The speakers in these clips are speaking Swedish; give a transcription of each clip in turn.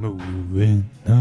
moving on.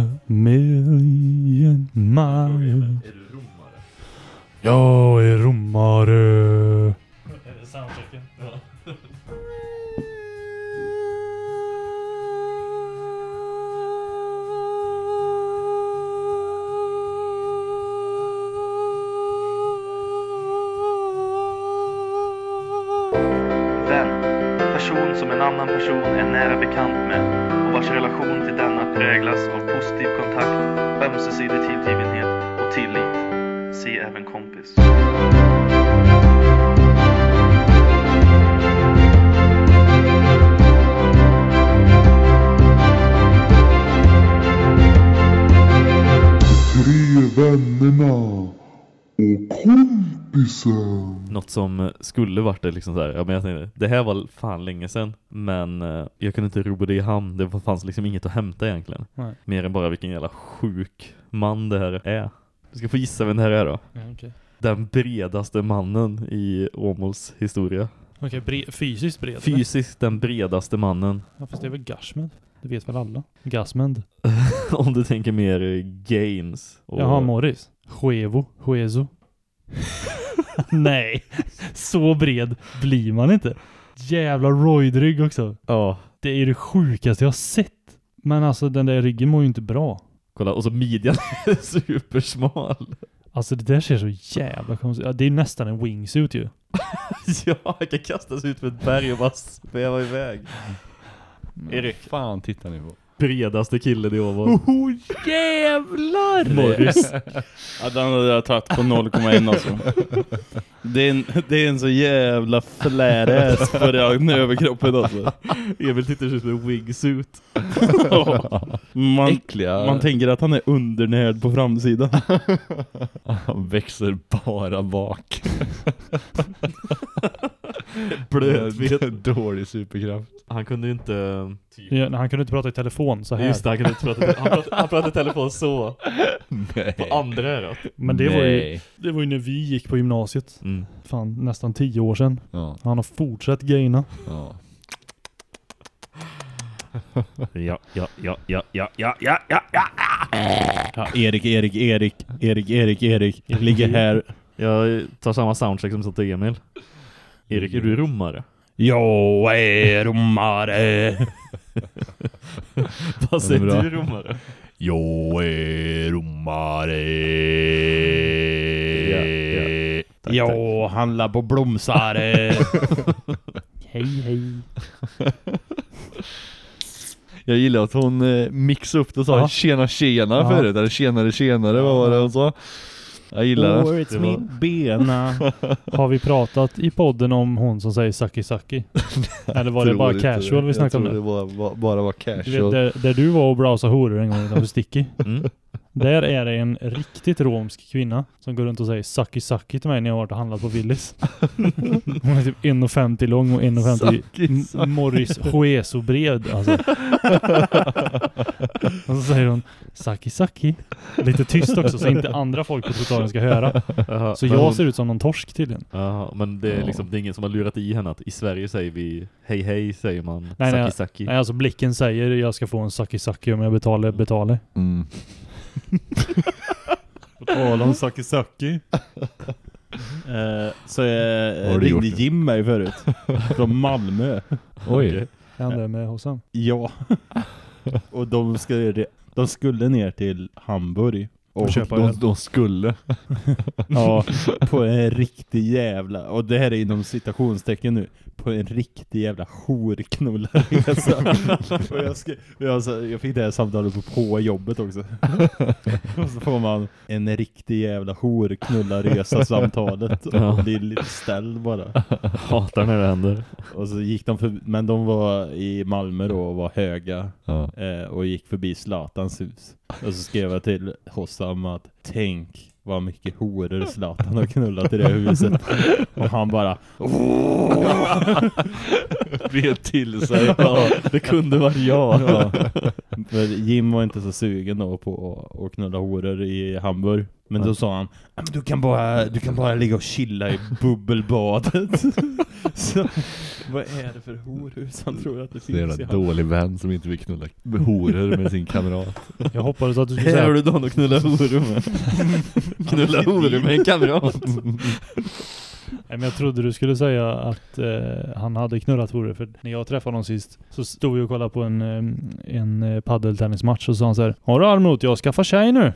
Skulle varit det liksom så här, ja, men jag tänkte, det här var fan länge sedan, men eh, jag kunde inte ro det i hamn. Det fanns liksom inget att hämta egentligen. Nej. Mer än bara vilken jävla sjuk man det här är. Du ska få gissa vem det här är då. Ja, Okej, Den bredaste mannen i Åmåls historia. Okej, bre- fysiskt bred. Fysiskt den bredaste mannen. Ja, fast det är väl Gashmed. Det vet väl alla. Gasmend. Om du tänker mer gains. Och... Jaha, Morris. Huevo. Huezo. Nej, så bred blir man inte. Jävla roidrygg också. Ja, Det är det sjukaste jag har sett. Men alltså den där ryggen mår ju inte bra. kolla. Och så midjan är supersmal. Alltså det där ser så jävla konstigt ja, Det är nästan en wingsuit ju. ja, han kan kastas ut för ett berg och bara sväva iväg. Erik. fan tittar ni på? Bredaste killen i Åmål. Oh jävlar! Morris. Ja, den hade jag tagit på 0,1 alltså. Det är, en, det är en så jävla fläräs på den överkroppen alltså. Emil tittar ut som en wingsuit. Man, Äckliga. man tänker att han är undernärd på framsidan. Han växer bara bak. Blötvet. Dålig superkraft. Han kunde ju inte... Typ. Ja, han kunde inte prata i telefon så här. Just det, han kunde inte prata. Han pratade, han pratade i telefon så. Nej. På andra örat. Men det var, ju, det var ju när vi gick på gymnasiet. Mm. Fan, nästan tio år sedan. Ja, Han har fortsatt gaina. ja. Ja, ja, ja, ja, ja, ja, ja, ja, ja. Ja, Erik, Erik, Erik, Erik, Erik, Erik. Ligger här. Jag tar samma soundcheck som satt Emil. Erik, är du romare? Jag är romare. Vad säger bra. du romare? Jag är romare. Ja, ja. Tack, Jag handlar på blomsare. Hej hej. Jag gillar att hon eh, mixade upp det och sa Ja. tjena tjena Ja. förut, eller tjenare tjenare, vad var det hon sa? Jag gillar Det var- min bena. Har vi pratat i podden om hon som säger saki saki? Eller var det bara inte casual vi snackade om Jag tror det bara var Du vet, casual. där, där du var och browsade horor en gång utanför Sticky. Mm. Där är det en riktigt romsk kvinna som går runt och säger saki saki till mig när jag har varit och handlat på Willys. Hon är typ 1,50 lång och 1,50 Saki, M- saki. Morris Hueso bred alltså. och så säger hon saki saki. Lite tyst också så inte andra folk på trottoaren ska höra. Så jag hon- ser ut som någon torsk tydligen. Jaha, men det är Ja. liksom det är ingen som har lurat i henne att i Sverige säger vi hej hej säger man Nej, saki nej. saki. Nej alltså blicken säger jag ska få en saki saki om jag betalar, betalar. Mm. På tal om Saki Saki. Eh, så eh, Har du gjort ringde det? Jim mig förut. Från Malmö. Oj. Hände med hos han. Ja. Och de skulle, de skulle ner till Hamburg. Och köpa de, de skulle. Ja, på en riktig jävla, och det här är inom citationstecken nu, på en riktig jävla horknullarresa. och jag, ska, jag, jag fick det här samtalet på, på jobbet också. och så får man en riktig jävla horknullarresa samtalet Ja. och blir lite ställd bara. Hatar när det händer. Och så gick de för, men de var i Malmö då och var höga Ja. eh, och gick förbi Zlatans hus. Och så skrev jag till Hossam att tänk vad mycket horor Zlatan har knullat i det huset. Och han bara Vet till sig. Ja, det kunde varit jag. ja. För Jim var inte så sugen då på att knulla horor i Hamburg. Men då sa han, "Ja, men du, kan bara, du kan bara ligga och chilla i bubbelbadet. så, vad är det för horhus han tror att det Det är en finns? dålig vän som inte vill knulla med horor med sin kamrat. Jag hoppades att du skulle Här har säga du någon att knulla horor med. knulla horor med en kamrat. Men jag trodde du skulle säga att eh, han hade knullat horor. För när jag träffade honom sist så stod vi och kollade på en, eh, en eh, paddeltennismatch och så sa han så här Har du arm emot? Jag skaffar tjej nu.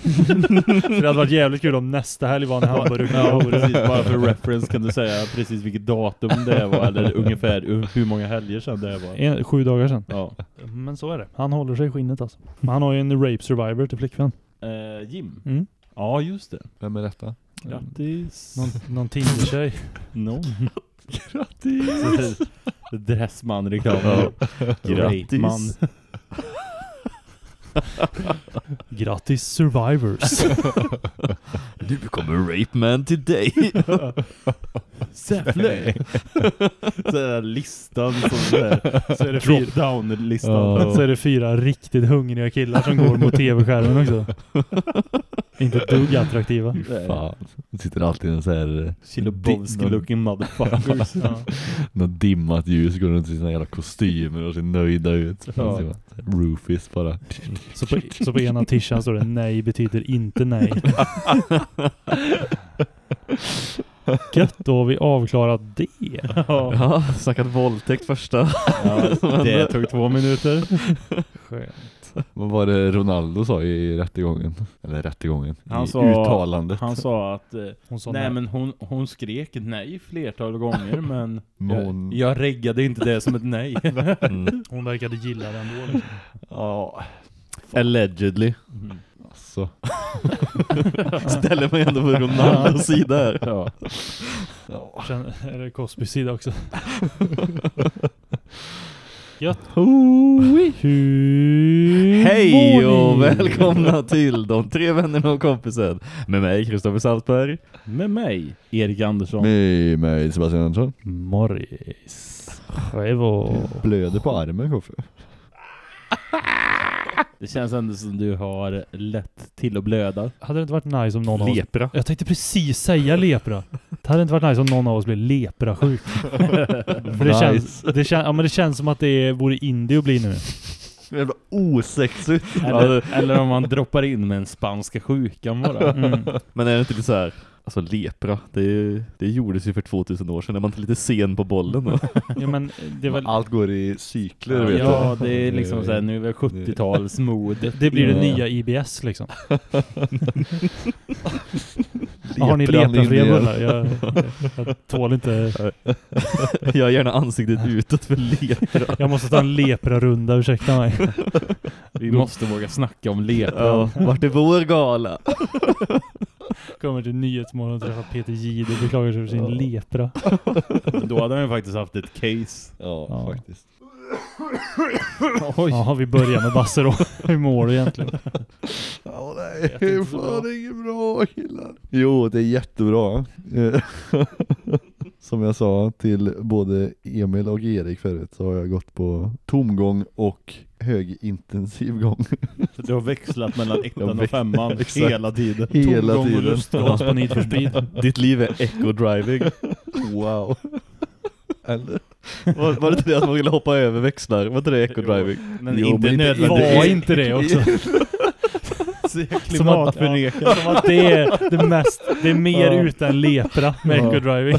det hade varit jävligt kul om nästa helg var när han började knulla Ja, precis. Bara för reference kan du säga precis vilket datum det var eller ungefär hu- hur många helger sedan det var. En, sju dagar sedan. Ja. Men så är det. Han håller sig i skinnet alltså. Men han har ju en rape survivor till flickvän. Eh, Jim? Mm. Ja, just det. Vem är detta? Grattis. Någon, någon Tinder-tjej. Någon. Grattis! Dressman-reklam. Grattis. Grattis survivors. Du kommer rape man today. Säffle. Så är listan som där. Så är det fyra, Drop down-listan. Ja. så är det fyra riktigt hungriga killar som går mot tv-skärmen också. Inte ett dugg attraktiva. Fan. Det sitter alltid en sån här Chilobowski Någon- looking motherfuckers. Ja. något dimmat ljus går runt i sina jävla kostymer och ser nöjda ut. Ja. Roofies bara. Så, på, så på ena tishan står det nej betyder inte nej. Gött, då har vi avklarat det. Ja. Ja, snackat våldtäkt första. Ja, det tog två minuter. Skönt. Vad var det Ronaldo sa i rättegången? Eller rättegången? Han I sa- uttalandet. Han sa att eh, Hon sa nej nej. men hon, hon skrek nej flertal gånger men Men jag, jag reggade inte det som ett nej. Mm. Hon verkade gilla det ändå. Liksom. Ja, Allegedly. Mm. alltså. Ställer mig ändå på Ronaldos sida här. Ja. Ja. Känner, är det Cosbys sida också? Gött. Hej och välkomna till De tre vännerna och kompisen. Med mig Kristoffer Saltberg. Med mig, Erik Andersson. Med mig Sebastian Andersson. Morris. Blöder på armen Koffe. Det känns ändå som du har lätt till att blöda. Hade det inte varit nice om någon av oss... Lepra. Jag tänkte precis säga lepra. Det hade inte varit nice om någon av oss blev lepra-sjuk. För det, känns, det, kän, ja, men det känns som att det vore indie att bli nu. Jävla osexigt. Eller, eller om man droppar in med en spanska sjukan bara. Mm. Men är det inte lite så här, alltså lepra, det, det gjordes ju för 2000 år sedan. Är man inte lite sen på bollen då? Ja, men det, är väl, Allt går i cykler vet Ja, du. det är liksom såhär, nu är det 70-talsmodet. det blir det Ja. nya IBS liksom. Har ni i- bullar? Jag, jag, jag tål inte... Jag har gärna ansiktet utåt för lepra. Jag måste ta en lepra-runda, ursäkta mig. Vi måste våga snacka om lepra. Ja, vart är vår gala? Kommer till Nyhetsmorgon och träffar Peter Jihde och beklagar sig för sin lepra. Då hade han ju faktiskt haft ett case. Ja, Ja. faktiskt. Oj. Ja, vi börjar med Basse då. Hur mår du egentligen? Ja, Vet nej, inte det är så fan bra. inget bra killar. Jo, det är jättebra. Eh, Som jag sa till både Emil och Erik förut så har jag gått på tomgång och högintensiv gång Så du har växlat mellan ettan och femman exakt. hela tiden. hela Tomgång och tiden. lustgas på Need for Speed. Ditt liv är eco-driving. Wow. Eller? Var, var det inte det att man ville hoppa över växlar? Var inte det eco-driving? Men Jo, inte nödvändigtvis. Var inte det också? Klimatförnekare. Som att det är det mest, det är mer Ja. utan lepra med Ja. eco-driving.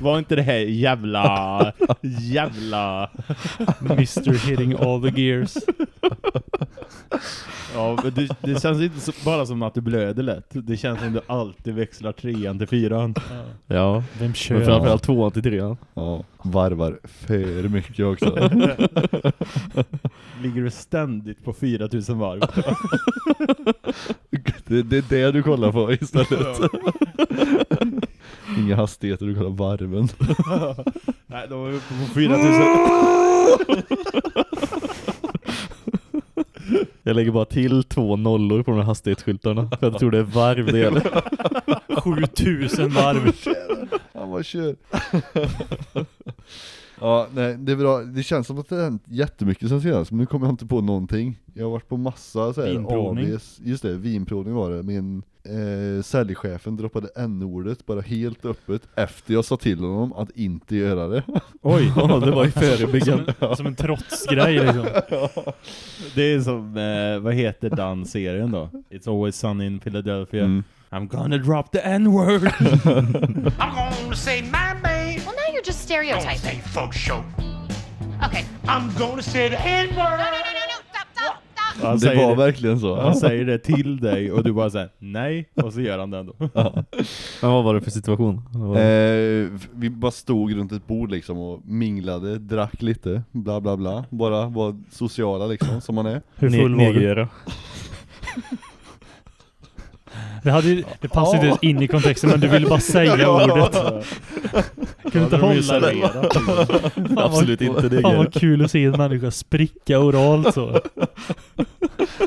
Var inte det här jävla, jävla... Mr hitting all the gears. Ja, men det, det känns inte så, bara som att du blöder lätt. Det känns som att du alltid växlar trean till fyran. Ja, Vem men kör? framförallt tvåan till trean. Ja, varvar för mycket också. Ligger du ständigt på 4000 varv? Det, det är det du kollar på istället. Inga hastigheter, du kollar varven. Nej, de är uppe på 4000. Jag lägger bara till två nollor på de här hastighetsskyltarna. För jag tror det är varv det gäller. 7000 varv. Han bara kör. Ja, nej, det är bra. Det känns som att det har hänt jättemycket sen senast, men nu kommer jag inte på någonting. Jag har varit på massa så här, Vinprovning. AVs, just det, vinprovning var det. Min eh, säljchefen droppade n-ordet bara helt öppet efter jag sa till honom att inte göra det. Oj, Ja, det var ju förebyggande. Som en trotsgrej liksom. det är som, eh, vad heter den serien då? It's always sunny in Philadelphia. Mm. I'm gonna drop the n-word. I'm gonna say my name. Well, now you're just Don't say stereotyping. folk show. Okay. I'm gonna say the N-word. No, no, no, no, no. Han Det var verkligen så. Han säger det till dig och du bara säger nej och så gör han det ändå. Men vad var det för situation? Det var- Eh, vi bara stod runt ett bord liksom och minglade, drack lite, bla bla bla. Bara var sociala liksom, som man är. Hur full var du? Det, hade, det passade inte in i kontexten men du ville bara säga ordet. Kunde inte hålla det. Fan vad- Absolut inte Fan negera. vad kul att se en människa spricka oralt så.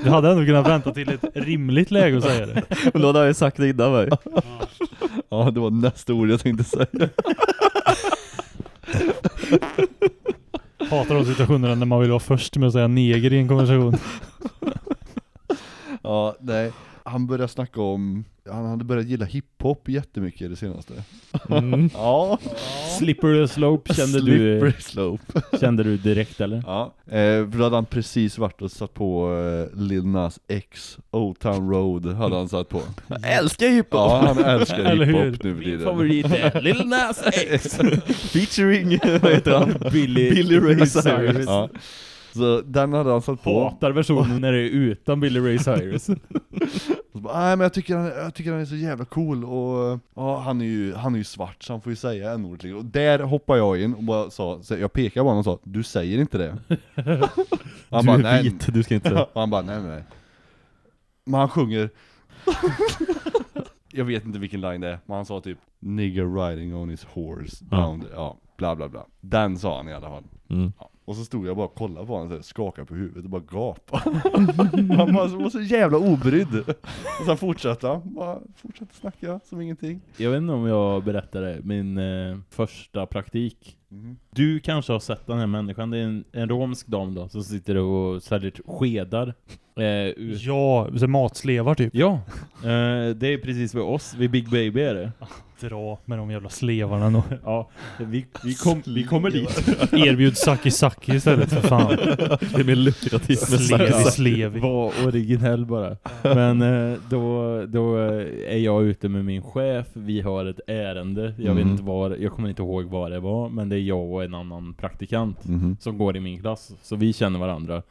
Du hade ändå kunnat vänta till ett rimligt läge att säga det. Men då hade jag ju sagt det innan mig. Ja, det var nästa ord jag tänkte säga. Hatar de situationerna när man vill vara först med att säga neger i en konversation. Ja, nej. Han började snacka om, han hade börjat gilla hiphop jättemycket det senaste. Mm. Ja. Slippery slope kände du, Slippery slope. kände du direkt eller? Ja, eh, för då hade han precis varit och satt på eh, Lil Nas X, Old Town Road hade han satt på. Jag älskar hiphop! Ja, han älskar hiphop nu för tiden. Favorit är Lil Nas X. Featuring, vad heter han? Billy, Billy Ray Cyrus. Ja. Så den hade han satt på. Hatar versionen när det är utan Billy Ray Cyrus. Bara, Nej men jag tycker, han, jag tycker han är så jävla cool och ja, han, är ju, han är ju svart så han får ju säga en ord Och där hoppar jag in och bara sa, jag pekade på honom och sa Du säger inte det Han Du är nej. vit, du ska inte... Han bara nej nej Men han sjunger Jag vet inte vilken line det är, men han sa typ Nigger riding on his horse down the, ja, bla bla bla Den sa han i alla fall Mm. ja. Och så stod jag bara och kollade på honom så här, skakade på huvudet och bara gapade Han var så, var så jävla obrydd Och sen fortsatte han, bara fortsatte snacka som ingenting Jag vet inte om jag berättade min eh, första praktik. Mhm. Du kanske har sett den här människan, det är en, en romsk dam då som sitter och säljer skedar. Eh, ut. Ja, så matslevar typ. Ja, eh, det är precis vid oss, vid Big Baby är det. Dra med de jävla slevarna nå. Ja, vi, vi, kom, vi kommer dit. Erbjud saki saki istället för fan. Det är mer lukrativt med saker. slevi. Var originell bara. Men eh, då, då är jag ute med min chef, vi har ett ärende. Jag vet Mhm. inte vad, jag kommer inte ihåg vad det var, men det är jag och en annan praktikant. Mhm. som går i min klass. Så vi känner varandra.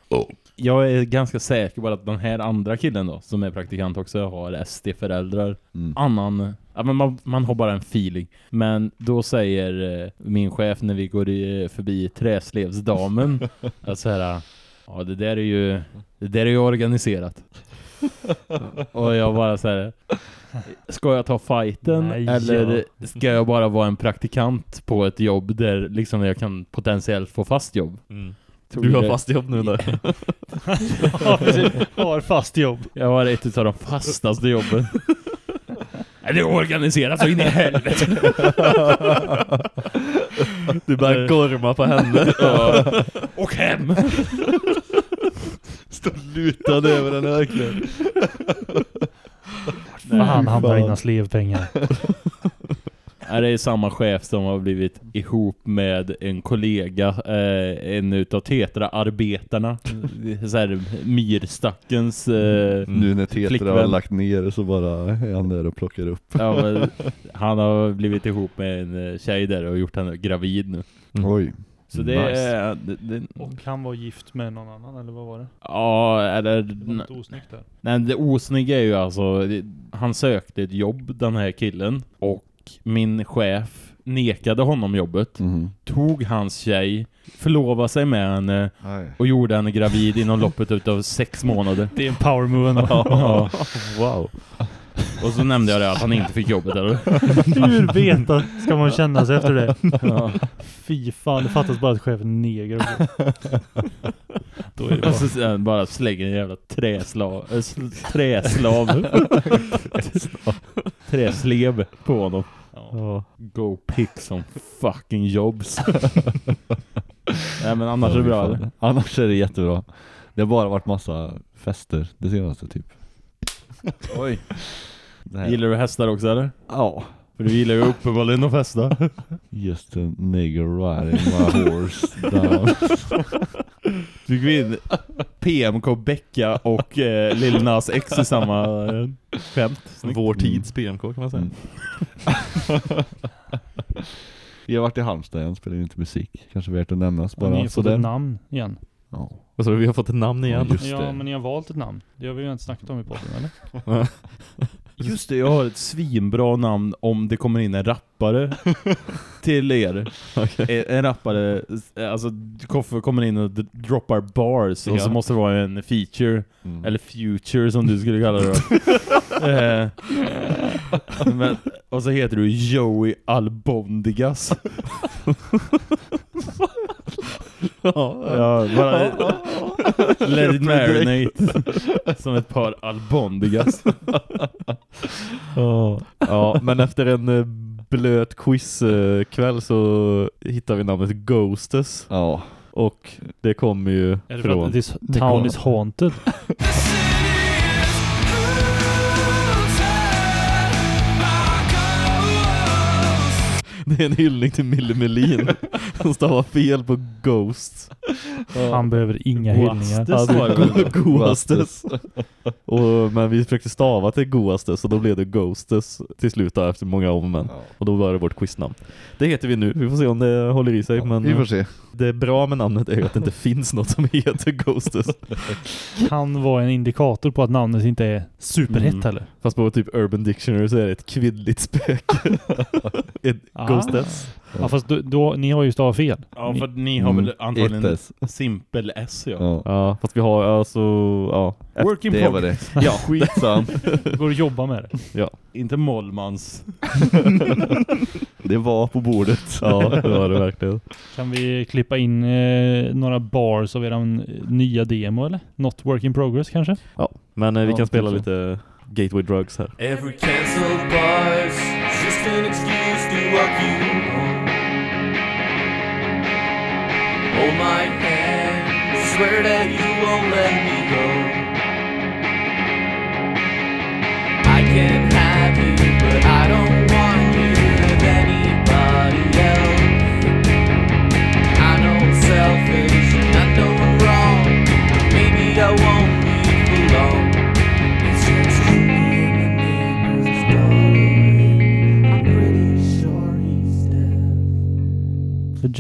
Jag är ganska säker på att den här andra killen då, som är praktikant också, har SD-föräldrar. Mm. Annan, ja, men man, man har bara en feeling. Men då säger eh, min chef när vi går i, förbi träslevsdamen att så här, ja det där är ju, det där är ju organiserat. Och jag bara så här, ska jag ta fighten Nej, eller ska jag bara vara en praktikant på ett jobb där liksom jag kan potentiellt få fast jobb? Mm. Tror Du har det- fast jobb nu då? Ja, precis. Har fast jobb. Jag har ett av de fastaste jobben. Nej, det är organiserat så in i helvete. Du börjar gorma på henne. Ja. Och hem. Stå lutad över den öknen Fan, han drar in hans levpengar. Nej, det är samma chef som har blivit ihop med en kollega, eh, en utav Tetra-arbetarna. Så här, myrstackens... Eh, Nu när Tetra har Flickvän. lagt ner så bara är han där och plockar upp ja, men, han har blivit ihop med en eh, tjej där och gjort henne gravid nu. Mm. Oj Så det Nice. är... Det, det, Och han var gift med någon annan, eller vad var det? ja, eller... Det var något osnyggt där. Nej, det osnygga är ju alltså, det, han sökte ett jobb, den här killen, och min chef nekade honom jobbet, Mhm. tog hans tjej, förlovade sig med henne Aj. och gjorde henne gravid inom loppet utav sex månader. Det är en power move ändå. Ja. Wow. Och så nämnde jag det att han inte fick jobbet, eller? Hur veta ska man känna sig efter det? Ja. Fy fan, det fattas bara att chefen neger. Då är det Och bara... så sen bara slänger en jävla träslav, äh, sl- träslav, träslev på honom. Go pick some fucking jobs. Nej men annars är det bra eller? Annars är det jättebra. Det har bara varit massa fester det senaste typ. Oj. Gillar du hästar också eller? Ja. För du gillar ju uppenbarligen att festa. Just a nigger riding my horse down. Fick vi in PMK Becka och eh, Lil Nas X i samma eh, skämt. Snyggt. Vår tids PMK kan man säga. Mm. Vi har varit i Halmstad igen, spelar inte musik. Kanske värt att nämnas Och ni bara har fått sådär. ett namn igen. Ja. Och så vi har fått ett namn igen. Ja, just ja, men ni har valt ett namn. Det har vi ju inte snackat om i podden, eller? Just det, jag har ett svinbra namn om det kommer in en rappare till er. En, en rappare, alltså Koffe kommer in och droppar bars och Ja. så måste det vara en feature, Mm. eller future som du skulle kalla det eh, men, och så heter du Joey Albondigas. ja, bara, let it marinate. Som ett par Albondigas. Ja. ja, men efter en eh, blöt quizkväll så hittar vi namnet Ghostes. Ja. Och det kommer ju Är det för från... att this town is haunted? Det är en hyllning till Mille Melin som stavar fel på Ghost. Han behöver inga hyllningar. Goastes. Och, men vi försökte stava till Goastes och då blev det Ghostes till slut då, efter många om men. Ja. Och då var det vårt quiznamn. Det heter vi nu, vi får se om det håller i sig. men Vi får se. det bra med namnet är att det inte finns något som heter Ghostes. Kan vara en indikator på att namnet inte är superhett Mm. heller. Fast på typ Urban Dictionary så är det ett kvinnligt spöke. ett Ah. Ghostes. Ja, fast då, då, ni har ju stavat fel. Ja, för Ni, har Mm, väl antagligen ett S. simpel S ja. Ja. Ja, fast vi har alltså, ja. Work in Det var progress. det. Ja, skitsam. det går att jobba med det. Inte Mollmans. Det var på bordet. Ja, det var det verkligen. Kan vi klippa in eh, några bars av eran nya demo eller? Not work in progress kanske? Men eh, vi Ja, kan spela lite Gateway Drugs här. Every cancelled bar's walk you home. Hold my hand, swear that you won't let me go.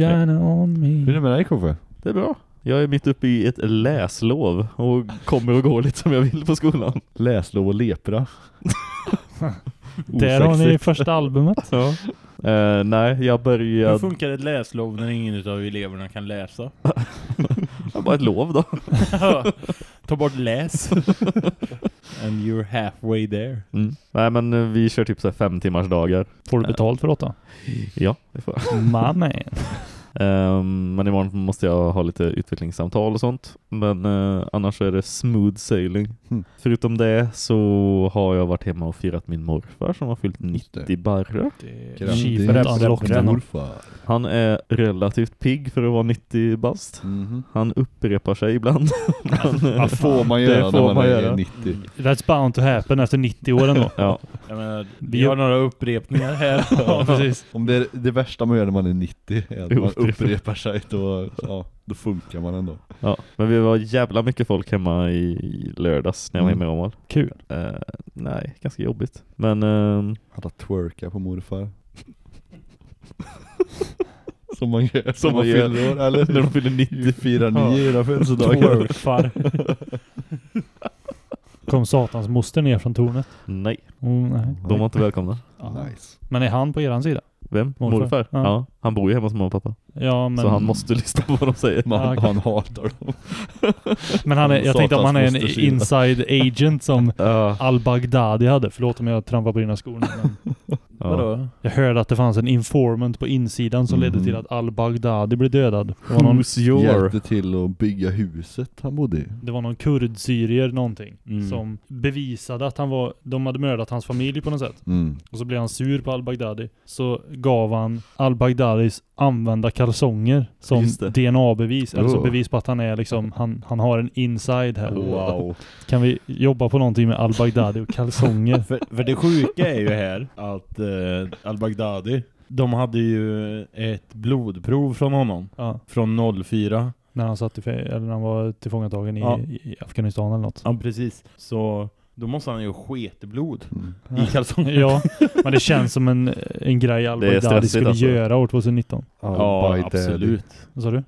Vagina on Hur är me. det med dig Koffe? Det är bra. Jag är mitt uppe i ett läslov och kommer och går lite som jag vill på skolan. Läslov och lepra. Där har ni första albumet. Ja. Eh, nej, jag Hur började... funkar ett läslov när ingen av eleverna kan läsa? Bara ett lov då. Ta bort läs. And you're halfway there. Mm. Nej men eh, vi kör typ så här fem timmars dagar. Får du betalt för detta? Ja, det får jag. My man. Ehm, men imorgon måste jag ha lite utvecklingssamtal och sånt. Men eh, annars är det smooth sailing. Mm. Förutom det så har jag varit hemma och firat min morfar som har fyllt Just det. 90 barre. Han är relativt pigg för att vara 90 bast. Mhm. Han upprepar sig ibland. Men, Ja, får man Det göra när får man, man är göra. 90. That's bound to happen efter 90 år ändå. ja. Menar, Vi vi har några upprepningar här. ja, precis. Om det, är det värsta man gör när man är 90 är att man Upprepar. sig, då, ja, då funkar man ändå. ja. Men vi var jävla mycket folk hemma i i lördags när jag var Mm. hemma i Åmål. Kul. Eh, nej, ganska jobbigt. Men ehm, Att ha twerka på morfar. Som man gör Som man gör. fyller år, eller? när de fyller 90. Hur firar födelsedagar? Twerkfar. Kom satans moster ner från tornet. Nej, Oh, nej. de var inte välkomna. Ja. Nice. Men är han på eran sida? Vem? Morfar. Morfar? Ja. Ja. Han bor ju hemma hos mamma och pappa. Ja, men... Så han måste lyssna på vad de säger. Man, Ja, okej. Han hatar dem. Men han är, jag tänkte om han är en inside agent som al-Baghdadi hade. Förlåt om jag trampar på dina skor nu, men Ja. Vadå? Jag hörde att det fanns en informant på insidan som ledde Mhm. till att al-Baghdadi blev dödad. Det var, någon, Who's your? Hjälpte till att bygga huset han bodde i. det var någon kurd-syrier någonting. Mm. Som bevisade att han var, de hade mördat hans familj på något sätt. Mm. Och så blev han sur på al-Baghdadi. Så gav han al-Baghdadis använda kalsonger som. DNA-bevis. Eller så Oh. bevis på att han är liksom, han, han har en inside här. Wow. Kan vi jobba på någonting med al-Baghdadi och kalsonger? för, för det sjuka är ju här att eh, al-Baghdadi, de hade ju ett blodprov från honom. ja, Från 04. när han satt i, eller när han var tillfångatagen i, Ja. i Afghanistan eller något. Ja, precis. Så då måste han ju sketa blod Mm. i kalsonger. Ja, men det känns som en, en grej al-Baghdadi stressigt skulle alltså. göra år 2019. Ja, Al-Baghdadi. absolut. Vad sa du?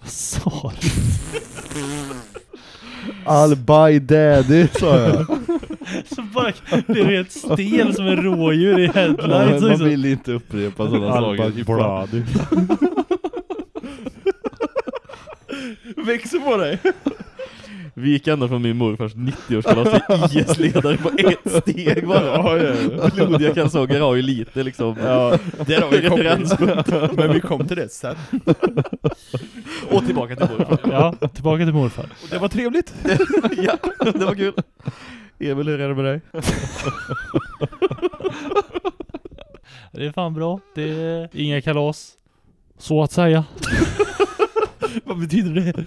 Vad sa du? Al-Baghdadi sa jag. Så bara, det är helt stel som en rådjur i Ja, headlines men man vill inte upprepa sådana saker. Al-Baghdadi. Växer på dig. Vi gick ända från min morfars 90-årskalas till IS-ledare på ett steg bara. Ja, ja, ja. Blodiga kalsonger har ju lite liksom Ja, där har vi referenspunkt. Men vi kom till det sen. Och tillbaka till morfar. Ja, tillbaka till morfar. Och det var trevligt. ja, det var kul. Emil, hur är det med dig? Det är fan bra. Det är inga kalas. Så att säga. Vad betyder det?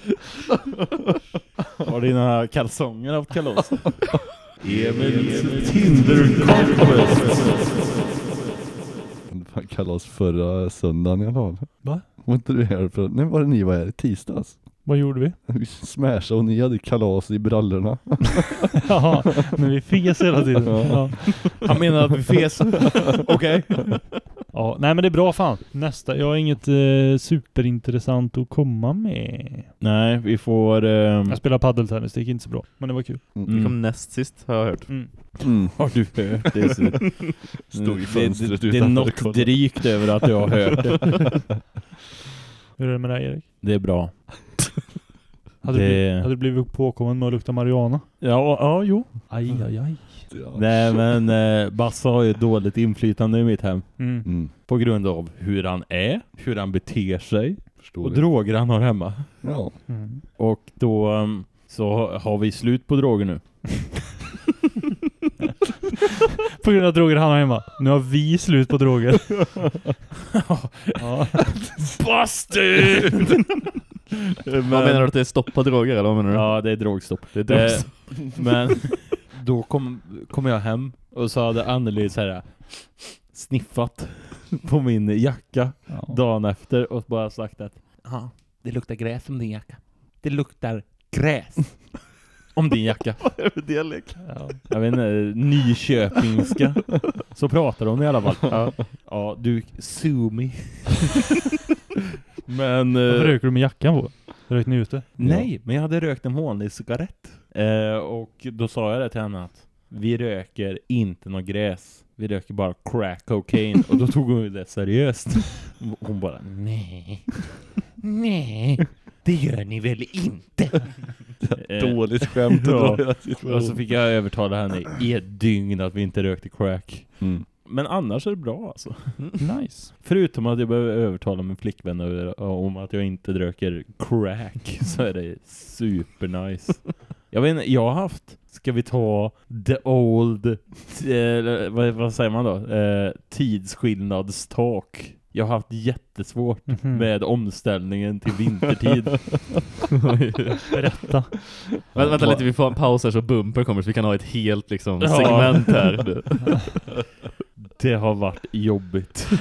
Har dina kalsonger haft kalas? Emils Tinder Vad kallas förra söndagen i alla fall? Va? Var inte du här för, nej var det ni var här i tisdags? Vad gjorde vi? Vi smashade och ni hade kalas i brallorna. Jaha, men vi fes hela tiden. Ja. Han menar att vi fes. Okej. ja, nej men det är bra fan. Nästa, jag har inget eh, superintressant att komma med. Nej, vi får... ehm, Jag spelar paddeltennis, det gick inte så bra. Men det var kul. Vi Mm. kom näst sist, har jag hört. Mm. Mm. Har du hört det? Så... Stod i det, fönstret det, det är utanför och något kollade. drygt över att jag har hört det. Hur är det med dig Erik? Det är bra. Hade, du, Det- blivit, hade du blivit påkommen med att lukta marijuana? Ja, ja, jo. Aj, aj, aj. Nej, men eh, Basse har ju ett dåligt inflytande i mitt hem. Mm. Mm. På grund av hur han är, hur han beter sig Förstår och det. droger han har hemma. Ja. Mm. Och då um, så har vi slut på droger nu. På grund av droger han har hemma. Nu har vi slut på droger. ja. Busted! Vad menar du att det är stopp på droger eller vad menar du? Ja, det är drogstopp. Det är drogs- Eh, men då kom, kom jag hem och så hade Anneli så här sniffat på min jacka Ja. dagen efter och bara sagt att ja, det luktar gräs om din jacka. Det luktar gräs om din jacka. Dialekt. Ja. Jag vet inte, Nyköpingska. Så pratar de i alla fall. Ja, ja du, sue me. Men... Varför eh, röker du med jackan på? Rökte ni ute? Nej, men jag hade rökt en vanlig cigarett. Eh, och då sa jag det till henne att vi röker inte något gräs. Vi röker bara crack cocaine. och då tog hon det seriöst. Hon bara, nej. Nej, det gör ni väl inte? Eh, Dåligt skämt Ja. och så fick jag övertala henne i ett dygn att vi inte rökte crack. Mm. Men annars är det bra alltså. Nice. Förutom att jag behöver övertala min flickvän över, om att jag inte röker crack så är det supernice. Jag vet inte, jag har haft, ska vi ta the old, eh, vad, vad säger man då? Eh, tidsskillnadstak. Jag har haft jättesvårt Mhm. med omställningen till vintertid. Berätta. Vänta, vänta lite, vi får en paus här så Bumper kommer så vi kan ha ett helt liksom segment här. Det har varit jobbigt.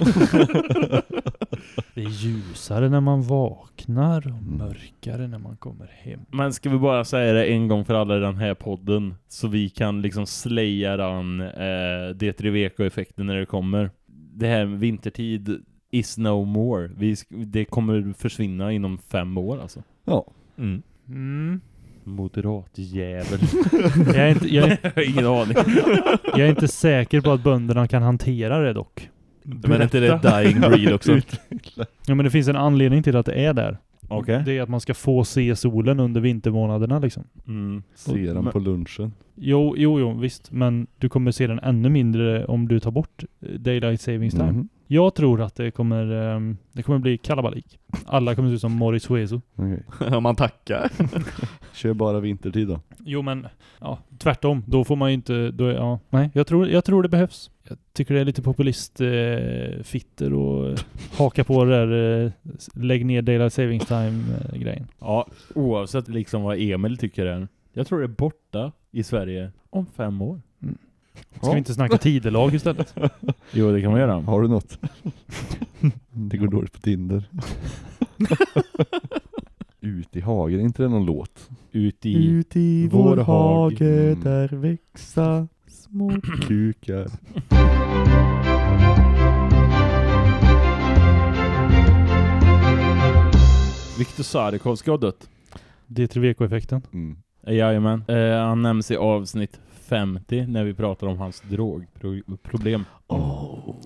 Det är ljusare när man vaknar och Mm. mörkare när man kommer hem. Men ska vi bara säga det en gång för alla i den här podden så vi kan liksom slaya den eh, D3VK-effekten när det kommer. Det här med vintertid is no more. Vi, det kommer försvinna inom fem år alltså. Ja. Mm. Mm. Moderatjävel. Jag, är inte, jag, är, ingen aning. jag är inte säker på att bönderna kan hantera det dock. Men är inte det dying breed också? Ja men det finns en anledning till att det är där. Okej. Det är att man ska få se solen under vintermånaderna liksom. Mm. Ser den på lunchen. Jo, jo, jo, visst. Men du kommer se den ännu mindre om du tar bort eh, Daylight Savings Time. Mhm. Jag tror att det kommer, ehm, det kommer bli kalabalik. Alla kommer se ut som Morris Hueso. Okej. Om man tackar. Kör bara vintertid då. Jo men, ja, tvärtom. Då får man ju inte, då ja, nej. Jag tror, jag tror det behövs. Jag tycker det är lite populist eh, och haka på det där eh, lägg ner Daylight Savings Time eh, grejen. Ja, oavsett liksom vad Emil tycker är. Jag tror det är borta i Sverige om fem år. Ska vi inte snacka tidelag istället? Jo, det kan man göra. Har du något? det går dåligt på Tinder. Ut i hagen, är inte det någon låt? Ut i... Ut i vår vår hage hage där där växa små kukar. Viktor Sarkovsky har dött. D3VK-effekten. Mm. Jajamän. Eh, han nämns i avsnitt 50 när vi pratar om hans drogproblem.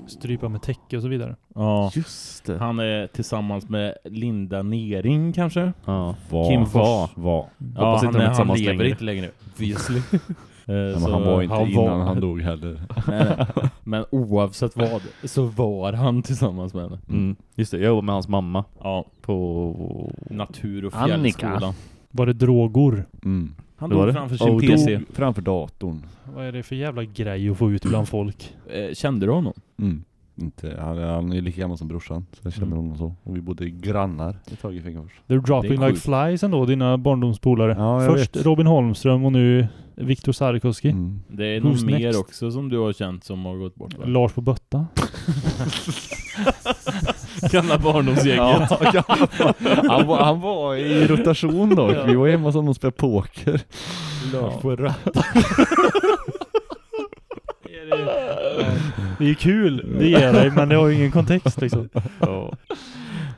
Strypa med täcke och så vidare. Ja. Just det. Han är tillsammans med Linda Nering kanske? Ja. Kim Fors. Var. Ja, Hoppas han, han tillsammans lever inte längre. Obviously. Eh, men så han var inte innan var- han dog heller. Nej, nej. Men oavsett vad så var han tillsammans med henne. Mm. Just det, jag jobbar med hans mamma Ja, på... natur- och Annika. fjällskolan. Var det droger? Mm. Han dog framför sin Oh, PC. Framför datorn. Vad är det för jävla grej att få ut bland folk? Eh, kände du honom? Mm. Inte, han, han är lika gammal som brorsan, så jag känner Mm. honom så. Och vi bodde grannar ett tag i Fingers. They're dropping like flies ändå, dina barndomspolare. Ja, Först vet. Robin Holmström och nu Viktor Sarkovsky. Mm. Det är Who's mer next? också som du har känt som har gått bort va? Lars på Bötta. Gamla barndomsgänget. Ja, han, var, han var i rotation då. Vi var hemma honom och spelade poker. Lars på rött. Det är kul, det ger dig, men det har ju ingen kontext liksom. Ja.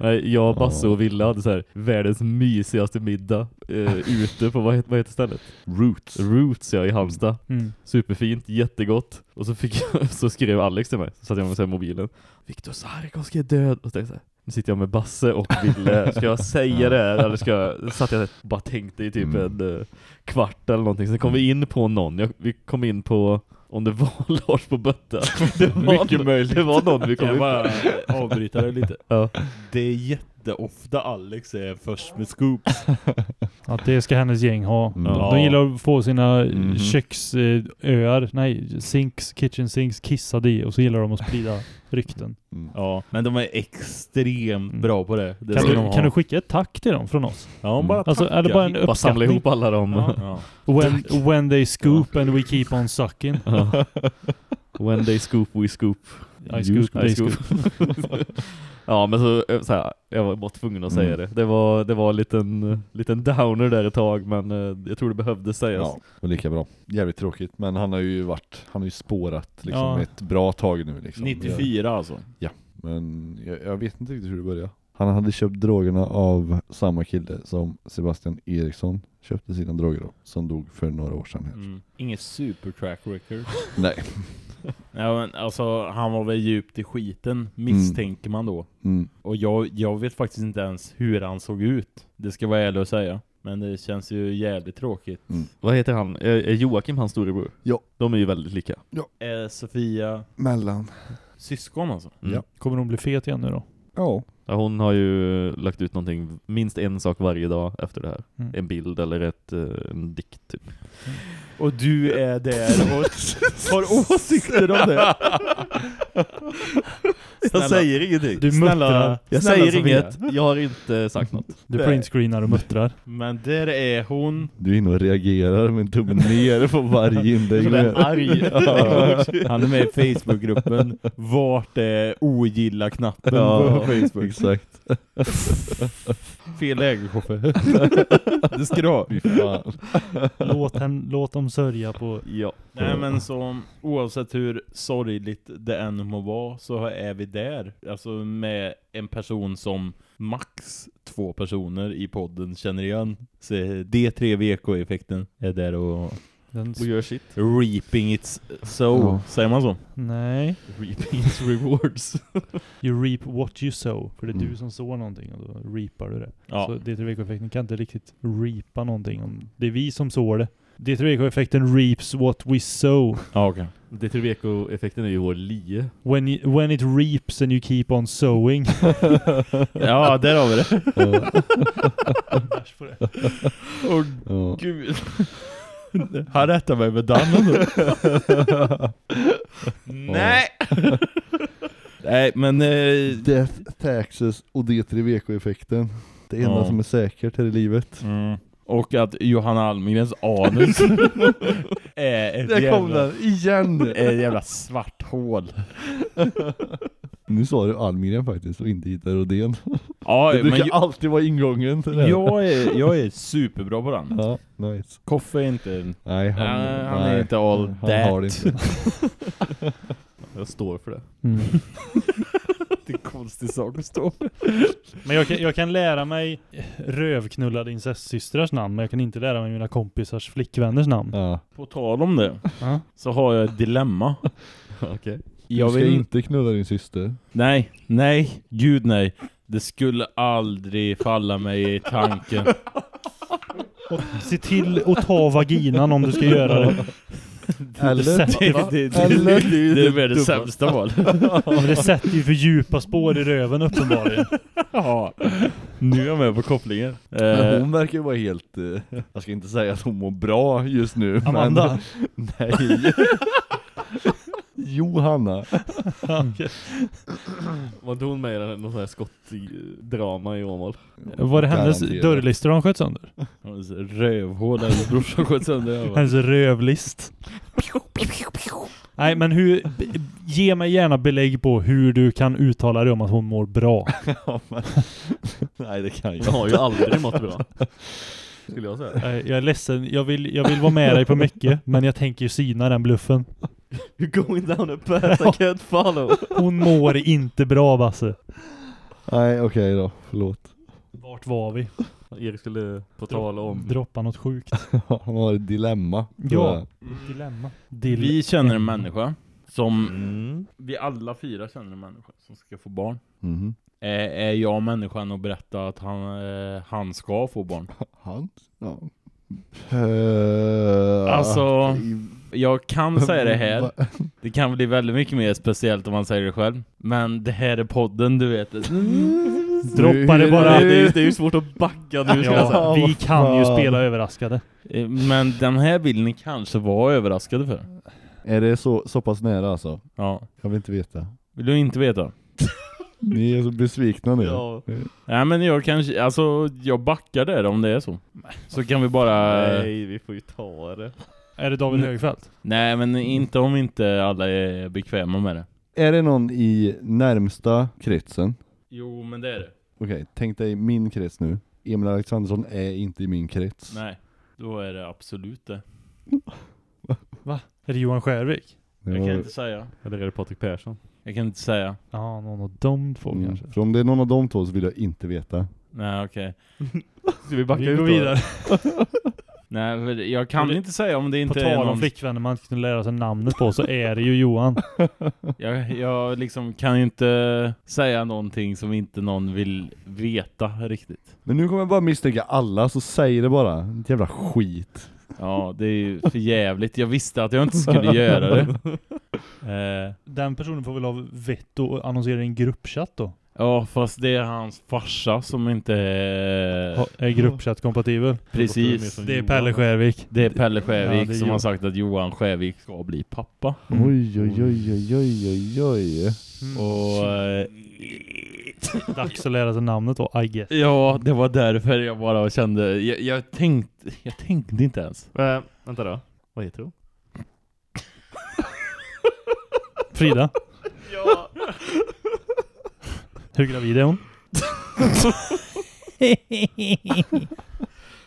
Nej, jag, Basse och Wille hade så här världens mysigaste middag eh, ute på, vad heter, vad heter stället? Roots. Roots ja, i Halmstad. Mm. Superfint, jättegott. Och så, fick jag, så skrev Alex till mig, så satt jag med så här mobilen. Viktor Sarkovsky är död. Och så tänkte jag så här, nu sitter jag med Basse och Wille. Ska jag säga det här? Eller ska jag, satt jag och bara tänkte i typ Mm. en eh, kvart eller någonting. Sen kom vi in på någon. Jag, vi kom in på om det var Lars på Bötta. Det var, Mycket möjligt. Det var någon vi kom jag bara avbryta det lite? Ja. Det är jätteofta Alex är först med scoops. Att det ska hennes gäng ha. Mm. De, Ja. de gillar att få sina Mhm. köksöar, nej, sinks, kitchen sinks kissade i och så gillar de att sprida rykten. Mm. Ja, men de är extremt Mm. bra på det. det Kan du, de kan du skicka ett tack till dem från oss? Ja, bara Alltså, tacka. eller bara en Bara samla uppskattning. ihop alla dem. Ja. Ja. When, when they scoop and we keep on sucking. Ja. When they scoop, we scoop. I scoop, they scoop. ja, men så, eh, så här, jag var bara tvungen att säga Mm. det. Det var, det var en liten, liten downer där ett tag, men eh, jag tror det behövdes sägas. Ja, och lika bra. Jävligt tråkigt, men han har ju varit, han har ju spårat liksom Ja. ett bra tag nu liksom. 94 alltså. Men jag, jag vet inte riktigt hur det började. Han hade köpt drogerna av samma kille som Sebastian Eriksson köpte sina droger av, som dog för några år sedan. Mm. Inget super track record. Nej. Ja, men alltså, han var väl djupt i skiten, misstänker man då. Mm. Och jag, jag vet faktiskt inte ens hur han såg ut. Det ska vara ärligt att säga. Men det känns ju jävligt tråkigt. Vad heter han? Är, är Joakim hans storebror? Ja. De är ju väldigt lika. Eh, Sofia, Mellan. syskon alltså. Mm. Ja. Kommer hon bli fet igen nu då? Ja. Ja, hon har ju lagt ut någonting, minst en sak varje dag efter det här. Mm. En bild eller ett, eh, en dikt typ. Och du är där och har åsikter om det. Jag säger ingenting. Du Snälla-. Jag snälla säger inget, jag har inte sagt något. Du printscreenar och muttrar. Men där är hon. Du är inne och reagerar med tummen ner på varje inlägg. Som är arg. Ja. Han är med i Facebookgruppen. Vart är ogilla-knappen Ja, på Facebook? exakt. Fel läge, Koffe. Det ska du ha. Låt, hen, låt dem sörja på... Ja. Nej men så oavsett hur sorgligt det än må vara så är vi där. Alltså med en person som max två personer i podden känner igen. Så D3VK-effekten är där och Den och gör sitt. Reaping its soul. Ja. Säger man så? Nej. Reaping its rewards. You reap what you sow. För det är du Mm. som sår någonting och då reapar du det. Ja. Så D3VK-effekten kan inte riktigt reapa någonting om det är vi som sår det. D3VK-effekten reaps what we sow. Ja, okej. D3VK-effekten är ju vår lie. When, you, when it reaps and you keep on sowing. Ja, där har vi det. Åh Ja. gud. Han rättar mig med dammen nu. Nej! Nej, men... Eh, Death, taxes och D3VK-effekten. Det enda Ja. som är säkert här i livet. mm. Och att Johanna Almgrens anus är ett Där kom jävla, den, igen! är ett jävla svart hål. Nu sa du Almgren faktiskt och inte Ida Rodén. Ja, Det men brukar jag, alltid vara ingången till det. jag, är, jag är superbra på den. Ja, nice. Koffe är inte... Nej, han, Nej, han nej, är inte all han that. har det inte. Jag står för det. Mm. Det är en konstig sak att stå Men jag kan, jag kan lära mig rövknullade incestsystrars namn, men jag kan inte lära mig mina kompisars flickvänners namn. Ja. På tal om det, Ja. så har jag ett dilemma. Okej. Du Jag ska vill inte knulla din syster. Nej, nej, gud nej. Det skulle aldrig falla mig i tanken. Och se till att ta vaginan om du ska göra det. Eller? Det, det, det, det, Eller? det, det är väl det sämsta val. men det sätter ju för djupa spår i röven uppenbarligen. Ja, nu är jag med på kopplingen. Men Eh, hon verkar ju vara helt... eh, jag ska inte säga att hon mår bra just nu. Amanda. Men, nej. Johanna. Var inte hon med i någon sån här skottdrama i Åmål? Var det hennes Garanterat. dörrlistor han sköt sönder? hans rövhål eller brorsan sköt sönder. Hennes rövlist. Nej men hur, ge mig gärna belägg på hur du kan uttala dig om att hon mår bra. Ja, men, nej det kan jag Jag har ju aldrig mått bra. Skulle jag säga. Nej, Jag är ledsen, jag vill, jag vill vara med dig på mycket, men jag tänker syna den bluffen. You're going down a path I can't follow. Hon mår inte bra Basse. Nej okej då, förlåt. Vart var vi? Erik skulle på tala om... Droppa något sjukt. Han har ett dilemma. Ja. Dilemma. Dil Vi känner en människa som, Mm. vi alla fyra känner en människa som ska få barn. Mhm. Är, är jag människan att berätta att han, eh, han ska få barn? Han? Ja. Eh, Alltså, jag kan säga det här. Det kan bli väldigt mycket mer speciellt om man säger det själv. Men det här är podden, du vet. Droppa det bara. Det är, det är ju svårt att backa nu ska jag säga. Ja, vi kan ju spela överraskade. Eh, Men den här ni kanske vara överraskade för. Är det så, så pass nära alltså? Ja. Jag vill inte veta. Vill du inte veta? Ni är så besvikna nu. Ja. Nej men jag kanske, alltså jag backar där om det är så. Så kan vi bara... Nej, vi får ju ta det. Är det David. Högfeldt? Nej men inte om inte alla är bekväma med det. Är det någon i närmsta kretsen? Jo men det är det. Okej, tänk dig min krets nu. Emil Alexandersson är inte i min krets. Nej, då är det absolut det. Är det Johan Skärvik? Det Jag var- kan inte säga. Eller är det Patrik Persson? Jag kan inte säga. Ja, någon av de två Mm. kanske. För om det är någon av de två så vill jag inte veta. Nej okej. Ska vi backa Vi ut går då? vidare. Nej för jag kan det- inte säga om det På inte är tal om någon... flickvänner man inte kunde lära sig namnet på så är det ju Johan. Jag, jag liksom kan ju inte säga någonting som inte någon vill veta riktigt. Men nu kommer jag bara misstänka alla, så säg det bara. Jävla skit. Ja, det är ju för jävligt. Jag visste att jag inte skulle göra det. Eh, Den personen får väl ha vett att annonsera i en gruppchatt då? Ja, fast det är hans farsa som inte är... Ha- Är gruppchatt kompatibel? Precis. Det är Pelle Skärvik. Det är Pelle Skärvik Ja, är som har sagt att Johan Skärvik ska bli pappa. Mm. Oj, oj, oj, oj, oj, oj, oj. Och eh, Dags att lära sig namnet då, I guess. ja, det var därför jag bara kände... Jag, jag, tänkte, jag tänkte inte ens. Äh, vänta då. Vad heter hon? Frida? Ja. Hur gravid är hon?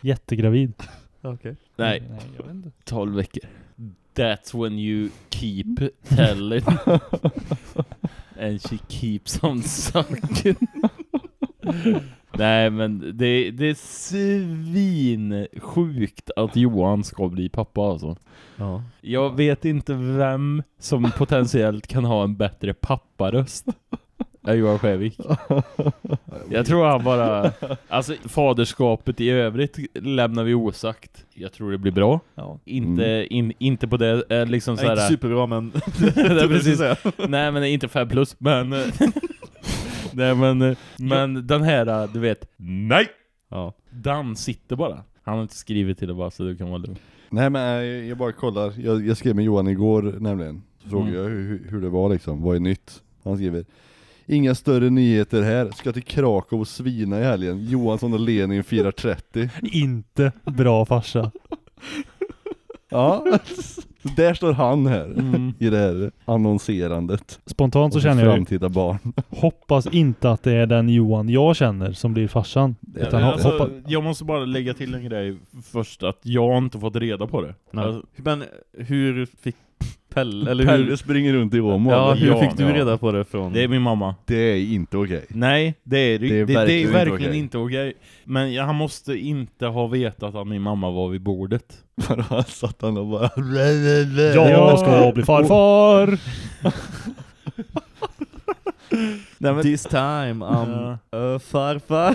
Jättegravid. Okej. Nej, Nej, jag vet inte. 12 veckor. That's when you keep telling. And she keeps on sucking. Nej men det, det är svinsjukt att Johan ska bli pappa alltså. Ja. Jag vet inte vem som potentiellt kan ha en bättre papparöst än Johan Skävik. Jag tror han bara... Alltså faderskapet i övrigt lämnar vi osagt. Jag tror det blir bra. Ja. Inte, in, inte på det eh, liksom Nej, inte såhär... superbra men... det är precis. Nej men inte 5 plus, men... eh, Nej men, eh, men den här, eh, du vet, nej! Ja. Den sitter bara. Han har inte skrivit till det bara så du kan vara lugn. Nej men eh, jag bara kollar, jag, jag skrev med Johan igår nämligen. Så frågade Mm. jag hur, hur det var liksom, vad är nytt? Han skriver Inga större nyheter här, ska till Krakow och svina i helgen. Johansson och Lenin firar 30. Inte bra farsa. Ja, där står han här Mm. i det här annonserandet. Spontant så känner jag framtida barn. hoppas inte att det är den Johan jag känner som blir farsan. Utan Ja, hoppa, alltså, jag måste bara lägga till en grej först, att jag har inte fått reda på det. Nej. Alltså, Men hur fick Pelle, eller Pelle hur... springer runt i Åmål. Ja, hur fick du ja. reda på det från... det är min mamma. Det är inte okej. Nej, det är det, Det är det, det är verkligen inte okej. inte okej. Men jag, han måste inte ha vetat att min mamma var vid bordet. Bara han satt han och bara jag ska bli farfar! Nej, men, This time I'm a farfar.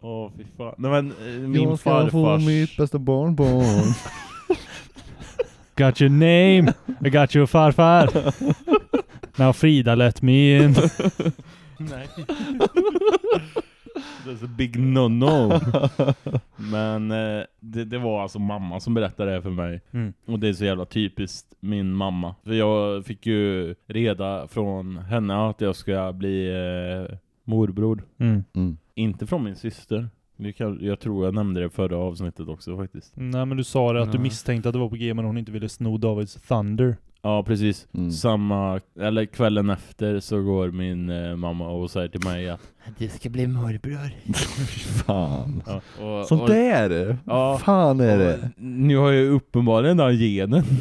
åh fy fan. Nej men, eh, min Jag ska få farfars... mitt bästa barnbarn. Got your name, I got your farfar. Now Frida let me in. Nej. That's a big no-no. Men eh, det, det var alltså mamma som berättade det här för mig. Mm. Och det är så jävla typiskt min mamma. För jag fick ju reda från henne att jag ska bli eh, morbror. Mm. Mm. Inte från min syster. Det kan, jag tror jag nämnde det förra avsnittet också faktiskt. Nej men du sa det att du misstänkte att det var på G men hon inte ville sno Davids Thunder. Ja, precis. Mm. Samma, eller kvällen efter så går min eh, mamma och säger till mig att du ska bli morbror. Fan. Ja, och, Sånt och- där! Ja. Fan är Och det? Nu har jag uppenbarligen den genen.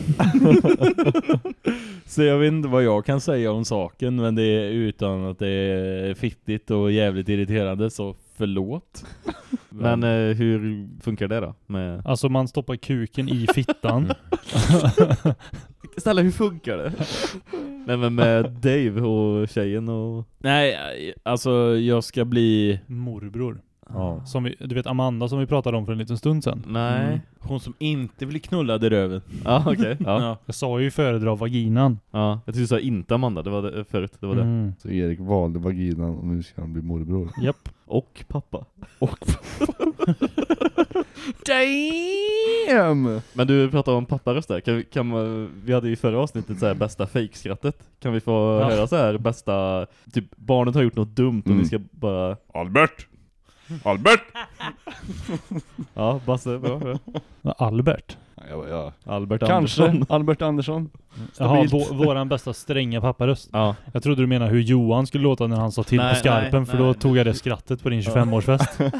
så jag vet inte vad jag kan säga om saken, men det är utan att det är fittigt och jävligt irriterande, så förlåt. Men eh, hur funkar det då? Med... Alltså man stoppar kuken i fittan. Snälla, hur funkar det? Nej men med Dave och tjejen och... Nej, alltså jag ska bli... Morbror. Ja. Som vi, du vet Amanda som vi pratade om för en liten stund sedan. Nej. Mm. Hon som inte blir knullad i röven. Ja, okej. Ja. Ja. Jag sa ju föredra vaginan. ja. Jag tyckte du sa inte Amanda, det var det förut. Det var det. Mm. Så Erik valde vaginan och nu ska han bli morbror. Japp. Och pappa. Och... Damn! Men du pratade om papparöst där. Kan vi, kan man, vi hade ju i förra avsnittet så här bästa fake-skrattet. Kan vi få Ja. höra så här bästa... Typ barnet har gjort något dumt och Mm. vi ska bara... Albert! Albert! Ja, Basse, bra. bra. Albert. Ja, ja. Albert Kanske Andersson. Albert Andersson. Jaha, Stabilt. vå, våran bästa stränga papparöst. Ja. Jag trodde du menade hur Johan skulle låta när han sa till Nej, på skarpen nej, för nej. då tog jag det skrattet på din 25-årsfest.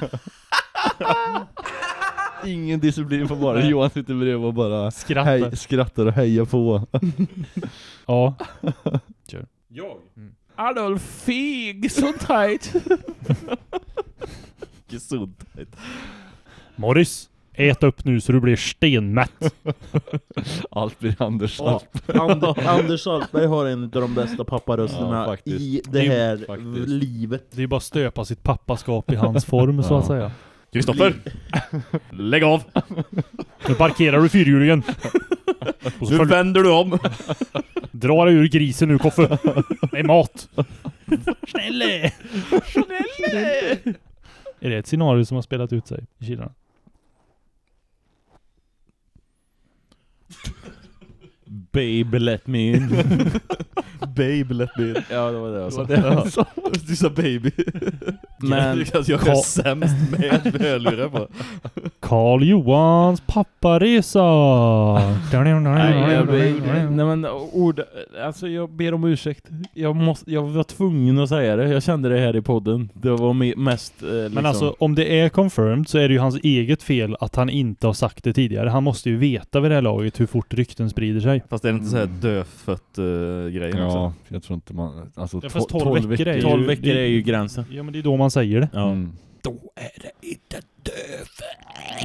Ingen disciplin på bara. Johan sitter bredvid och bara Skrattar. hej, skrattar och hejar på. Ja. Jag? Mm. Adolf Fig, så tight! Gesunt. Morris, ät upp nu så du blir stenmätt. Allt blir Anders. Ja, And, Anders Altberg har en av de bästa papparösterna Ja, faktiskt. i det Det är- här faktiskt. livet. Det är bara att stöpa sitt pappaskap i hans form så att säga. Kristoffer! Lägg av! Nu parkerar du fyrhjulingen. Och så Nu följ, vänder du om! drar dig ur grisen nu Koffe. Det är mat. Snälle! Är det ett scenario som har spelat ut sig i Kina? Babe let me in. Babe let me in. ja, det var det jag sa. Ja. Du sa baby. Men jag är sämst med hörlurar på. Karl Johans papparesa! Nej, jag, ber- nej men ord, alltså jag ber om ursäkt. Jag, måste, jag var tvungen att säga det. Jag kände det här i podden. Det var me- mest eh, liksom. Men alltså om det är confirmed så är det ju hans eget fel att han inte har sagt det tidigare. Han måste ju veta vid det här laget hur fort rykten sprider sig. Fast det är inte så här dödfött uh, grejen Ja, också. jag tror inte man... Alltså, Ja, fast to- 12 veckor är ju- 12 veckor det- är ju gränsen. Ja men det är då man säger det. Ja. Mm. Då är det inte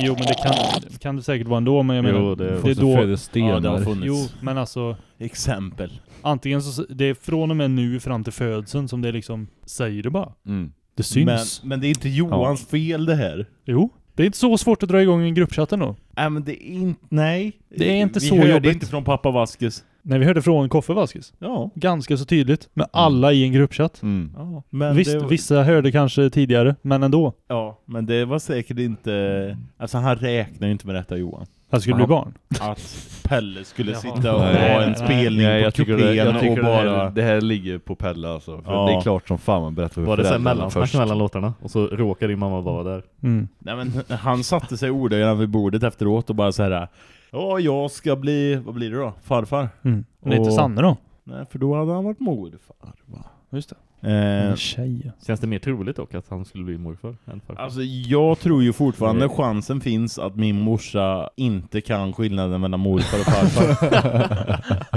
Jo men det kan, kan det säkert vara ändå men jag menar... Jo, det- det är Fast då... stenar. Ja, det har funnits Jo men alltså... exempel. Antingen så... Det är från och med nu fram till födseln som det liksom säger det bara. Mm. Det syns. Men, men det är inte Johans fel det här. Jo. Det är inte så svårt att dra igång en gruppchatt ändå. Nej men det är inte, nej. Det är inte Vi så hörde jobbigt. inte från pappa Vaskes. När vi hörde från Koffe Vaskis. Ja. Ganska så tydligt. Med alla i en gruppchatt. Mm. ja. Men Visst, var- vissa hörde kanske tidigare, men ändå. Ja, men det var säkert inte... Alltså han räknar ju inte med detta Johan. Han skulle bli barn. Att Pelle skulle Jaha. sitta och Nej, ha en nej, spelning Nej, på jag tycker, det, jag tycker och det, bara... här, det här ligger på Pelle alltså. För Ja. det är klart som fan man berättar för Var det föräldrarna mellansnack mellan låtarna? Och så råkade din mamma vara där. Mm. Nej men han satte sig ordagrant vid bordet efteråt och bara så här. Ja, jag ska bli, vad blir det då? Farfar? Mm. Men det är inte Och- Sanne då? Nej, för då hade han varit morfar va? Just det. Eh. Känns det mer troligt dock att han skulle bli morfar än farfar? alltså jag tror ju fortfarande Nej. chansen finns att min morsa inte kan skillnaden mellan morfar och farfar.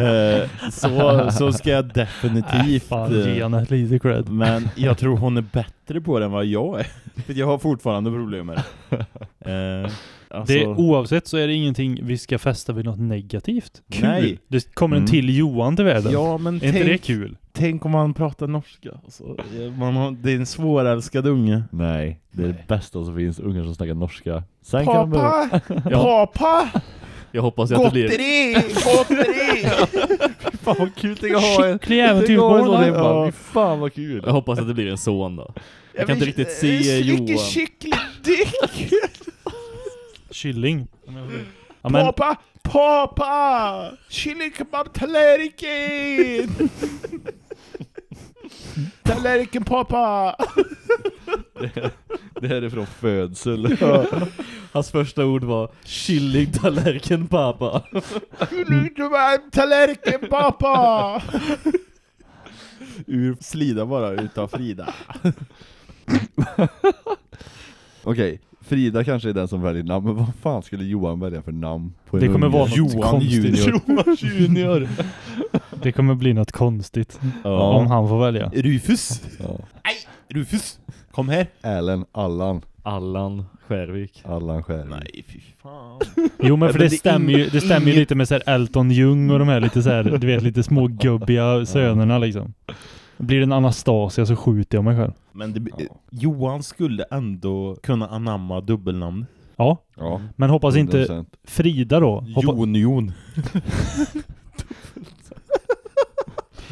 eh, så, så ska jag definitivt... Fan, eh, ge henne lite cred. Men jag tror hon är bättre på det än vad jag är. För jag har fortfarande problem med det. Eh, alltså, Det, oavsett så är det ingenting vi ska fästa vid något negativt. Kul! Nej. Det kommer en Mm. till Johan till världen. ja, men är inte det tänk, kul? tänk om man pratar norska. Alltså, man har, det är en svårälskad unge. Nej, det är det bästa som finns. Ungar som snackar norska. Sen kan de börja... Pappa! Pappa! Jag hoppas att det blir... Gotteri! Gotteri! Fan vad kul, tänk att ha en... Skicklig tänk äventyrsbarn. Ja. Fan vad kul. Jag hoppas att det blir en son då. Jag kan inte riktigt se Johan. kycklingdick! Kylling. Ja, men, Pappa! Pappa! Kyllingkebab taleriken! Taleriken pappa! Det här är från födsel. Hans första ord var Killing tallerken pappa. Kyllingkebab taleriken pappa! Ur Slida bara, utav Frida. Okej, Frida kanske är den som väljer namn, men vad fan skulle Johan välja för namn på en Det kommer unge? vara något Johan konstigt. Junior. Johan Junior! Det kommer bli något konstigt. Ja. Om han får välja. Rufus! Ja. Rufus! Kom här! Allen, Allan, Allan Skärvik. Allan Skärvik. Nej, fy fan. Jo men för Men det stämmer ju, det stämmer ju lite med så här Elton Jung och de här lite så här, du vet lite smågubbiga sönerna liksom. Blir det en Anastasia så skjuter jag mig själv. Men det, Ja. Johan skulle ändå kunna anamma dubbelnamn. Ja, Ja, men hoppas inte 100%. Frida då. Hoppa, Jon Jon.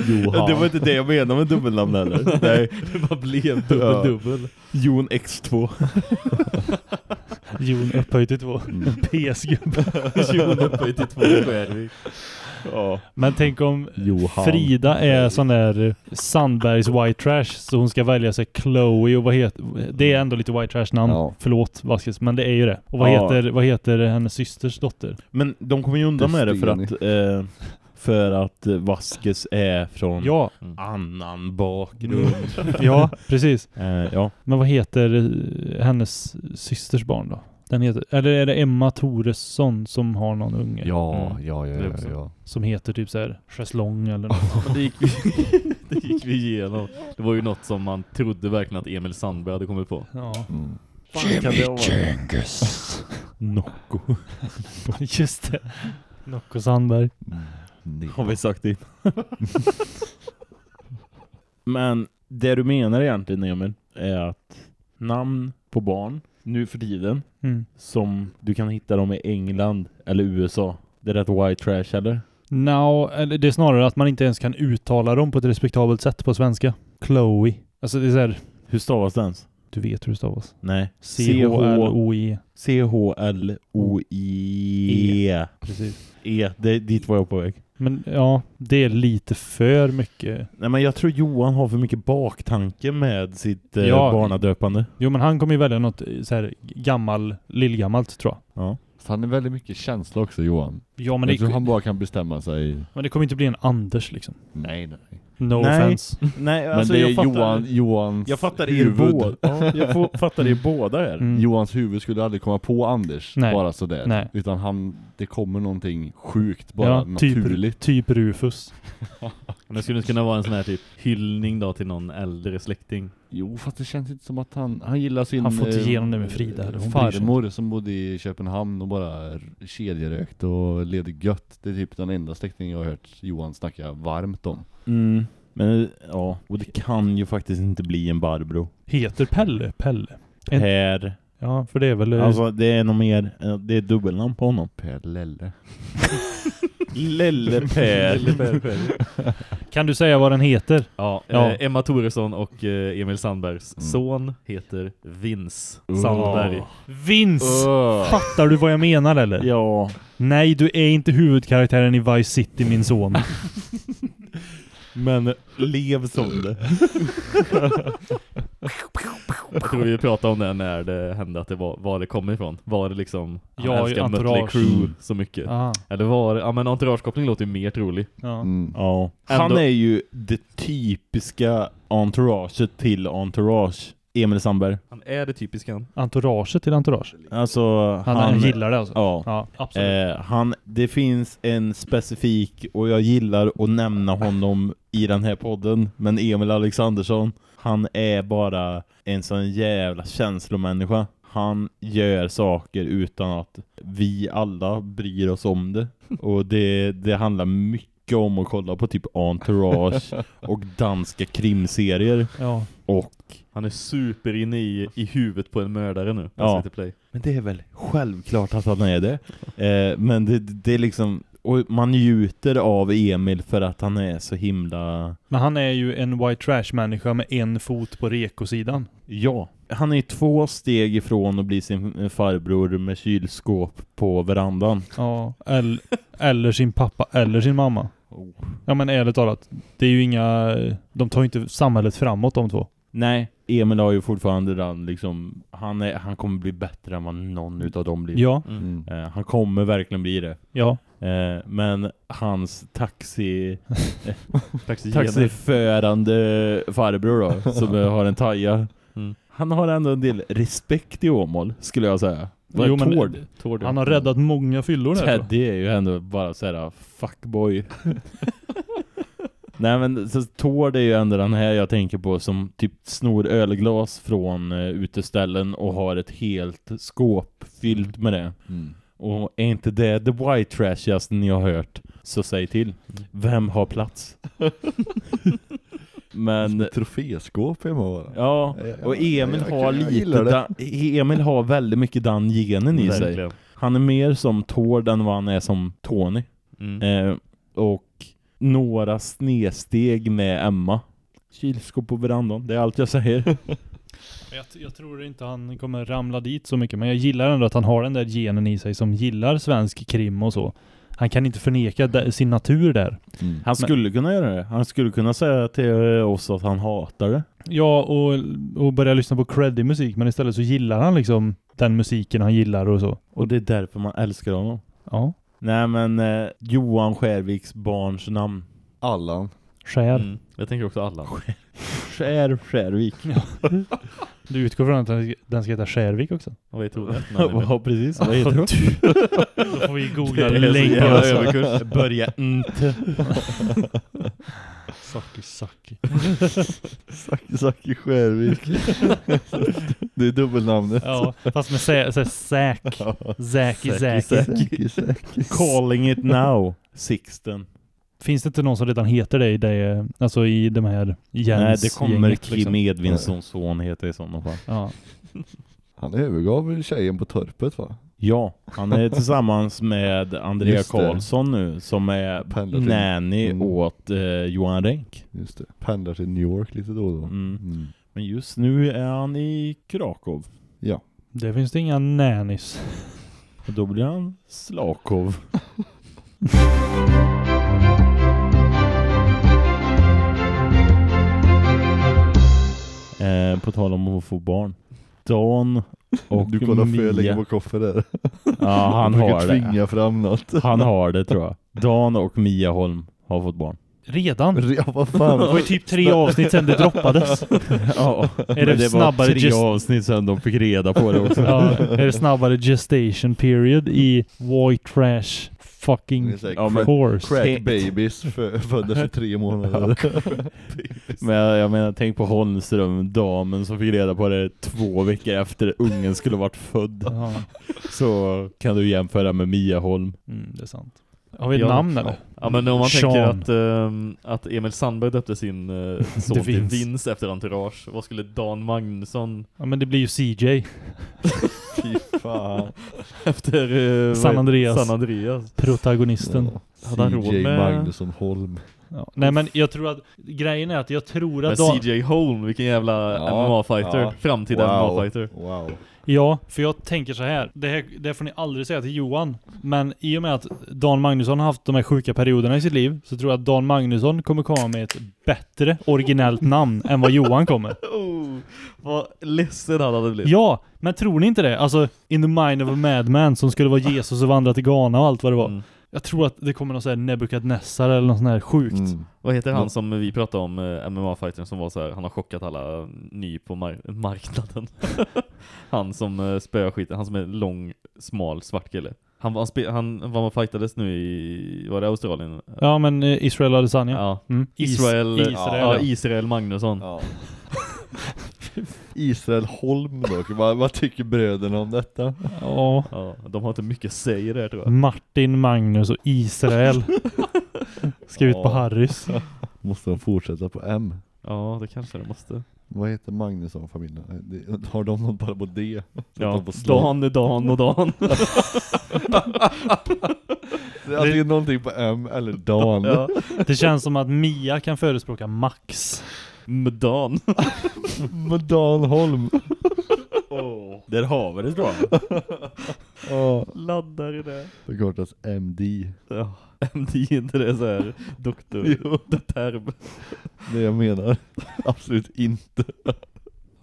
Johan. Det var inte det jag menade med dubbelnamn heller. Nej. Det bara blev dubbel dubbel. Jon X2. Jon upphöjt till två. Mm. PS-gubbe. Jon upphöjt till två Skärvik. Ja. Men tänk om Johan. Frida är sån där Sandbergs white trash så hon ska välja sig Chloe och vad heter det är ändå lite white trash namn. Ja. Förlåt Vaskes, men det är ju det. Och vad Ja. heter vad heter hennes systers dotter? Men de kommer ju undan med det för att eh, för att Vaskes är från Ja, annan bakgrund. ja precis. eh, ja. Men vad heter eh, hennes systers barn då? Den heter, eller är det Emma Toresson som har någon unge? Ja, Mm. ja, ja, ja, ja. Som heter typ såhär Cheslong eller något. Det gick, vi, det gick vi igenom. Det var ju något som man trodde verkligen att Emil Sandberg hade kommit på. Ja, Mm. Fan kan det vara? Nocco. just det. Nocco Sandberg. Mm. Har vi sagt det? Men det du menar egentligen Emil är att namn på barn nu för tiden Mm. som du kan hitta dem i England eller USA. Det är rätt white trash eller? No, eller det är snarare att man inte ens kan uttala dem på ett respektabelt sätt på svenska. Chloe. Alltså det är såhär, Hur stavas det ens? Du vet hur det stavas. Nej. C-H-L-O-I. C-H-L-O-I-E. Precis. E. Det, dit var jag på väg. Men ja, det är lite för mycket. Nej men jag tror Johan har för mycket baktanke med sitt eh, Ja. barnadöpande. Jo men han kommer ju välja något eh, så här gammal, lillgammalt tror jag. Ja. Fast han är väldigt mycket känsla också Johan. Ja men jag tror det, han bara kan bestämma sig. men det kommer inte bli en Anders liksom. Nej nej. No Nej. offense. Nej, Men alltså det är jag fattar, Johan, Johans jag fattar er huvud. båda. Ja, jag får, fattar er båda här. Mm. Johans huvud skulle aldrig komma på Anders Nej. bara sådär. Nej. Utan han, det kommer någonting sjukt bara Ja, typ, naturligt. typ Rufus. Men det skulle kunna vara en sån här typ hyllning då till någon äldre släkting. Jo fast det känns inte som att han, han gillar sin Han får inte eh, igenom det med Frida, eller hon farmor som bodde i Köpenhamn och bara kedjerökt och levde gött. Det är typ den enda släktingen jag har hört Johan snacka varmt om. Mm. Men ja, och det kan ju faktiskt inte bli en Barbro. Heter Pelle Pelle? En- Per. Ja, för det är väl... Alltså det är nog mer, eh, det är dubbelnamn på honom. Per Lelle. Per. Kan du säga vad den heter? Ja, Ja. Eh, Emma Thoresson och eh, Emil Sandbergs Mm. son heter Oh. Sandberg. Vince! Fattar du vad jag menar eller? Ja. Nej, du är inte huvudkaraktären i Vice City min son. Men lev som det. Jag tror vi pratade om det när det hände att det var, var det kommer ifrån. Var det liksom han Ja, älskar. Mötley Crüe så mycket. Ah, Eller var det, ja men entourage-koppling låter ju mer trolig. ja. Mm. Ja. Han är ju det typiska entouraget till entourage. Emil Sandberg. Han är det typiska. Entourage till entourage. Alltså Han, han gillar det alltså? Ja. Ja, absolut. Eh, han, det finns en specifik och jag gillar att nämna honom i den här podden. Men Emil Alexandersson, han är bara en sån jävla känslomänniska. Han gör saker utan att vi alla bryr oss om det. Och det, det handlar mycket om att kolla på typ Entourage och danska krimserier. ja. Och Han är super inne i, i huvudet på en mördare nu. Ja. Play. Men det är väl självklart att han är det. Eh, men det, det är liksom... Och man njuter av Emil för att han är så himla... Men han är ju en white trash-människa med en fot på rekosidan. Ja. Han är två steg ifrån att bli sin farbror med kylskåp på verandan. Ja. Eller, eller sin pappa, eller sin mamma. Ja men ärligt talat, det är ju inga... De tar ju inte samhället framåt de två. Nej, Emil har ju fortfarande den liksom... Han, är, han kommer bli bättre än vad någon utav dem blir. Ja, Mm. Eh, han kommer verkligen bli det. ja. Eh, men hans taxi... Taxi taxiförande farbror då, som har en taja. Mm. Han har ändå en del respekt i Åmål, skulle jag säga. Vad Jo, är men- Tord? Tord. Han har räddat många fyllor där. Teddy är ju ändå bara såhär fuckboy. Nej men så Tord är ju ändå den här jag tänker på som typ snor ölglas från uh, uteställen och har ett helt skåp fyllt med det. Mm. Och är inte det the white trashigaste ni har hört så säg till. Vem har plats? Men troféskåp hemma bara. Ja, och Emil har lite da, Emil har väldigt mycket den genen i sig. Han är mer som Tord än vad han är som Tony. Mm. Eh, och några snedsteg med Emma. Kylskåp på verandan, det är allt jag säger. Jag, jag tror inte han kommer ramla dit så mycket, men jag gillar ändå att han har den där genen i sig som gillar svensk krim och så. Han kan inte förneka sin natur där. Mm. Han skulle kunna göra det. Han skulle kunna säga till oss att han hatar det. Ja, och, och börja lyssna på creddig musik, men istället så gillar han liksom den musiken han gillar och så. Och det är därför man älskar honom. Ja, Nej men eh, Johan Skärviks barns namn. Allan. skär. Mm. Jag tänker också alla. Skär Skärvik. Du utgår från att den ska- den ska heta Skärvik också? Tror rätt namn. Ja precis, vad heter du? Då får vi googla Det är så länge alltså. Börja inte. Sucky, sucky. Saki Saki Skärvik. det är dubbelnamnet. Ja, fast med sä, sä, säk. Saki Saki. Calling it now. Sixten. Finns det inte någon som redan heter det i det, alltså i de här Jens Nej, det kommer gänget, Kim liksom? Edvinssons son heter i sådana fall. Ja. Han övergav tjejen på torpet va? Ja, han är tillsammans med Andrea. Karlsson nu som är Pendlar till- nanny Mm. åt eh, Johan Renck. Just det. Pendlar till New York lite då och då. Mm. Mm. Men just nu är han i Krakow. Ja. Det finns det inga nannies. Och då blir han Slakov. eh, på tal om att få barn. Dan och Du kollar för länge på koffer där. Ja, han har det. tvinga fram något. Han har det tror jag. Dan och Mia Holm har fått barn. Redan? Ja, vad fan. Det var ju typ tre avsnitt sedan det droppades. Ja, Är det det snabbare var tre gest- avsnitt sedan de fick reda på det också. Ja, är det snabbare gestation period i white trash fucking Ja, men- course? Crack babies för, födda för tre månader. Men jag, jag menar, tänk på Holmström, damen som fick reda på det två veckor efter ungen skulle varit född. Ja, Så kan du jämföra med Mia Holm. mm, det är sant. Har vi ett Ja. namn eller? Ja men om man Sean. tänker att, ehm, att Emil Sandberg döpte sin uh, son till. Vince efter Entourage, vad skulle Dan Magnusson Ja men det blir ju CJ. Fy fan. efter uh, San Andreas. San Andreas? Protagonisten. Hade han råd med- Magnusson Holm. Ja. Nej men jag tror att grejen är att jag tror Men att Dan... CJ Holm, vilken jävla Ja, MMA-fighter, ja. framtida Wow. MMA-fighter. Wow. Ja, för jag tänker så här. Det, här. det får ni aldrig säga till Johan. Men i och med att Dan Magnusson har haft de här sjuka perioderna i sitt liv så tror jag att Dan Magnusson kommer komma med ett bättre originellt namn än vad Johan kommer. Oh, vad ledsen han hade blivit. Ja, men tror ni inte det? Alltså, in the mind of a madman som skulle vara Jesus och vandra till Ghana och allt vad det var. Mm. Jag tror att det kommer någon sån här Nebukadnessar eller något sånt här sjukt. Mm. Vad heter han som vi pratade om, eh, MMA-fightern som var så här, han har chockat alla ny på mar- marknaden. han som uh, spöar skiten, han som är lång, smal, svart kille. Han var, han, var med fightades nu i, var det Australien? Ja, men eh, Israel Adesanya. Ja. Mm. Israel, Israel, ja. Israel Magnusson. Ja. Israel Holm dock, vad, vad tycker bröderna om detta? Ja. Ja, de har inte mycket att säga där tror jag. Martin, Magnus och Israel. Skrivit på Ja. Harrys. Måste de fortsätta på M? Ja, det kanske det måste. Vad heter Magnusson-familjen? Det- Har de något bara på D? Ja, slå? Dan, Dan och Dan. Det är antingen någonting på M eller Dan. ja. Det känns som att Mia kan förespråka Max. Med Dan. Med Holm. Där har vi det tror jag. Ja, Laddar i det. förkortas MD. Ja, MD är inte det så här doktor, Jo. term. Det jag menar. Absolut inte.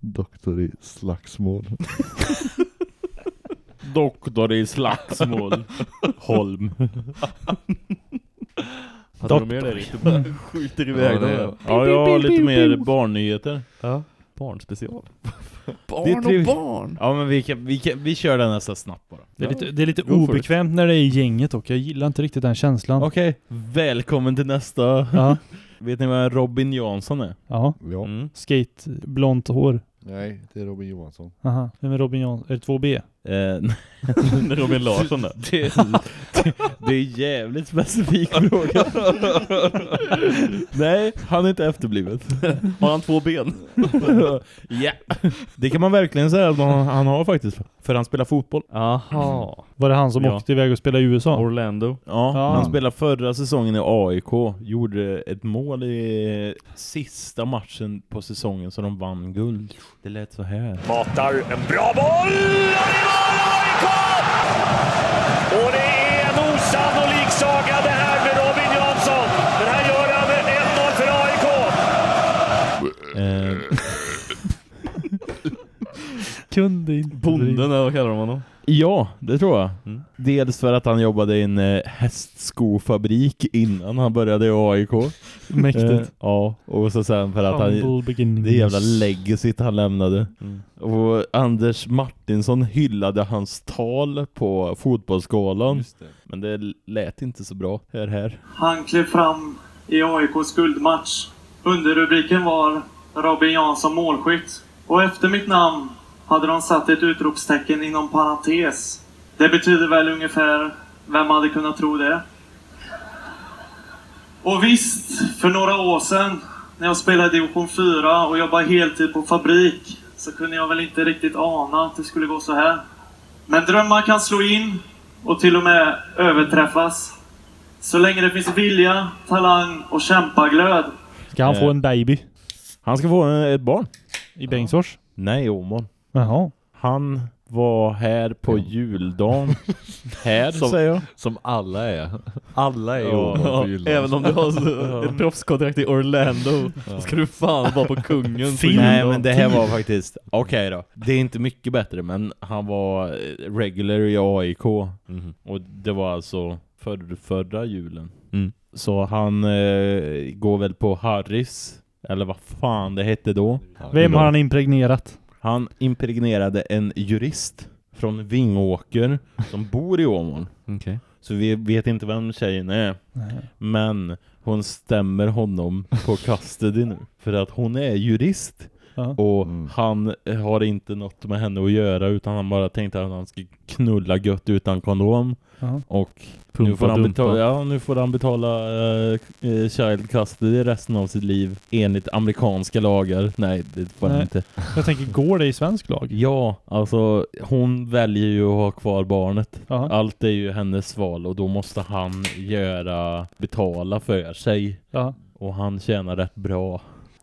Doktor i slagsmål. Doktor i slagsmål. Holm. Hade du mer där inte skjuter iväg Ja, dem. Ja, jag har lite mer barnnyheter. Ja, barnspecial. Barn och barn! Ja men vi, kan, vi, kan, vi kör den nästan snabbt bara. Det är lite, det är lite Go for it. obekvämt när det är i gänget och jag gillar inte riktigt den känslan. Okej, välkommen till nästa. Ja, Vet ni vad Robin Jansson är? ja. Ja. Mm. Skate, blont hår. Nej, det är Robin Johansson. Aha. Vem är Robin Jansson? Är det 2B? Eh, Robin Larsson där. det, det, det är jävligt specifik fråga. Nej, han är inte efterblivet. Har han två ben? ja, det kan man verkligen säga att han, han har faktiskt. För han spelar fotboll. Aha. Var det han som Ja. åkte iväg och spelade i USA? Orlando. Ja, Ja. han spelade förra säsongen i AIK. Gjorde ett mål i sista matchen på säsongen så de vann guld. Det lät så här. Matar en bra boll! Och det var AIK! Och det Kunde inte. Bonden, eller vad kallar de honom? ja, det tror jag. Mm. Dels för att han jobbade i en eh, hästskofabrik innan han började i AIK. Mäktigt. Eh, ja, och så sen för att han... Humble beginnings. Det jävla legacyt han lämnade. Mm. Och Anders Martinsson hyllade hans tal på fotbollsskalan. Men det lät inte så bra. Hör här. Han klev fram i AIKs guldmatch. Underrubriken var Robin Jansson målskytt. Och efter mitt namn hade de satt ett utropstecken inom parentes. Det betyder väl ungefär, vem hade kunnat tro det? Och visst, för några år sedan när jag spelade i division 4 och jobbade heltid på fabrik så kunde jag väl inte riktigt ana att det skulle gå så här. Men drömmar kan slå in och till och med överträffas. Så länge det finns vilja, talang och kämpaglöd. Ska han få Eh. en baby? Han ska få ett barn. I Bengtsfors? Nej, i Åmål. Jaha. Han var här på juldagen. här Som- säger jag. Som alla är. Alla är Ja. På juldagen. även om du har ett proffskontrakt i Orlando så ska du fan vara på kungen Nej men det här var faktiskt, okej då. Det är inte mycket bättre men han var eh, regular i AIK. Mhm. Och det var alltså för, förra julen. Mm. Så han eh, går väl på Harris. Eller vad fan det hette då. Vem har han impregnerat? Han impregnerade en jurist från Vingåker som bor i Åmål. Okej. Så vi vet inte vem tjejen är. Men hon stämmer honom på custody nu. För att hon är jurist. Ja. Och han har inte något med henne att göra utan han bara tänkte att han skulle knulla gött utan kondom. Ja. Och Pumpa, nu får, han dumpa. betala, ja, nu får han betala eh, child custody resten av sitt liv enligt amerikanska lagar. Nej, det får han inte. Jag tänker, går det i svensk lag? Ja, alltså hon väljer ju att ha kvar barnet. Ja. Allt är ju hennes val och då måste han göra betala för sig. Ja. Och han tjänar rätt bra.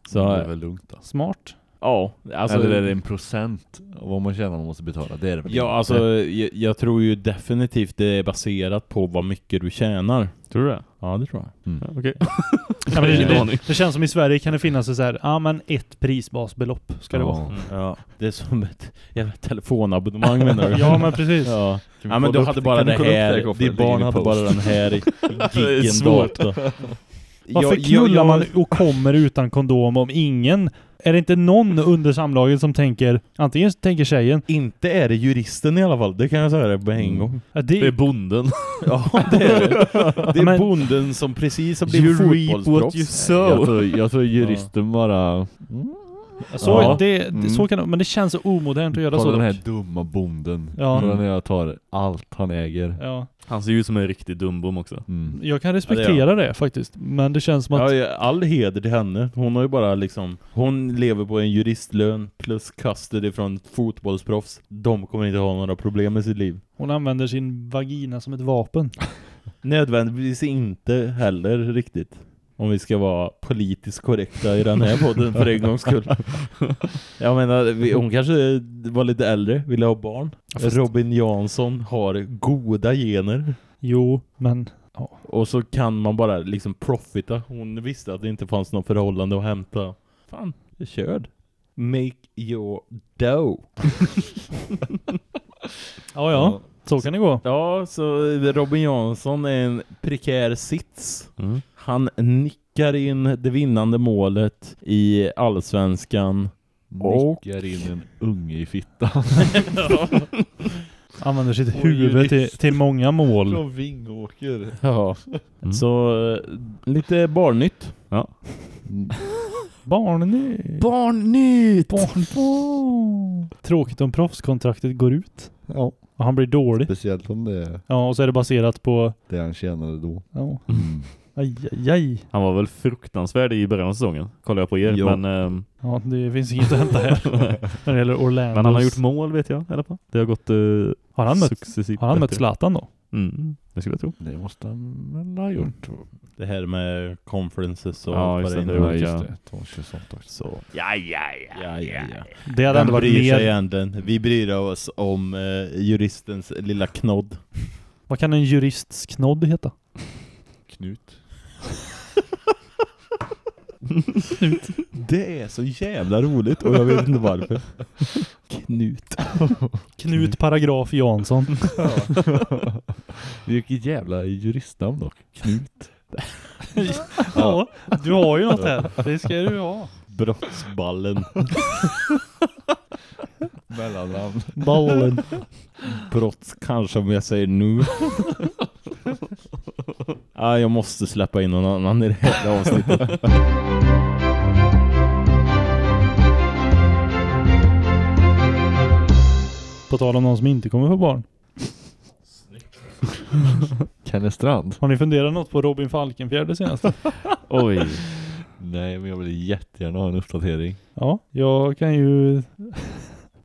Så Så det är väl lugnt då. Smart. Ja, alltså Eller är det en procent av vad man tjänar man måste betala? Det är det väl Ja, inte. alltså jag, jag tror ju definitivt det är baserat på vad mycket du tjänar. Tror du det? Ja, det tror jag. Mm. Ja, Okej. Ja, men det, det, det känns som i Sverige kan det finnas så här, ja men ett prisbasbelopp ska det Ja. vara. Ja, det är som ett jävla telefonabonnemang menar du? Ja men precis. Ja. Kan vi ja men kolla du upp- hade bara kan det kolla upp det här, här, Koffe? ditt barn Ligger i hade bara den här giggen svårt. data. Varför knullar man och kommer utan kondom om ingen... Är det inte någon under samlaget som tänker... Antingen tänker tjejen... Inte är det juristen i alla fall, det kan jag säga det på en gång. Ja, det, Det är bonden. Ja, det är det. Det är Men- bonden som precis har You blivit reap what you fotbollsproffs. sow. Jag tror, jag tror juristen bara... så, Ja. det, det, Mm. så kan det, Men det känns så omodernt att göra Kolla så. den här dock. dumma bonden. Ja. Kolla när jag tar allt han äger. Ja. Han ser ju ut som en riktig dumbom också. Mm. Jag kan Ja, respektera det det, faktiskt. Men det känns som att... Ja, ja, all heder till henne. Hon har ju bara liksom, hon lever på en juristlön plus custody från ett fotbollsproffs. De kommer inte ha några problem med sitt liv. Hon använder sin vagina som ett vapen. Nödvändigtvis inte heller riktigt. Om vi ska vara politiskt korrekta i den här podden för en gångs skull. Jag menar, hon kanske var lite äldre, ville ha barn. Robin Jansson har goda gener. Jo, men... Ja. Och så kan man bara liksom profita. Hon visste att det inte fanns något förhållande att hämta. Fan, jag körd. Make your dough. Ja, ja. Så kan det gå. Ja, så Robin Jansson är en prekär sits. Mm. Han nickar in det vinnande målet i allsvenskan. Och- Nickar in en unge i fittan. Använder sitt huvud till, till många mål. Från Vingåker. Ja, Mm. så eh, lite barnnytt. Ja. Barnen Barnnytt! Barn, barn. Tråkigt om proffskontraktet går ut. Ja, Och han blir dålig. speciellt om det är Ja, och så är det baserat på... det han tjänade då. Ja. Mm. Aj, aj, aj. Han var väl fruktansvärd i början av säsongen. Kollar jag på er. Ja. Men, ehm, Ja, det finns inget att hämta här. När det gäller Orlando. men han har gjort mål vet jag alla fall. Det har gått uh, Har han mött, har han mött. Zlatan då? Mm, det skulle jag tro. Det måste han väl ha gjort. Det här med conferences och Ja, vad just det det. innebär. Ja, just det. De kör sånt också. Så. Ja, ja, Ja, ja, ja. Det hade ändå varit mer... egentligen? Vi bryr oss om eh, juristens lilla knodd. Vad kan en jurists knodd heta? Knut. Det är så jävla roligt och jag vet inte varför. Knut. Knut Paragraf Jansson. Vilket jävla juristnamn dock. Knut. ja, du har ju något här. Det ska du ha. Brottsballen. Mellannamn. Ballen. Brotts kanske om jag säger nu. ja, jag måste släppa in någon annan i det här avsnittet. På tal om någon som inte kommer få barn. Kenneth Strand. Har ni funderat något på Robin Falkenfjärd senaste? Oj. Nej, men jag vill jättegärna ha en uppdatering. Ja, jag kan ju...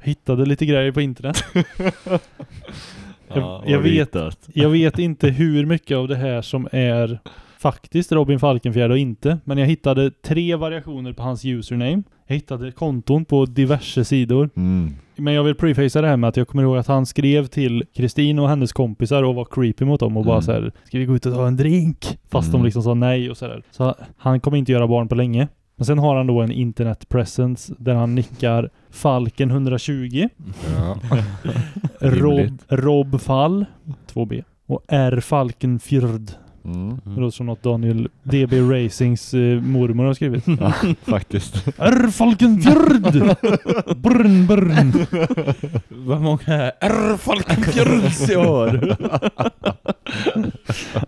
Hittade lite grejer på internet. Jag- Ja, jag vet-. Jag vet inte hur mycket av det här som är faktiskt Robin Falkenfjärd och inte. Men jag hittade tre variationer på hans username. Jag hittade konton på diverse sidor. Mm. Men jag vill prefacea det här med att jag kommer ihåg att han skrev till Kristin och hennes kompisar och var creepy mot dem och bara Mm. så här, Ska vi gå ut och ta en drink? Fast Mm. de liksom sa nej och sådär. Så han kommer inte göra barn på länge. Men sen har han då en internet presence där han nickar Falken 120, Ja. Rob. Rob Fall 2B och R Falkenfjord. Mm. Det låter som något Daniel DB Racings eh, mormor har skrivit. Ja, faktiskt. R Falkenfjord! Brn brn! Vad många R-Falkenfjords jag har.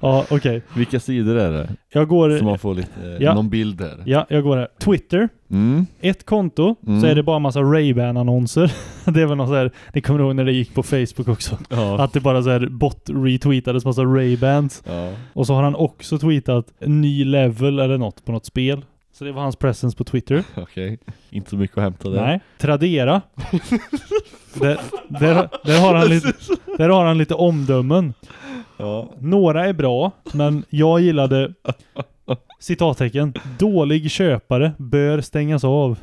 Ja, okej. Vilka sidor är det? Jag går... Så man får lite, Ja. någon bild här. Ja, jag går här. Twitter. Mm. Ett konto, Mm. så är det bara massa Ray-Ban annonser. det är väl något så här, ni kommer ihåg när det gick på Facebook också. Ja. Att det bara så här bot-retweetades massa Ray-Bans. Ja. Och så har han också tweetat ny level eller något på något spel. Så det var hans presence på Twitter. Okej. Inte så mycket att hämta där. Nej. Tradera. där, där, där, har han lite, där har han lite omdömen. Ja. Några är bra, men jag gillade citattecken. Dålig köpare bör stängas av.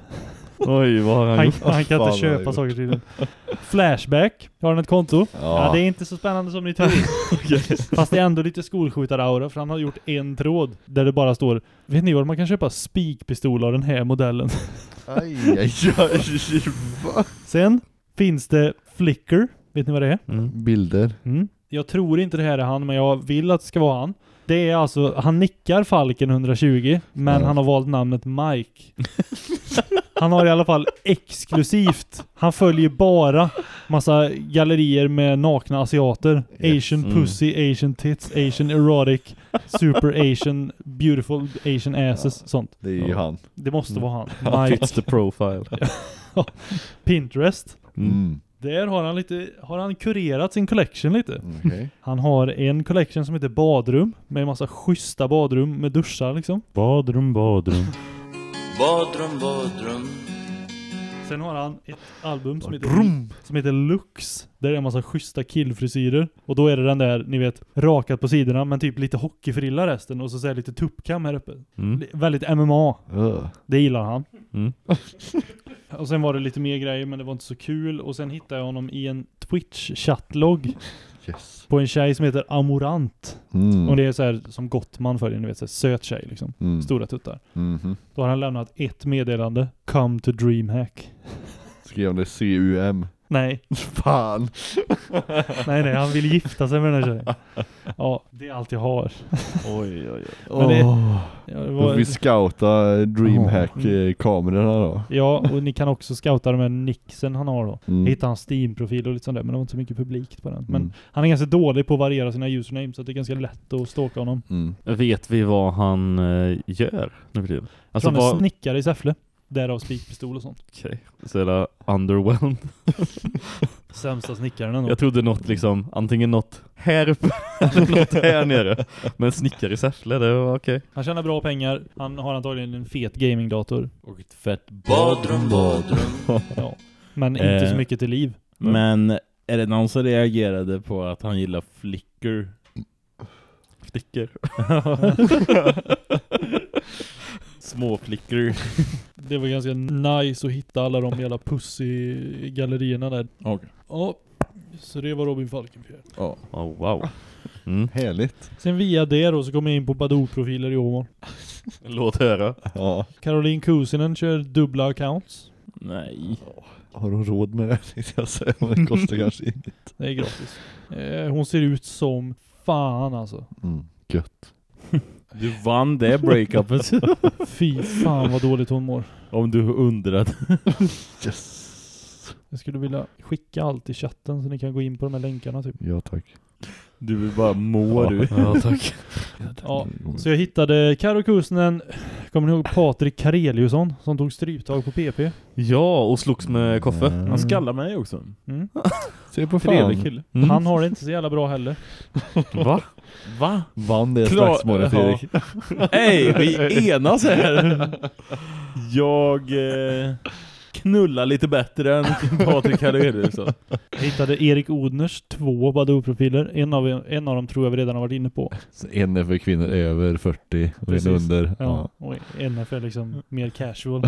Oj, vad har han Han, gjort? han kan vad inte köpa saker till Flashback. Har han ett konto? Ja. Ja. det är inte så spännande som ni tror. Fast det är ändå lite skolskjutar-aura för han har gjort en tråd där det bara står Vet ni var man kan köpa spikpistol av den här modellen? Aj, aj, aj. Va? Sen finns det Flickr. Vet ni vad det är? Mm. Bilder. Mm. Jag tror inte det här är han, men jag vill att det ska vara han. Det är alltså, han nickar Falken 120, men Ja. han har valt namnet Mike. Han har i alla fall exklusivt, han följer bara massa gallerier med nakna asiater. Yes. Asian Mm. pussy, Asian tits, Asian erotic, super Asian, beautiful Asian asses, sånt. Det är ju Ja. han. Det måste vara han. Han Mike. fits the profile. Pinterest. Mm. Där har han lite, har han kurerat sin collection lite. Okej. Han har en collection som heter badrum med en massa schyssta badrum med duschar liksom. Badrum, badrum. Badrum, badrum. Sen har han ett album som heter, som heter Lux. Där det är en massa schyssta killfrisyrer. Och då är det den där, ni vet, rakat på sidorna men typ lite hockeyfrilla resten och så säger lite tuppkam här uppe. Mm. Väldigt MMA. Öh. Det gillar han. Mm. Och sen var det lite mer grejer men det var inte så kul. Och sen hittade jag honom i en Twitch-chattlogg Yes. på en tjej som heter Amorant. Mm. Och det är så här som Gottman följer, ni vet, så här, söt tjej liksom. Mm. Stora tuttar. Mhm. Då har han lämnat ett meddelande. Come to DreamHack. Skrev det C-U-M. Nej, Fan. nej, nej. Han vill gifta sig med den här tjejen. Ja, det är allt jag har. Oj, oj, oj. Men det-. Ja, det var, vi scouta Mm. DreamHack-kamerorna då. ja och ni kan också scouta de här nixen han har då. Mm. Jag hittade hans Steam-profil och lite sånt där, men det var inte så mycket publikt på den. Men Mm. han är ganska dålig på att variera sina usernames, så det är ganska lätt att stalka honom. Mm. Vet vi vad han eh, gör nu för tiden? Alltså Från en vad... snickare i Säffle. Därav spikpistol och sånt. Okej. Så jävla underwhelmed. Sämsta snickaren ändå. Jag trodde något liksom, antingen något här uppe eller något här nere. Men snickare i Säffle, det var okej. Han tjänar bra pengar, han har antagligen en fet gamingdator. Och ett fett Badrum, badrum. Ja. Men inte Eh. så mycket till liv. Men är det någon som reagerade på att han gillar Flickr? Flickor. Små flickor. Det var ganska nice att hitta alla de jävla pussy-gallerierna där. Okej. Ja, så det var Robin Falkenfjärd. Ja. Oh, wow. Mm. Härligt. Sen via det då så kom jag in på Badoo-profiler i Åmål. Låt höra. Ja. Caroline Kusinen kör dubbla accounts. Nej. Har hon råd med det? det kostar kanske inget. Det är gratis. Eh, hon ser ut som fan alltså. Mm. Gött. Du vann det breakupet. Fy fan vad dåligt hon mår. Om du undrat. Yes. Jag skulle vilja skicka allt i chatten så ni kan gå in på de här länkarna typ. Ja tack. Du vill bara må Ja. du. Ja, tack. Ja, så jag hittade Karo Kusinen, kommer ni ihåg Patrik Kareliusson som tog stryptag på PP? Ja, och slogs med Koffe. Mm. Han skallar mig också. Mm. Se på Trevlig fan. kille. Mm. Han har det inte så jävla bra heller. Va? Va? Vann det Klar- slagsmålet Ja. Erik. Hej, vi enas här. Jag eh, knulla lite bättre än Patrik Hareliusson. Jag hittade Erik Odners två Badoo-profiler. En av, en av dem tror jag vi redan har varit inne på. Så en är för kvinnor över 40 och Precis. en under. Ja, Ja. och en är för liksom mer casual.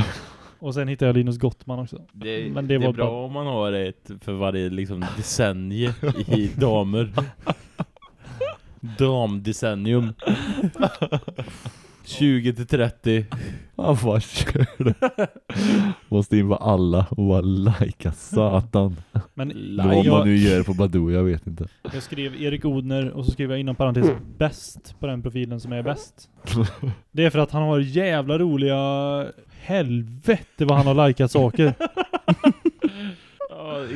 Och sen hittade jag Linus Gottman också. Det, Men det, det är bra bara- om man har ett för varje liksom decennie i damer. Damdecennium. 20 till 30. Ja, vad kör du? Måste in på alla och bara lajka satan. Men vad man jag, nu gör på Badoo, jag vet inte. jag skrev Erik Odner och så skrev jag inom parentes bäst på den profilen som är bäst. Det är för att han har jävla roliga... Helvete vad han har likat saker.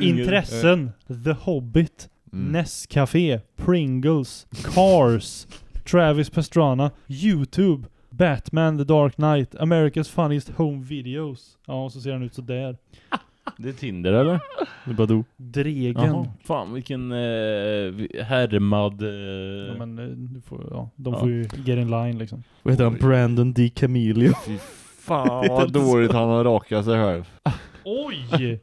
Intressen. The Hobbit. Mm. Nescafé. Pringles. Cars. Travis Pastrana. YouTube. Batman The Dark Knight. America's Funniest Home Videos. Ja, och så ser han ut så där. Det är Tinder eller? Det är Badoo. Dregen. Jaha. Fan vilken eh, härmad... Eh, Ja, men eh, du får, ja, de Ja. får ju get in line liksom. Vad heter han? Brandon D. Camilio. Fy fan vad dåligt han har rakat sig själv. Oj!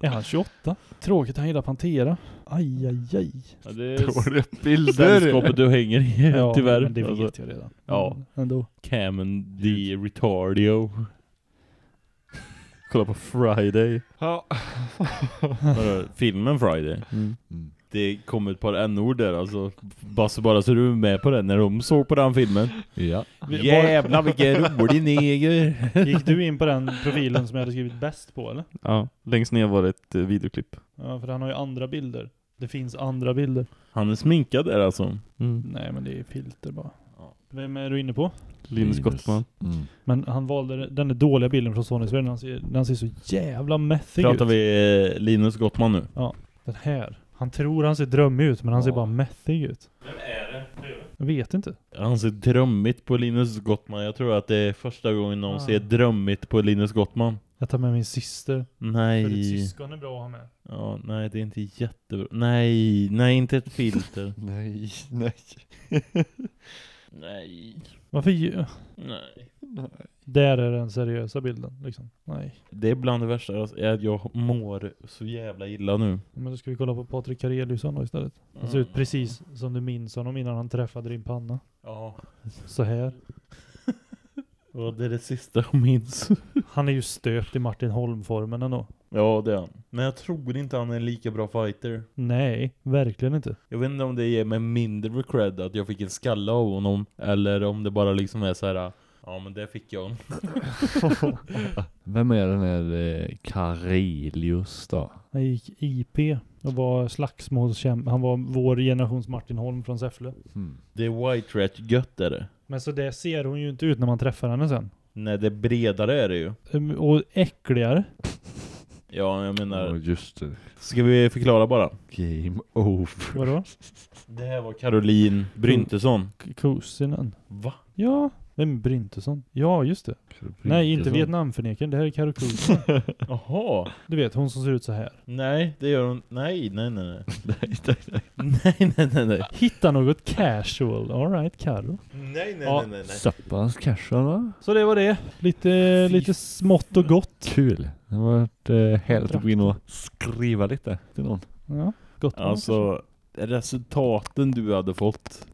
är han 28? Tråkigt han gillar Pantera. Aj, aj, aj. ja, det är Dåliga bilder. sällskapet du hänger i Ja, tyvärr. men det vet Alltså, jag redan. Ja. Men Ändå. Cameron the Retardio. Kolla på Friday. Ja. Filmen Friday. Mm. Det kom ett par n-ord där alltså. Basse bara så du är med på den när de såg på den filmen. Ja. Jävlar vilken rolig neger. Gick du in på den profilen som jag hade skrivit bäst på eller? Ja, längst ner var det ett eh, videoklipp. Ja, för han har ju andra bilder. Det finns andra bilder. Han är sminkad där alltså. Mm. Nej, men det är filter bara. Ja. Vem är du inne på? Linus. Gottman. Mm. Men han valde den där dåliga bilden från Sony Sverige. Han ser, den ser så jävla Pratar ut. vi eh, Linus Gottman nu? Den här. Han tror han ser drömmig ut, men han ser Ja. bara methig ut. Vem är det? Jag vet inte. Han ser drömmigt på Linus Gottman. Jag tror att det är första gången någon Ah. ser drömmigt på Linus Gottman. Jag tar med min syster. För ett Nej. syskon är bra att ha med. Ja, nej, det är inte jättebra. Nej, nej, inte ett filter. Nej, nej. nej, Varför ju- nej. Där är den seriösa bilden liksom. Nej. Det är bland det värsta alltså, är att jag mår så jävla illa nu. Men då ska vi kolla på Patrik Kareliusson då istället. Han ser ut precis som du minns honom innan han träffade din panna. Ja. Så här. Och det är det sista jag minns. Han är ju stöpt i Martin Holm-formen ändå. Ja, det är han. Men jag tror inte han är en lika bra fighter. Nej, verkligen inte. Jag vet inte om det ger mig mindre cred att jag fick en skalle av honom. Eller om det bara liksom är så här. Ja men det fick jag. Vem är den här eh, Karelius då? Han gick IP och var slagsmålskämpe. Han var vår generations Martin Holm från Säffle. Hmm. Det är white trash gött är det. Men så det ser hon ju inte ut när man träffar henne sen. Nej, det bredare är det ju. Ehm, Och äckligare. Ja, jag menar. Ja, just det. Ska vi förklara bara? Game over. Vadå? Det här var Caroline Bryntesson. K- Kusinen. Va? Ja, vem är Bryntesson? Ja, just det. Nej, inte Vietnamförnekaren. Det här är Karo. Jaha. Du vet, hon som ser ut så här. Nej, det gör hon. Nej, nej, nej, nej. nej, nej, nej. nej, nej, nej, nej. Hitta något casual. Alright, Karo. Nej, nej, Ja. nej, nej, nej. Sappans casual va? Så det var det. Lite, lite smått och gott. Kul. Det har varit eh, härligt att gå in och skriva lite till någon. Ja, gott. Alltså, resultaten du hade fått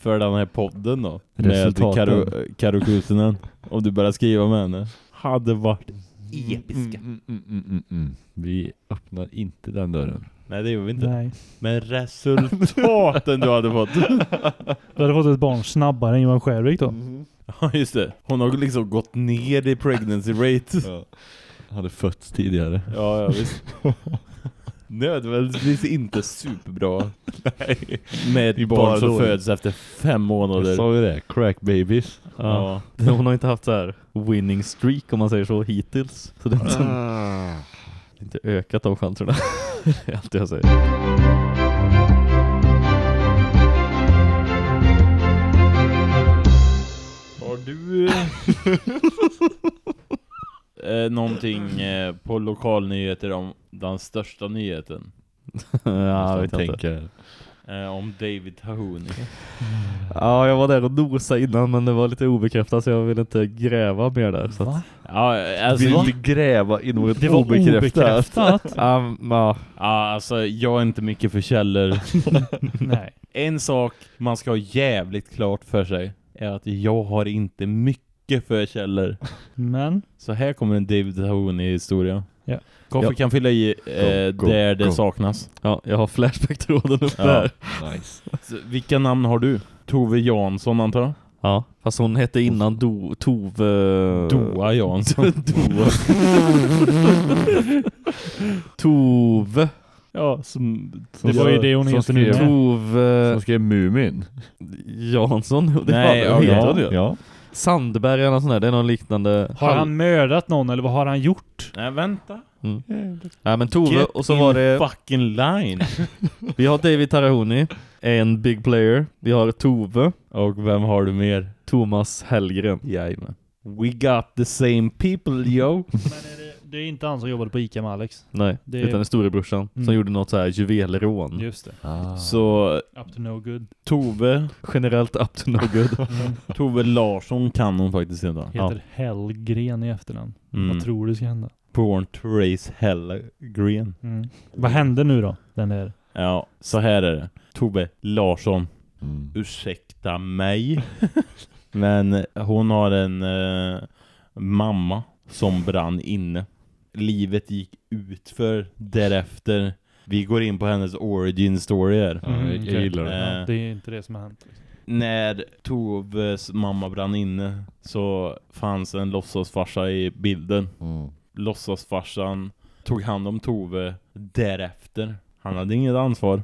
för den här podden då. Resultaten? Med Karo, Kusinen. Om du börjar skriva med henne. Hade varit episka. Mm, mm, mm, mm, mm. Vi öppnar inte den dörren. Nej, det gör vi inte. Nej. Men resultaten du hade fått. Du hade fått ett barn snabbare än Johan Skärvik då. Ja, just det. Hon har liksom gått ner i pregnancy rate. Ja. Hade fötts tidigare. Ja, ja visst. Nödvändigtvis inte superbra. Nej. Med ett barn som dåligt. föds efter fem Jag månader. sa ju det. Crack babies. Ja. Hon har inte haft så här winning streak om man säger så hittills. Så det har liksom Ah. inte ökat de chanserna. Det är allt jag säger. Har du eh, någonting eh, på lokalnyheter om den största nyheten? ja, jag vet jag inte. tänker. eh, om David Tahuni. Ja, jag var där och nosade innan men det var lite obekräftat så jag ville inte gräva mer där. Så att, Ja, alltså, Vill inte gräva i något Det var obekräftat. obekräftat. ja, ja, alltså, jag är inte mycket för källor. Nej. En sak man ska ha jävligt klart för sig är att jag har inte mycket för källor. Men, Så här kommer en David Tahuni-historia. Ja. Koffe Ja. kan fylla i eh, Go, go, där det go. saknas. ja, jag har Flashback-tråden upp Ja. där. Nice. Så, vilka namn har du? Tove Jansson antar jag? Ja, fast hon hette innan Do, Tove... Doa Jansson. Doa. Tove. ja, som... det var ju det hon som heter nu. Tove Som skrev Mumin. Jansson. Det Nej, var, ja, ja. Ja. Sandberg eller något sånt där. Det är någon liknande. Har han mördat någon eller vad har han gjort? Nej, vänta. Mm. Nej men Tove Get och så var det... fucking line. Vi har David Tarahoni. En big player. Vi har Tove. Och vem har du mer? Thomas Hellgren. Jajamän. We got the same people, yo. Det, är inte han som jobbade på Ica med Alex. Nej, Det- utan är storebrorsan som Mm. gjorde något så här juvelrån. Just det. Ah. Så Up to no good. Tove, Generellt up to no good. Tove Larsson kan hon faktiskt inte. Heter Hellgren i efternamn. Mm. Vad tror du ska hända? Born to raise Hellgren. Mm. Vad hände nu då? Den där. Ja, så här är det. Tove Larsson, Mm. ursäkta mig. Men hon har en eh, mamma som brann inne. Livet gick ut för därefter. Vi går in på hennes origin story här. Ja, jag, jag okej. gillar det. Eh, Ja, det är inte det som har hänt. liksom. När Toves mamma brann inne så fanns en låtsasfarsa i bilden. Mm. Låtsasfarsan tog hand om Tove därefter. Han hade inget ansvar.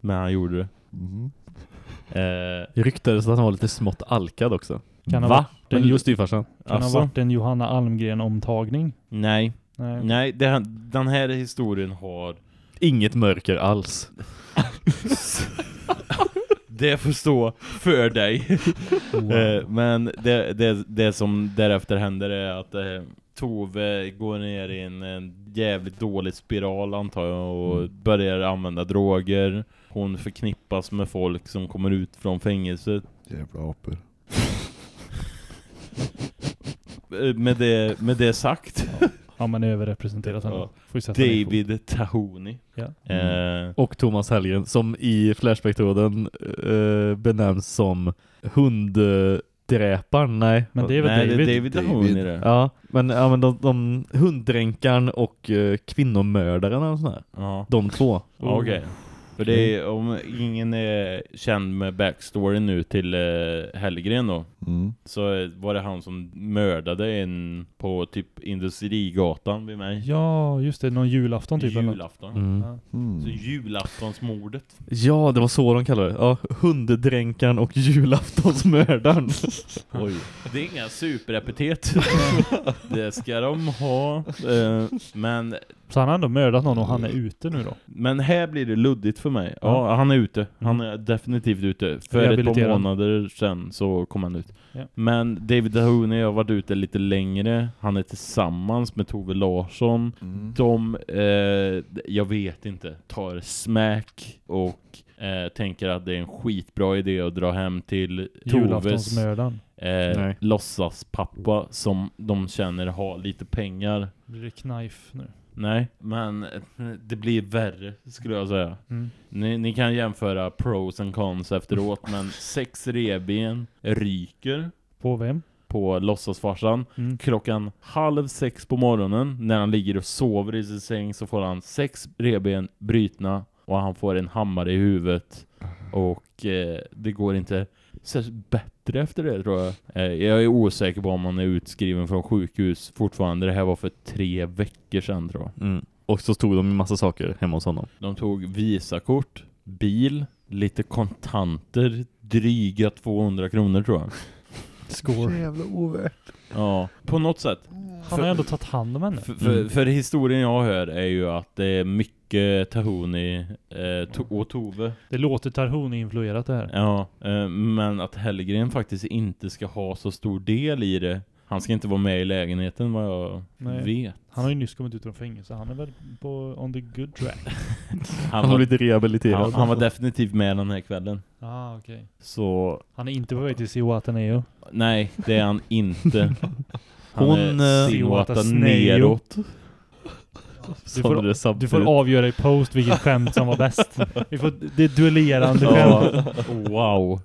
Men han gjorde det. Mhm. Eh, Det ryktades att han var lite smått alkad också. Kan ha Va? Varit Men en, just styvfarsan. kan ha alltså, varit en Johanna Almgren-omtagning. nej, Nej. nej det, den här historien har Inget mörker alls. Det får stå för dig. Eh, Men det, det, det som därefter händer är att eh, Tove går ner i en, en jävligt dålig spiral antar jag och börjar använda droger. Hon förknippas med folk som kommer ut från fängelset. Jävla apor. Eh, Med det, med det sagt, Ja. Ja. Får vi sätta ner foten. David Tahoni. Ja. Eh, Och Thomas Hellgren som i Flashback-tråden eh, benämns som hunddräparen. Nej. Men det är väl nej, David? det är David David. Tahoni det. Ja, men, ja, men de, de hunddränkarn och eh, kvinnomördaren och sånt här. Ja. De två. Ja, Okej. För det är, om ingen är känd med backstory nu till eh, Hellgren då Mm. så var det han som mördade en på typ Industrigatan vid mig. Ja, just det. Någon julafton typ. Julafton. Mm. Ja. Mm. Så julaftonsmordet. Ja, det var så de kallade det. Ja, hunddränkaren och julaftonsmördaren. Oj. Det är inga superepitet. det ska de ha. Eh, men, Så han har ändå mördat någon och han är ute nu då? men här blir det luddigt för mig. Ja, han är ute. Han är definitivt ute. För ett par månader sedan så kom han ut. Ja. Men David Dahoney har varit ute lite längre. Han är tillsammans med Tove Larsson. Mm. De, eh, jag vet inte, tar smack och eh, tänker att det är en skitbra idé att dra hem till Toves eh, Nej. låtsaspappa som de känner har lite pengar. Blir det knife nu? Nej, men eh, det blir värre skulle jag säga. Mm. Ni, ni kan jämföra pros and cons efteråt, men sex reben ryker På vem? på låtsasfarsan. Mm. Klockan halv sex på morgonen när han ligger och sover i sin säng så får han sex reben brytna och han får en hammare i huvudet och eh, det går inte särskilt bättre efter det tror jag. Eh, jag är osäker på om han är utskriven från sjukhus fortfarande. Det här var för tre veckor sedan tror jag. Mm. Och så stod de i massa saker hemma hos honom. De tog visakort, bil, lite kontanter, dryga 200 kronor tror jag. Score. Jävla ovärt. Ja, på något sätt. Han har ändå tagit hand om henne. För, för, för historien jag hör är ju att det är mycket Tahoni eh, to- och Tove. Det låter Tarhuni-influerat det här. Ja, eh, men att Hellgren faktiskt inte ska ha så stor del i det. Han Han ska inte vara med i lägenheten vad jag Nej. vet. Han har ju nyss kommit ut från fängelse. Han är väl på on the good track. Han har blivit rehabiliterad. han, han var definitivt med den här kvällen. ah, okej. Så Han är inte på väg till Siwataneo. nej, det är han inte. Han Hon, är Siwata neråt. Du får, du får avgöra i post vilket skämt som var bäst. Vi får, det är duellerande skämt. wow.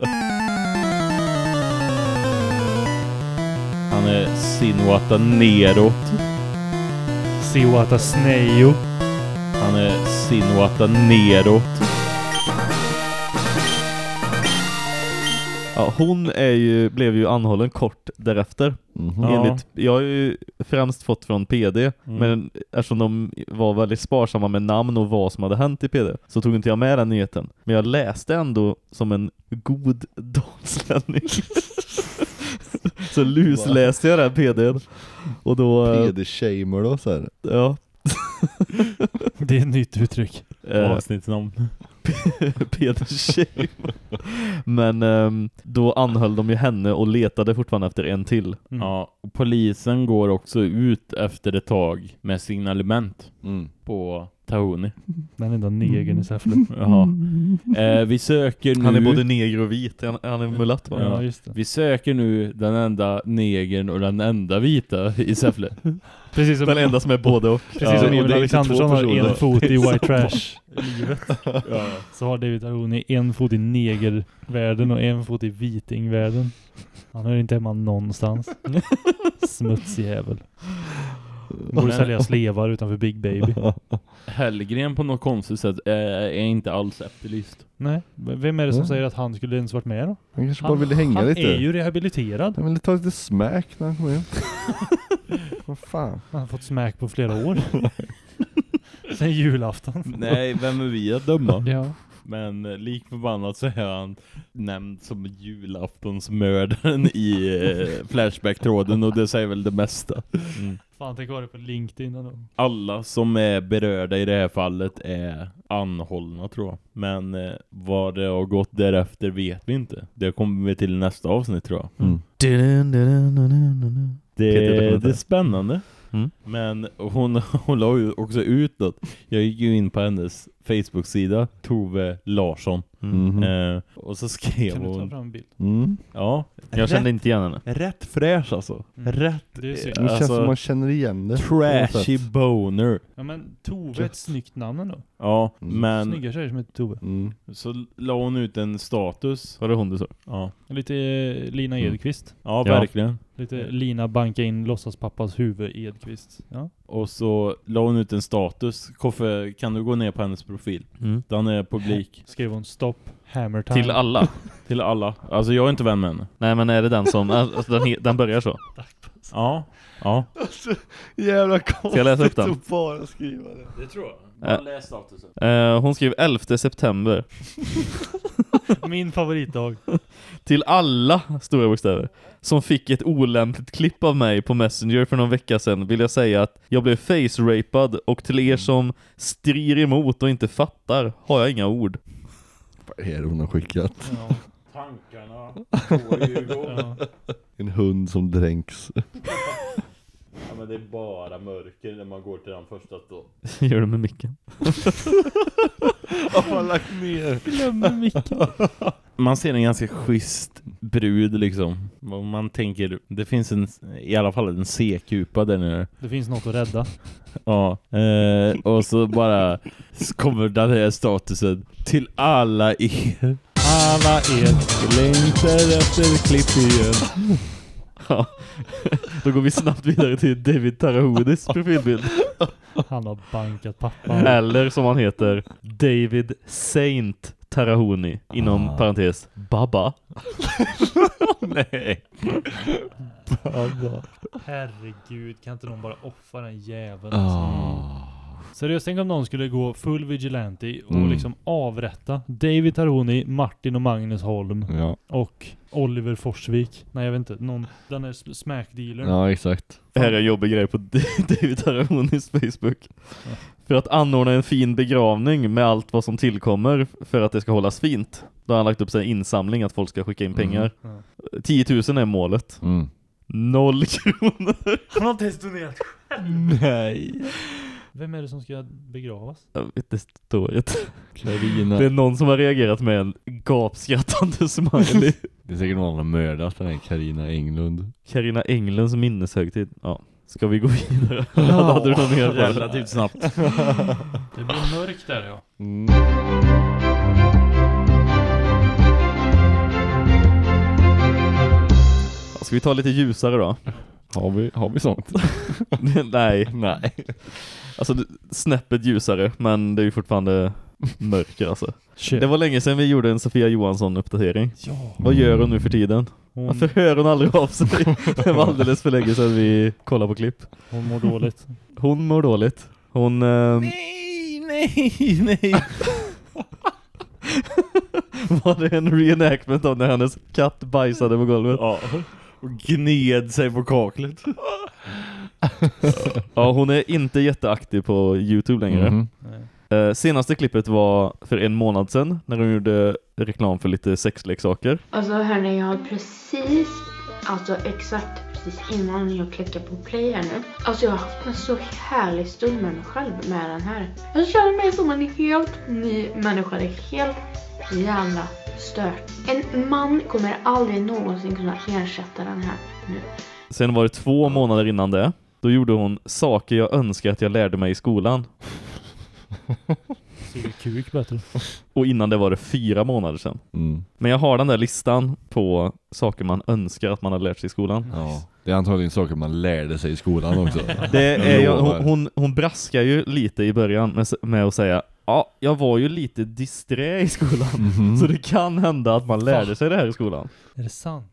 Han är Sinuata neråt. Siwata Sneo. Han är Sinuata neråt. Ja, hon är ju, blev ju anhållen kort därefter. Mhm. Ja. Enligt, jag har ju främst fått från PD, Mm. men eftersom de var väldigt sparsamma med namn och vad som hade hänt i PD, så tog inte jag med den nyheten. Men jag läste ändå som en god dalslänning. Så lusläste jag den PDn. Och då... eh, PD-shamer då så här. Ja. Det är ett nytt uttryck. eh, Avsnittsnamn. Peter Shame. Men ehm, då anhöll de ju henne och letade fortfarande efter en till. Mm. Ja, och polisen går också ut efter ett tag med signalement Mm. på Tahoni. Den enda negern i Säffle. Jaha. Eh, vi söker nu... Han är både neger och vit, han, han är mulatt va? Ja, just det. Vi söker nu den enda negern och den enda vita i Säffle. Precis som, Den enda som är både och. precis Ja, som Emil Alexandersson har en fot i white trash-livet. Så har David Aroni en fot i negervärlden och en fot i vitingvärlden. Han hör inte hemma någonstans. Smutsig jävel. Borde sälja slevar utanför Big Baby. Hellgren på något konstigt sätt är, är inte alls efterlyst. Nej, vem är det som säger att han skulle ens varit med då? Han kanske Han, bara ville hänga han lite. är ju rehabiliterad. Han ville ta lite smack när han kom in. Vad fan. Han har fått smack på flera år. Sen julafton. Nej, vem är vi att döma? Ja. Men lik förbannat så är han nämnd som julaftonsmördaren i eh, Flashback-tråden och det säger väl det mesta. Fan, tänk vara det på LinkedIn ändå. Alla som är berörda i det här fallet är anhållna tror jag. Men eh, vad det har gått därefter vet vi inte. Det kommer vi till nästa avsnitt tror jag. Mm. Det, det är spännande. Mm. Men hon, hon la ju också ut något. Jag gick ju in på hennes Facebook-sida, Tove Larsson. Mhm. Eh, och så skrev Kan du ta hon... fram en bild? Mm. Ja, Jag kände inte igen henne. rätt fräsch alltså. Mm. Rätt Det känns Alltså, som man känner igen det. trashy boner. Ja men Tove är ett snyggt namn ändå. Ja, Mm. men Snygga tjejer som heter Tove. Mm. så la hon ut en status. Var det hon du sa? Ja, Lite eh, Lina Mm. Edqvist. ja, Ja. Lite Lina banka in låtsaspappas huvud Edqvist. Ja. Och så la hon ut en status. Koffe, kan du gå ner på hennes profil? Mm. Den är publik. Skrev hon stopp, hammer time. Till alla? Till alla. Alltså jag är inte vän med henne. Nej men är det den som, alltså, den, he- den börjar så? Ja. Ja. Jävla Ska jag läsa upp den? att bara skriva det. Det tror jag. Bara läs statusen. Eh, hon skrev 11 september Min favoritdag. Till alla, stora bokstäver, som fick ett olämpligt klipp av mig på Messenger för någon vecka sedan vill jag säga att jag blev face-rapad och till er som strir emot och inte fattar har jag inga ord. Vad är det hon har skickat? Ja. Tankarna går ju igång. Ja. En hund som dränks. Det är bara mörker när man går till den första då. Gör det med micken. Har man lagt ner? Glömmer micken. Man ser en ganska schysst brud liksom. Och man tänker, det finns en, i alla fall en C-kupa där nere. Det finns något att rädda. Ja, eh, och så bara kommer den här statusen till alla er. Alla er. Längtar efter klipp igen. Ja. Då går vi snabbt vidare till David Tarahodis profilbild. Han har bankat pappa. Eller som han heter, David Saint Tarahoni, inom Ah. parentes, Baba. Nej. Herregud, kan inte någon bara offra den jäveln? Ah. Seriöst, tänk om någon skulle gå full vigilante och Mm. liksom avrätta David Taroni, Martin och Magnus Holm Ja. och Oliver Forsvik. Nej jag vet inte, någon, den där sm- smackdealern. ja, exakt. Det här är en jobbig grej på David Tarahonis Facebook. Ja. För att anordna en fin begravning med allt vad som tillkommer för att det ska hållas fint. Då har han lagt upp sig en insamling att folk ska skicka in pengar. Ja. 10 000 är målet. Mm. Noll kronor. Han har inte ens donerat. Nej. Vem är det som ska begravas? Jag vet, det står inte. Carina. Det är någon som har reagerat med en gapskrattande smiley. Det är säkert någon som har mördat den här Carina Englund. Carina Englunds minneshögtid. Ja. Ska vi gå vidare? Eller hade du något mer? Relativt snabbt. Det blir mörkt där ja. Ska vi ta lite ljusare då? Har vi, har vi sånt? Nej. Nej. Alltså snäppet ljusare, men det är ju fortfarande mörker alltså. Shit. Det var länge sedan vi gjorde en Sofia Johansson-uppdatering. Ja. Vad gör hon nu för tiden? Hon, Varför hör hon aldrig av sig? Det var alldeles för länge sedan vi kollade på klipp. hon mår dåligt. Hon mår dåligt. Hon... ehm, Nej, nej, nej. var det en reenactment av när hennes katt bajsade på golvet? Ja. Och gned sig på kaklet. Ja, hon är inte jätteaktiv på Youtube längre. Nej. Eh, senaste klippet var för en månad sedan när hon gjorde reklam för lite sexleksaker. Alltså hörni, jag har precis, alltså exakt precis innan jag klickar på play här nu. Alltså jag har haft en så härlig stund med mig själv med den här. Jag känner mig som en helt ny människa. Det är helt jävla stört. En man kommer aldrig någonsin kunna ersätta den här nu. Sen var det två månader innan det. Då gjorde hon saker jag önskar att jag lärde mig i skolan. Suger kuk bättre. Och innan det var det fyra månader sedan. Mm. Men jag har den där listan på saker man önskar att man hade lärt sig i skolan. Ja. Det är antagligen saker man lärde sig i skolan också. Det är Jag hon, hon, hon braskar ju lite i början med, med att säga Ja, jag var ju lite disträ i skolan. Mhm. Så det kan hända att man lärde sig det här i skolan. Är det sant?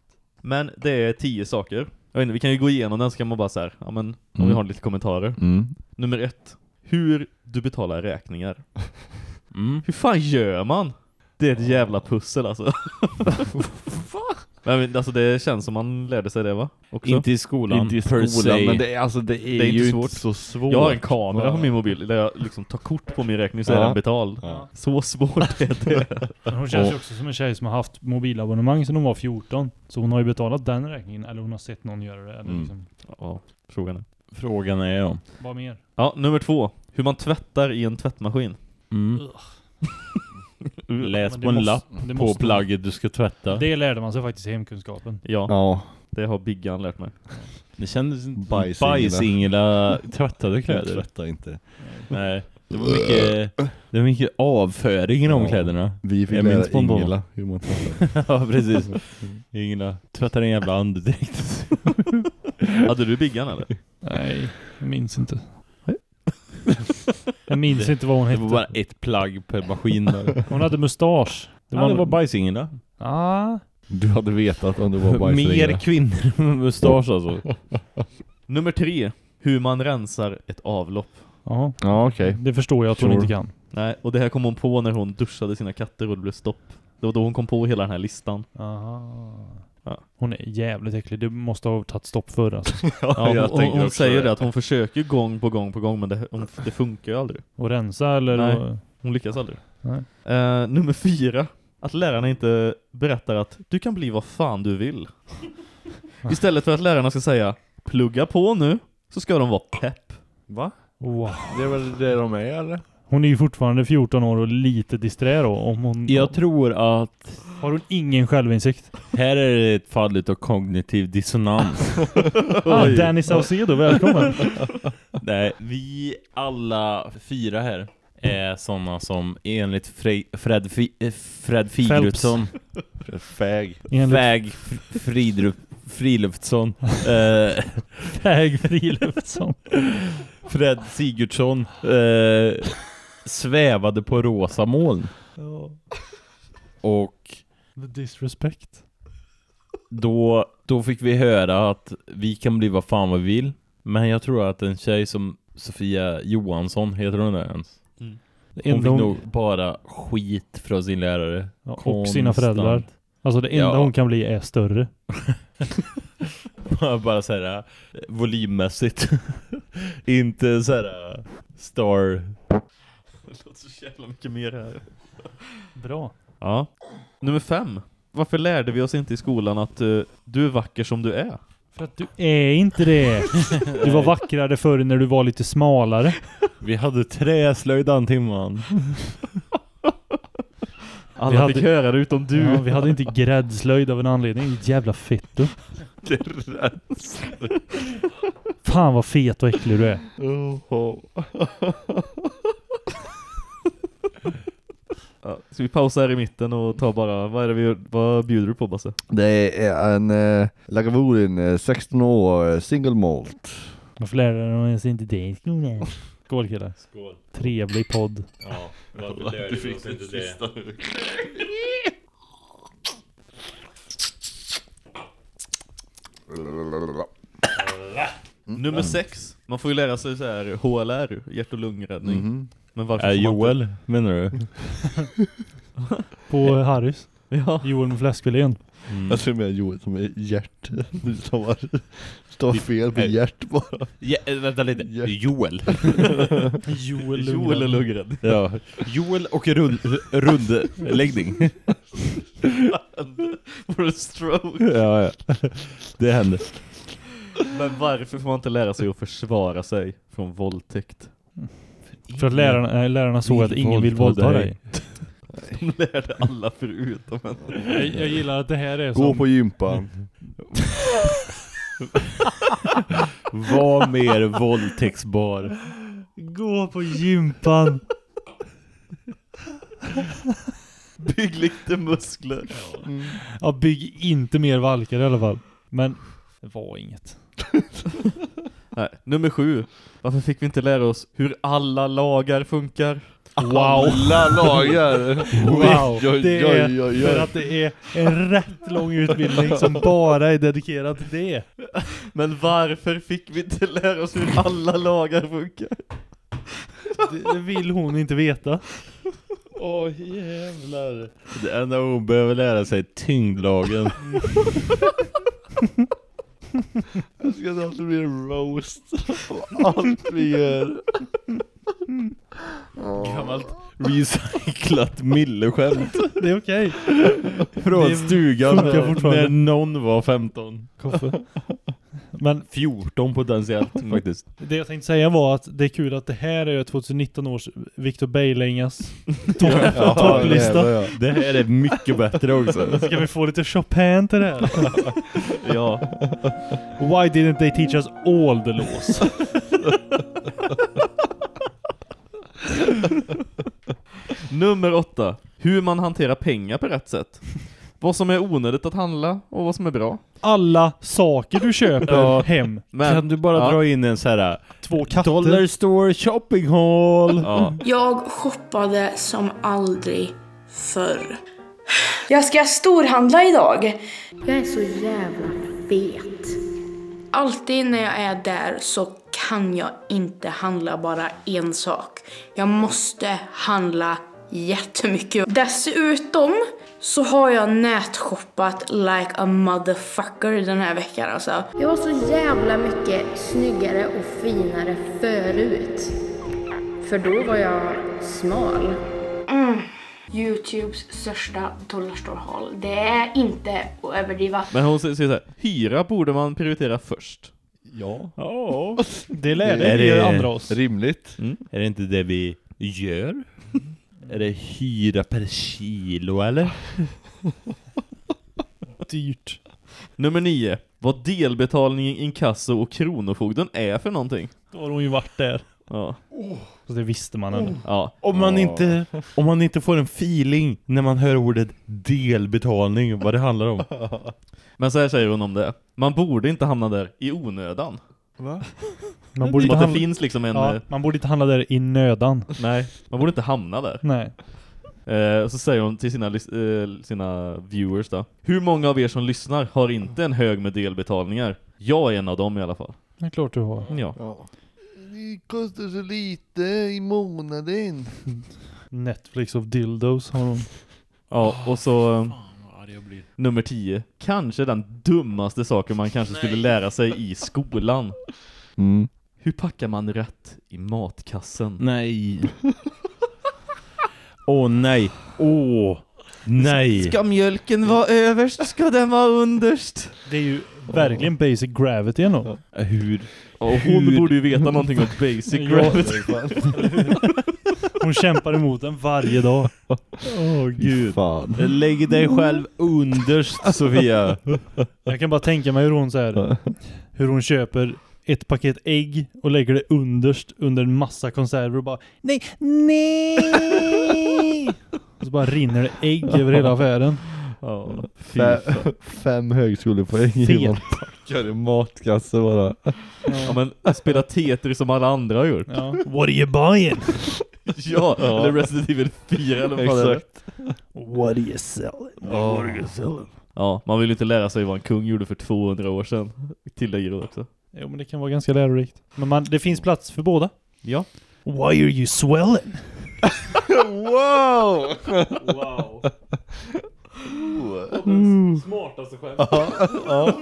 Men det är tio saker. Jag vet inte, vi kan ju gå igenom den så kan man bara så här, ja men om Mm. vi har lite kommentarer. Mm. Nummer ett. Hur du betalar räkningar. Mm. Hur fan gör man? Det är ett jävla pussel alltså. Men alltså det känns som man lärde sig det va? Också. Inte i skolan, Inte i per skolan, se. men det är, alltså, det är, Det är inte ju svårt. inte så svårt. Jag har en kamera på min mobil där jag liksom tar kort på min räkning så är Ja. den betald. Ja. Så svårt är det. Men hon känns ju också som en tjej som har haft mobilabonnemang sedan hon var 14. Så hon har ju betalat den räkningen, eller hon har sett någon göra det. Eller Mm. liksom, Ja, frågan är. Frågan är ja. vad mer? Ja, nummer två. Hur man tvättar i en tvättmaskin. Mm. Läs Men på en det måste- lapp det på måste- plagget du ska tvätta. Det, Det lärde man sig faktiskt i hemkunskapen. Ja, Ja, det har Biggan lärt mig. kändes inte Bajsingela. bajsingela tvättade jag kläder. tvättar inte. Nej. Det var mycket, det var mycket avföring i de Ja. kläderna. Vi fick Jag lära. Ingela hur man tvättar. ja, precis. Ingela tvättar en jävla andedräkt. Hade du Biggan eller? Nej, jag minns inte. jag minns inte vad hon Det hette. var bara ett plagg per maskin. Där. Hon hade mustasch. Det var, det var bajsingela. Ah, Du hade vetat om det var Mer bajsringare. kvinnor med mustasch alltså. Nummer tre. Hur man rensar ett avlopp. ja. Ja, okej. Det förstår jag att hon Sure. inte kan. Nej, och det här kom hon på när hon duschade sina katter och det blev stopp. Det var då hon kom på hela den här listan. Aha. Ja. Hon är jävligt äcklig. Det måste ha tagit stopp förr alltså. Ja, hon jag hon, hon säger det. att hon försöker gång på gång på gång men det, hon, det funkar ju aldrig. Och rensa eller? Nej. och- Hon lyckas aldrig. Nej. Eh, nummer fyra. Att lärarna inte berättar att du kan bli vad fan du vill. Istället för att lärarna ska säga plugga på nu så ska de vara pepp. Va? Wow. Det är väl det de är eller? Hon är ju fortfarande 14 år och lite disträ då. Om hon, Jag tror att Har hon ingen självinsikt? här är det ett fall av kognitiv dissonans. Ah, Danny Saucedo, välkommen! Nej, vi alla fyra här är sådana som enligt Fre- Fred, Fi- eh, Fred Figrutsson, Fäg. Enligt Fr- Fridrup, Friluftsson, eh, Väg Friluftsson. Fred Sigurdsson eh, svävade på rosa moln. Och The disrespect. då, då fick vi höra att vi kan bli vad fan vi vill. Men jag tror att en tjej som Sofia Johansson, heter hon det ens? Mm. Hon enda fick hon, nog bara skit från sin lärare. ja, och sina konstant. föräldrar. Alltså det enda Ja. hon kan bli är större. bara så här eh, volymmässigt. Inte så här eh, star. Det låter så jävla mycket mer här. Bra. Ja. Nummer fem. Varför lärde vi oss inte i skolan att eh, du är vacker som du är? För att du är inte det. Du var vackrare förr när du var lite smalare. Vi hade träslöjd den timman. Alla Vi hade- fick höra det utom du. Ja, vi hade inte gräddslöjd av en anledning. Jävla fetto. Fan vad fet och äcklig du är. Ja, ska vi pausa här i mitten och ta bara, vad är det vi vad bjuder du på Basse? Det är en äh, Lagavulin, eh, 16 år, eh, single malt. Varför lärde de ens inte det? Skål killar. Skål. Trevlig podd. Ja, varför lärde vi oss inte det? Nummer sex. Man får ju lära sig så här HLR, hjärt- och lungräddning. Mhm. Men varför får man Joel, inte- menar du? På Harrys. Ja. Joel med fläskfilén. Mm. Jag tror med Joel som är hjärt. Du stavar, stavar fel på Nej. hjärt bara. Ja, äh, vänta lite. Ja. Joel. Joel Joel lungräddning. ja. Joel och rund, rundläggning. Får en stroke. ja, ja. Det händer. Men varför får man inte lära sig att försvara sig från våldtäkt? För att lärarna, äh, lärarna såg att ingen vill våldta dig. De lärde alla förutom en. Jag, jag gillar att det här är Gå som... på gympan. Var mer våldtäktsbar. Gå på gympan. Bygg lite muskler. Ja, bygg inte mer valkar i alla fall. Men det var inget. Nej. Nummer sju. Varför fick vi inte lära oss hur alla lagar funkar? Wow! Alla lagar. Wow! Det är för att det är en rätt lång utbildning som bara är dedikerad till det. Men varför fick vi inte lära oss hur alla lagar funkar? Det, det vill hon inte veta. Åh jävlar. Det enda hon behöver lära sig är tyngdlagen. Jag ska att det blir en roast av allt vi gör. Gammalt recyclat milleskämt. Det är okej. Från Det stugan funkar fortfarande. när någon var 15. Koffe. Men 14 potentiellt faktiskt. det jag tänkte säga var att det är kul att det här är 2019 års Victor Ja, topplista. ja. Det här är mycket bättre också. Ska vi få lite Chopin till det här? Ja. Why didn't they teach us all the laws? Nummer åtta. Hur man hanterar pengar på rätt sätt. Vad som är onödigt att handla och vad som är bra. Alla saker du köper hem. Men, kan du bara ja. dra in en så här Två katter. Dollar store shopping hall? Ja. Jag shoppade som aldrig förr. Jag ska storhandla idag. Jag är så jävla fet. Alltid när jag är där så kan jag inte handla bara en sak. Jag måste handla jättemycket. Dessutom så har jag nätshoppat like a motherfucker den här veckan alltså. Jag var så jävla mycket snyggare och finare förut. För då var jag smal. Mm. Youtubes största dollarstore-haul. Det är inte att överdriva. Men hon säger så här. Hyra borde man prioritera först. Ja. Ja, det lärde Är vi det- andra oss. Rimligt. Är det inte det vi gör? Är det hyra per kilo eller? Dyrt. Nummer nio. Vad delbetalning, inkasso och kronofogden är för någonting. Då har hon ju varit där. Ja. Så det visste man ändå. Ja. Om man, inte, om man inte får en feeling när man hör ordet delbetalning, vad det handlar om. Men så här säger hon om det. Man borde inte hamna där i onödan. Va? Man borde, Som inte handla, finns liksom en... ja, eh, man borde inte handla där i nödan. Nej, man borde inte hamna där. Nej. Eh, och så säger hon till sina, eh, sina viewers då. Hur många av er som lyssnar har inte en hög med delbetalningar? Jag är en av dem i alla fall. Det är klart du har. Ja. Ja. Det kostar så lite i månaden. Netflix of dildos har hon. Ja, och så eh, nummer 10. Kanske den dummaste saken man kanske skulle lära sig i skolan. Mm. Hur packar man rätt i matkassen? Nej. Åh nej. Åh. Nej! Ska mjölken vara överst? Ska den vara underst? Det är ju verkligen basic gravity ändå. Hur? Och hon borde ju veta någonting om basic Ja. gravity. Hon kämpar emot den varje dag. Åh gud. Fan. Lägg dig själv underst Sofia. Jag kan bara tänka mig hur hon så här, hur hon köper ett paket ägg och lägger det underst under en massa konserver och bara Nej, nej! Och så bara rinner det ägg över hela affären. Ja, Fem, högskolepoäng Fet. i man packar i matkasse bara. Ja men spela Tetris som alla andra har gjort. Ja. What are you buying? Ja, eller Resident Evil 4 eller vad fan är det? Exakt. What are you selling? What are you selling? Ja, man vill inte lära sig vad en kung gjorde för 200 år sedan. Tillägger det också. Jo men det kan vara ganska lärorikt. Men man, det finns plats för båda. Ja. Why are you swelling? wow! Wow. Mm. Smartaste skämt. ja.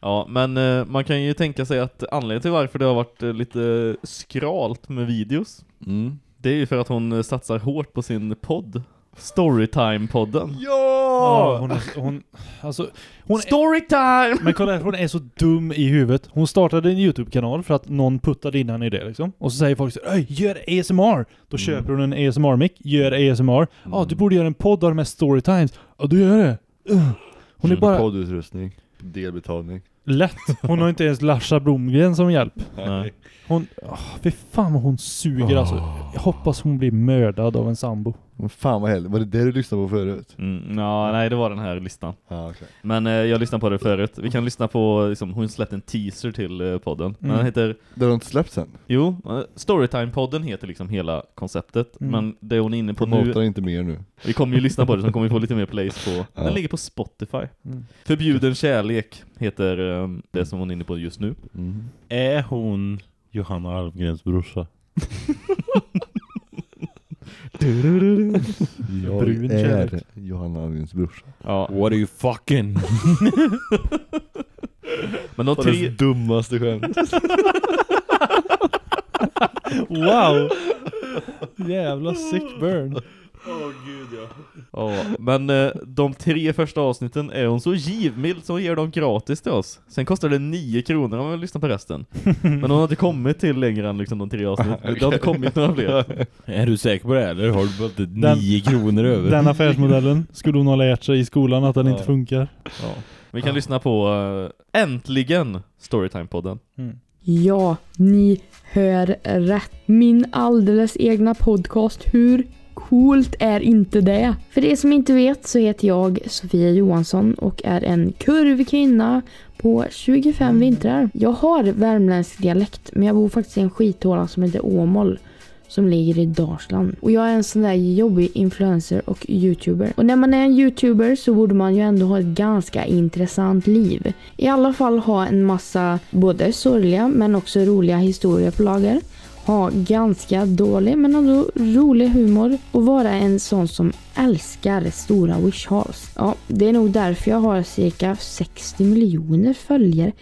Ja, men eh, man kan ju tänka sig att anledningen till varför det har varit eh, lite skralt med videos, Mm. det är ju för att hon eh, satsar hårt på sin podd. Storytime-podden. Ja, hon, är, hon, alltså, hon är, Storytime! men kolla här, hon är så dum i huvudet. Hon startade en YouTube-kanal för att någon puttade in henne i det liksom. Och så säger folk så "Öj, gör ASMR! Då köper hon en ASMR-mick, gör ASMR. Ja, du borde göra en podd av de här storytimes. Ja, du gör det. Uh. Hon är bara Poddutrustning. Delbetalning. lätt. Hon har inte ens Larsa Blomgren som hjälp. Nej. Hon, oh, fy fan vad hon suger alltså. Jag hoppas hon blir mördad av en sambo. Fan vad härligt. Var det det du lyssnade på förut? Mm, ja, nej, det var den här listan. Ja, okej. Men eh, jag lyssnade på det förut. Vi kan lyssna på, liksom, hon släppte en teaser till eh, podden. Mm. Den heter, Det har de inte släppt sen. jo, eh, Storytime-podden heter liksom hela konceptet. Mm. Men det hon är inne på Promotar nu, inte mer nu. vi kommer ju lyssna på det, så kommer vi få lite mer plays på. Ja. Den ligger på Spotify. Mm. Förbjuden kärlek heter eh, det som hon är inne på just nu. Mm. Är hon Johanna Almgrens brorsa? Jag Brun är. Johanna Almgrens brorsa. Ja. What are you fucking? Men de tre, det dummaste skämt? Wow! Jävla sick burn. Åh gud ja. ja, men eh, de tre första avsnitten är hon så givmild så hon ger dem gratis till oss. Sen kostar det 9 kronor om man vill lyssna på resten. Men hon har inte kommit till längre än liksom de tre avsnitten. Det har inte kommit några fler. Är du säker på det eller har du bara Den- nio kronor över? Den affärsmodellen skulle hon ha lärt sig i skolan att den inte funkar. Ja. Vi kan lyssna på eh, Äntligen Storytime-podden. Mm. Ja, ni hör rätt. Min alldeles egna podcast. Hur coolt är inte det? För er som inte vet så heter jag Sofia Johansson och är en kurvig kvinna på 25 vintrar. Jag har värmländsk dialekt men jag bor faktiskt i en skithåla som heter Åmål som ligger i Dalsland. Och jag är en sån där jobbig influencer och youtuber. Och när man är en youtuber så borde man ju ändå ha ett ganska intressant liv. I alla fall ha en massa både sorgliga men också roliga historier på lager. Ha ganska dålig men ändå rolig humor och vara en sån som älskar stora wish halls. Ja, det är nog därför jag har cirka 60 miljoner följare.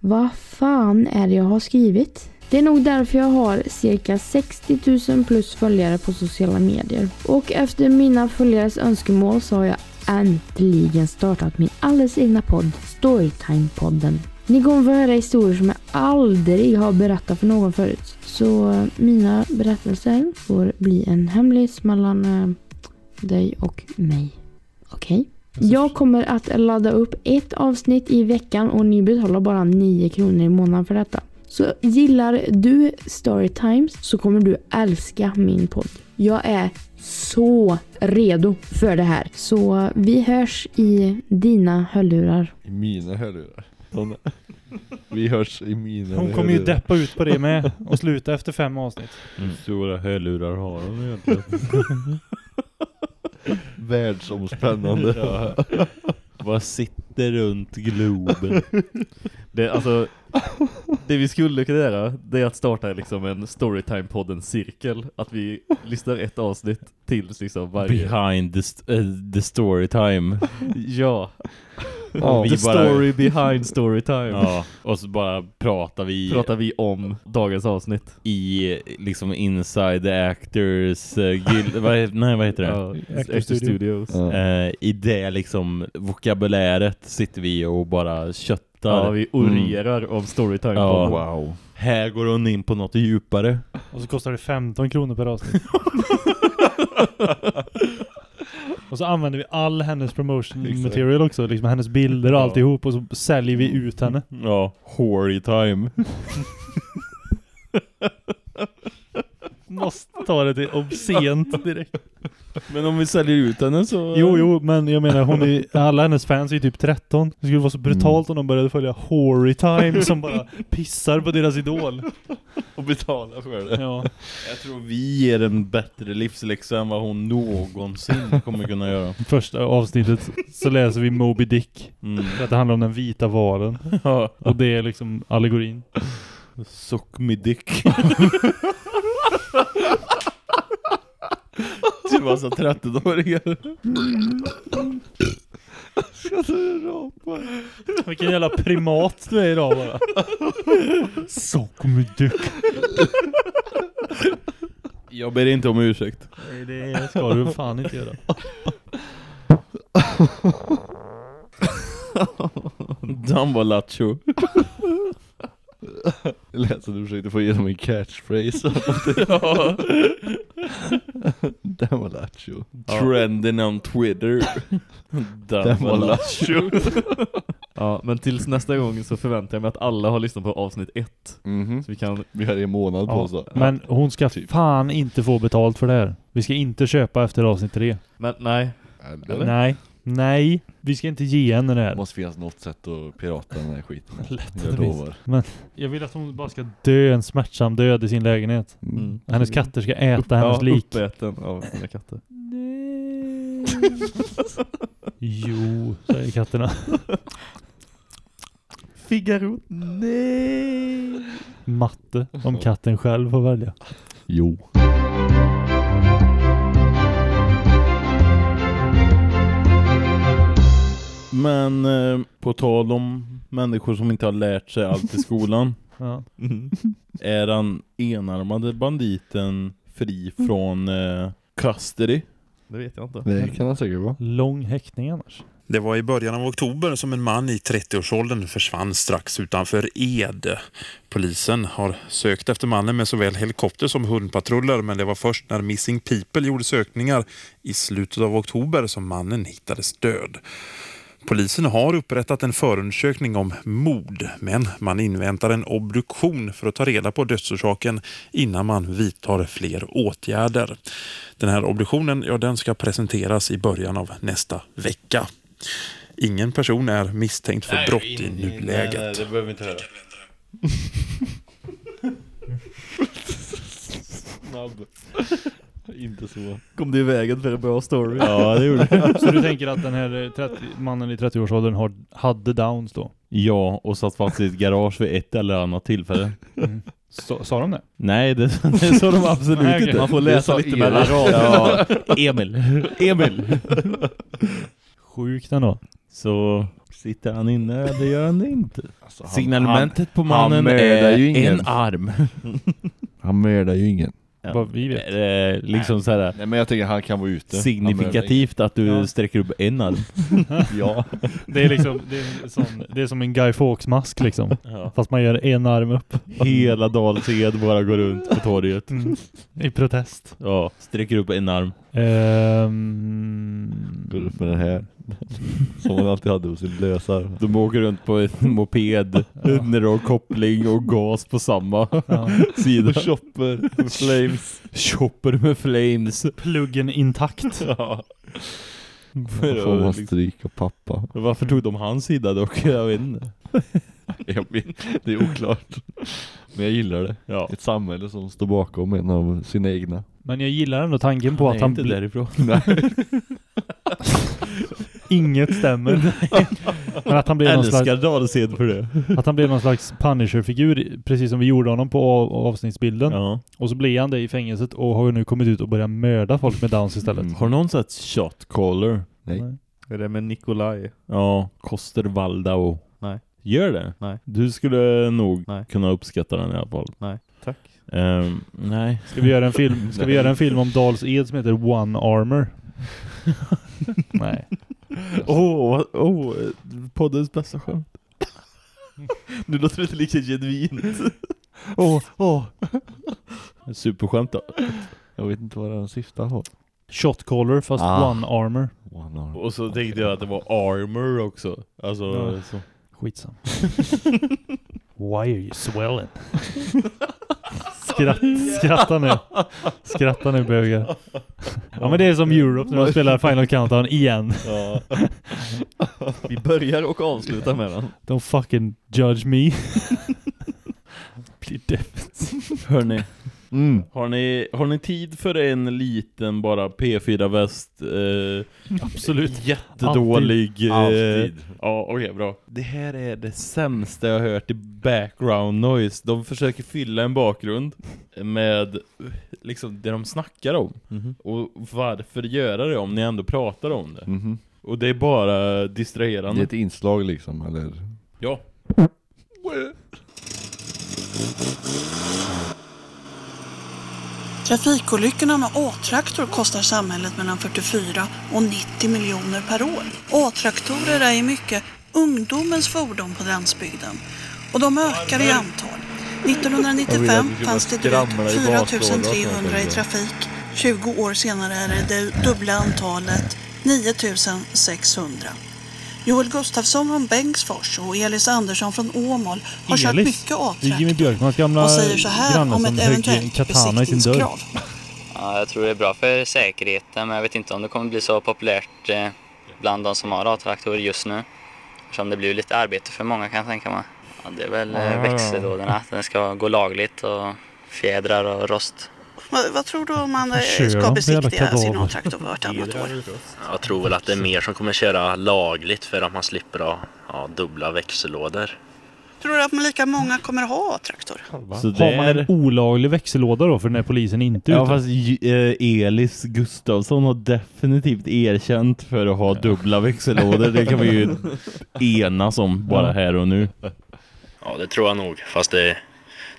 Vad fan är det jag har skrivit? Det är nog därför jag har cirka 60 000 plus följare på sociala medier. Och efter mina följares önskemål så har jag äntligen startat min alldeles egna podd, Storytime-podden. Ni kommer få höra historier som jag aldrig har berättat för någon förut. Så eh, mina berättelser får bli en hemlis mellan eh, dig och mig. Okej? Jag kommer att ladda upp ett avsnitt i veckan och ni betalar bara 9 kronor i månaden för detta. Så gillar du Storytimes så kommer du älska min podd. Jag är så redo för det här. Så vi hörs i dina hörlurar. I mina hörlurar. Såna. Vi hörs i mina Hon kommer ju deppa ut på det med och sluta efter fem avsnitt. Hur stora hörlurar har hon egentligen? Världsomspännande. Ja. Vad sitter runt globen? Det, alltså, det vi skulle kunna göra det är att starta liksom en Storytime-podden-cirkel. Att vi lyssnar ett avsnitt till liksom varje... Behind the, st- eh, the story time. Ja. Ja. Vi The bara- story behind storytime. Ja, och så bara pratar vi Pratar vi om dagens avsnitt. i liksom inside the actors uh, guild, vad, nej vad heter det? Ja, Actor Actor Studio. Studios. Ja. Eh, I det liksom vokabuläret sitter vi och bara köttar. Ja, vi orerar om storytime. Ja. Wow. Här går hon in på något djupare. Och så kostar det 15 kronor per avsnitt. och så använder vi all hennes promotion material också. Liksom hennes bilder och Ja. alltihop. Och så säljer vi ut henne. Ja, hoary time. Måste ta det till obscent direkt. Men om vi säljer ut henne så... Jo, jo, men jag menar hon är, alla hennes fans är ju typ 13. Det skulle vara så brutalt om de började följa Hoary Time som bara pissar på deras idol. Och betala för det. Ja. Jag tror vi ger en bättre livsläxa än vad hon någonsin kommer kunna göra. Första avsnittet så läser vi Moby Dick. Mm. För att det handlar om den vita valen. Ja. Och det är liksom allegorin. Suck me dick. Till massa 13-åringar. Vilken jävla primat du är idag bara. Sock me dick. Jag ber inte om ursäkt. Nej, det ska du fan inte göra. Dan var lattjo. Det lät som du försökte få igenom en catchphrase. Ja. Den var lattjo. Trenden on Twitter. Den var lattjo. Ja, men tills nästa gång så förväntar jag mig att alla har lyssnat på avsnitt ett. Mhm. Så vi kan... Vi har en månad på Ja, oss då. men hon ska Typ. fan inte få betalt för det här. Vi ska inte köpa efter avsnitt tre. Men nej. Eller? Nej. Nej. Vi ska inte ge henne det här. Det måste finnas något sätt att pirata den här skiten. Lätt Jag lovar. Men jag vill att hon bara ska dö en smärtsam död i sin lägenhet. Mm. Hennes katter ska äta hennes ja, lik. uppäten av sina katter. Jo, säger katterna. Figaro. Nej. Matte, om katten själv får välja. Jo. Men eh, på tal om människor som inte har lärt sig allt i skolan. Ja. Är den enarmade banditen fri från eh, custody? Det vet jag inte. Det kan han säkert vara. Lång häktning annars. Det var i början av oktober som en man i 30-årsåldern försvann strax utanför Ed. Polisen har sökt efter mannen med såväl helikopter som hundpatruller men det var först när Missing People gjorde sökningar i slutet av oktober som mannen hittades död. Polisen har upprättat en förundersökning om mord men man inväntar en obduktion för att ta reda på dödsorsaken innan man vidtar fler åtgärder. Den här obduktionen ja, den ska presenteras i början av nästa vecka. Ingen person är misstänkt för brott i nuläget. Nej, nej, det behöver vi inte höra. Snabb. Inte så. Kom det i vägen för en bra story? Ja, det gjorde det. Så du tänker att den här eh, 30, mannen i 30-årsåldern har, hade downs då? Ja, och satt fast i ett garage vid ett eller annat tillfälle. Mm. Så, sa de det? Nej, det, det sa de absolut Nej, okej. inte. Man får Det läsa sa lite mellan raderna. Ja, Emil. Emil. Sjukt ändå. Så sitter han inne eller gör han det inte? Alltså, han- Signalementet på han mannen mördar är ju ingen. en arm. Han mördar ju ingen. Ja. Vad vi vet. Det liksom så här Nej men jag tänker han kan vara ute. Signifikativt att du Ja. sträcker upp en arm? Ja. Det är liksom, det är, sån, det är som en Guy Fawkes-mask liksom. Ja. Fast man gör en arm upp. Hela Dals-Ed bara går runt på torget. Mm. I protest. Ja, sträcker upp en arm. Ehm, Går upp med den här. Som han alltid hade hos sin lösar. De åker runt på en moped när de har koppling och gas på samma ja. sida. Chopper. Flames. Chopper med flames. Pluggen intakt. Ja. Får man stryk av pappa. Varför tog de hans sida dock? Jag vet inte. Det är oklart. Men jag gillar det. Ja. Ett samhälle som står bakom en av sina egna. Men jag gillar ändå tanken på Han att han inte blir... därifrån. Inget stämmer. Men att han blir någon Älskar slags, Dals-Ed för det. att han blir någon slags Punisher-figur precis som vi gjorde honom på av, avsnittsbilden. Ja. Och så blir han det i fängelset och har ju nu kommit ut och börjat mörda folk med downs istället. Mm. Har någon sett Shot Caller? Nej. Nej. Är det med Nikolaj? Ja, Kosterwaldau. Nej. Gör det? Nej. Du skulle nog Nej. kunna uppskatta den i alla fall. Nej, tack. Ehm, nej. Ska vi göra en film, ska vi göra en film om Dals Ed som heter One Armor? Nej. Åh, oh, oh, poddens bästa skämt. Nu låter det inte lika genuint. Åh, åh. Superskämt då. Jag vet inte vad den syftar på. Shotcaller fast Ah. One Armor. One arm. Och så tänkte jag att det var armor också. Alltså, Ja. så. Skitsam. Why are you swelling? Skratt, skratta nu. Skratta nu bögar. Ja men det är som Europe när de spelar Final Countdown igen. Ja. Vi börjar och avslutar med den. Don't fucking judge me. Blir defensivt. Hörni, Mm. har ni, har ni tid för en liten bara P4-väst? Eh, Absolut. Jättedålig. eh, Alltid. Ja, okej, bra. Det här är det sämsta jag har hört i background noise. De försöker fylla en bakgrund med liksom det de snackar om. Mhm. Och varför göra det om ni ändå pratar om det? Mhm. Och det är bara Det distraherande. är ett inslag liksom, eller? Ja. Trafikolyckorna med A-traktor kostar samhället mellan 44 och 90 miljoner per år. A-traktorer är i mycket ungdomens fordon på landsbygden och de ökar i antal. 1995 fanns det drygt 4 300 i trafik. 20 år senare är det det dubbla antalet 9 600. Joel Gustafsson från Bengtsfors och Elis Andersson från Åmål har kört Elis? mycket Det är Jimmy A-traktor Björkmans gamla och säger så här granne om som ett högg eventuellt en katana i sin dörr. besiktningskrav. Ja, jag tror det är bra för säkerheten men jag vet inte om det kommer bli så populärt eh, bland de som har A-traktorer just nu. Eftersom det blir lite arbete för många kan jag tänka mig. Ja, det är väl eh, Ah. växellådorna, att den ska gå lagligt och fjädrar och rost. Vad, vad tror du om man eh, Kör ska besiktiga sin? A-traktor vartannat år? Jag tror väl att det är mer som kommer köra lagligt för att man slipper ha ja, dubbla växellådor. Tror du att lika många kommer ha A-traktor? Så Har man en olaglig växellåda då för när polisen inte är Ja ute? fast eh, Elis Gustafsson har definitivt erkänt för att ha dubbla växellådor. Det kan vi ju enas om bara här och nu. Ja, det tror jag nog. Fast det är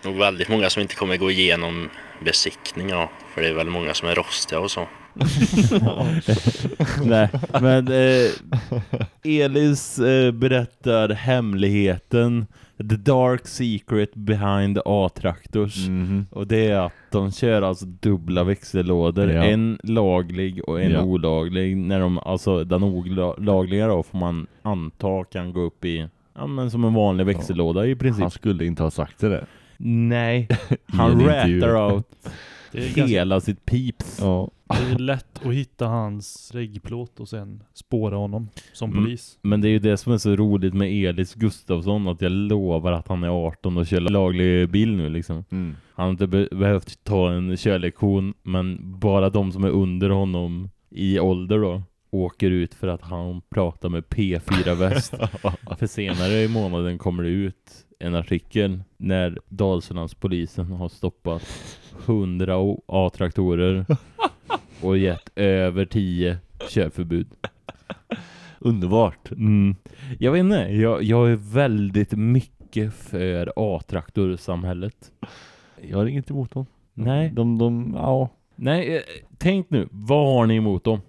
nog väldigt många som inte kommer gå igenom besiktning. Ja, för det är väl många som är rostiga och så. Nej, men eh, Elis eh, berättar hemligheten The dark secret behind A-traktors Mhm. Och det är att de kör alltså dubbla växellådor Ja. En laglig och en Ja. olaglig När de, alltså den olagliga då får man anta kan gå upp i Ja men som en vanlig växellåda i princip Han skulle inte ha sagt det där. Nej, han rattar out Det är ganska- hela sitt pips Ja. Det är lätt att hitta hans reggplåt och sen spåra honom som Mm. polis. Men det är ju det som är så roligt med Elis Gustafsson att jag lovar att han är 18 och kör laglig bil nu liksom. Mm. Han har inte be behövt ta en körlektion men bara de som är under honom i ålder då åker ut för att han pratar med P4 Väst. för senare i månaden kommer det ut en artikel när Dalslands polisen har stoppat 100 A-traktorer och gett över 10 körförbud. Underbart. Mm. Jag vet inte, jag, jag är väldigt mycket för A-traktorsamhället. Jag har inget emot dem. Nej. De, de, ja. Nej, eh, tänk nu, vad har ni emot dem?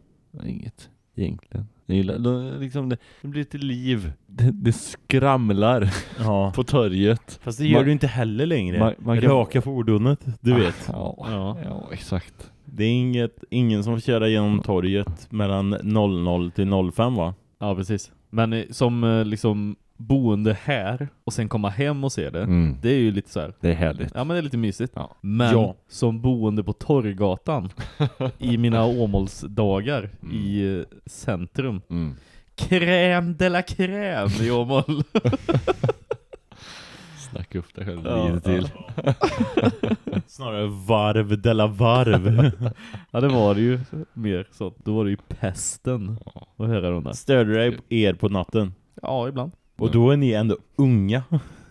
Inget, egentligen. Jag gillar, de, liksom det, det blir lite liv. Det, det skramlar Ja. på torget. Fast det gör Man- du inte heller längre. man- man kan- Raka fordonet, du Ah, vet. Ja, Ja. ja exakt. Det är inget, ingen som får köra genom torget mellan 00 till 05 va? Ja, precis. Men eh, som eh, liksom boende här och sen komma hem och se det. Mm. Det är ju lite så här. Det är härligt. Ja, men det är lite mysigt. Ja. Men Ja. som boende på Torggatan i mina Åmålsdagar i eh, centrum. Mm. Crème de la crème i Åmål. Snacka upp dig själv Ja, lite till. Snarare varv della varv. ja, det var det ju mer så. Då var det ju pesten att höra de där. Störde dig er på natten? Ja, ibland. Och då är ni ändå unga.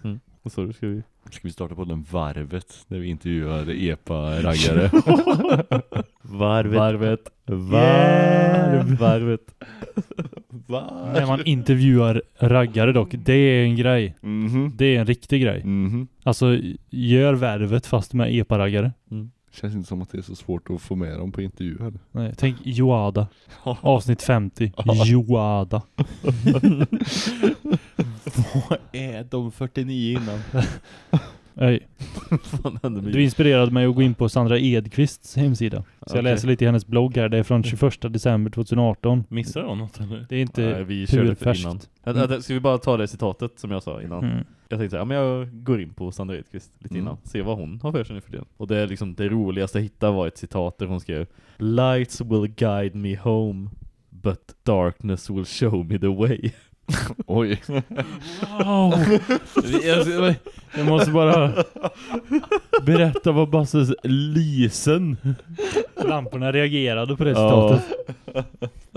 Mm. Och så ska vi... Ska vi starta på den varvet när vi intervjuar epa-raggare? Varvet. Varvet. Varv. Varvet. Va? När man intervjuar raggare dock. Det är en grej. Mhm. Det är en riktig grej. Mhm. Alltså, gör värvet fast med epa-raggare. Känns inte som att det är så svårt att få med dem på intervjuer. Nej, tänk Joada. Avsnitt 50. Joada. Vad är de 49 innan? Nej. Du inspirerade mig att gå in på Sandra Edqvists hemsida. Så jag Okej. läser lite i hennes blogg här. Det är från 21 december 2018. Missar jag något eller? Det är inte Nej, vi körde för färskt. innan. Vänta, Ska vi bara ta det citatet som jag sa innan? Mm. Jag tänkte ja, men jag går in på Sandra Edqvist lite Mm. innan. Se vad hon har för sig nu för tiden. Och det är liksom det roligaste jag hittade var ett citat där hon skrev Lights will guide me home but darkness will show me the way. Oj. Wow! jag, jag måste bara berätta vad Basses lysen Lamporna reagerade på det Ja.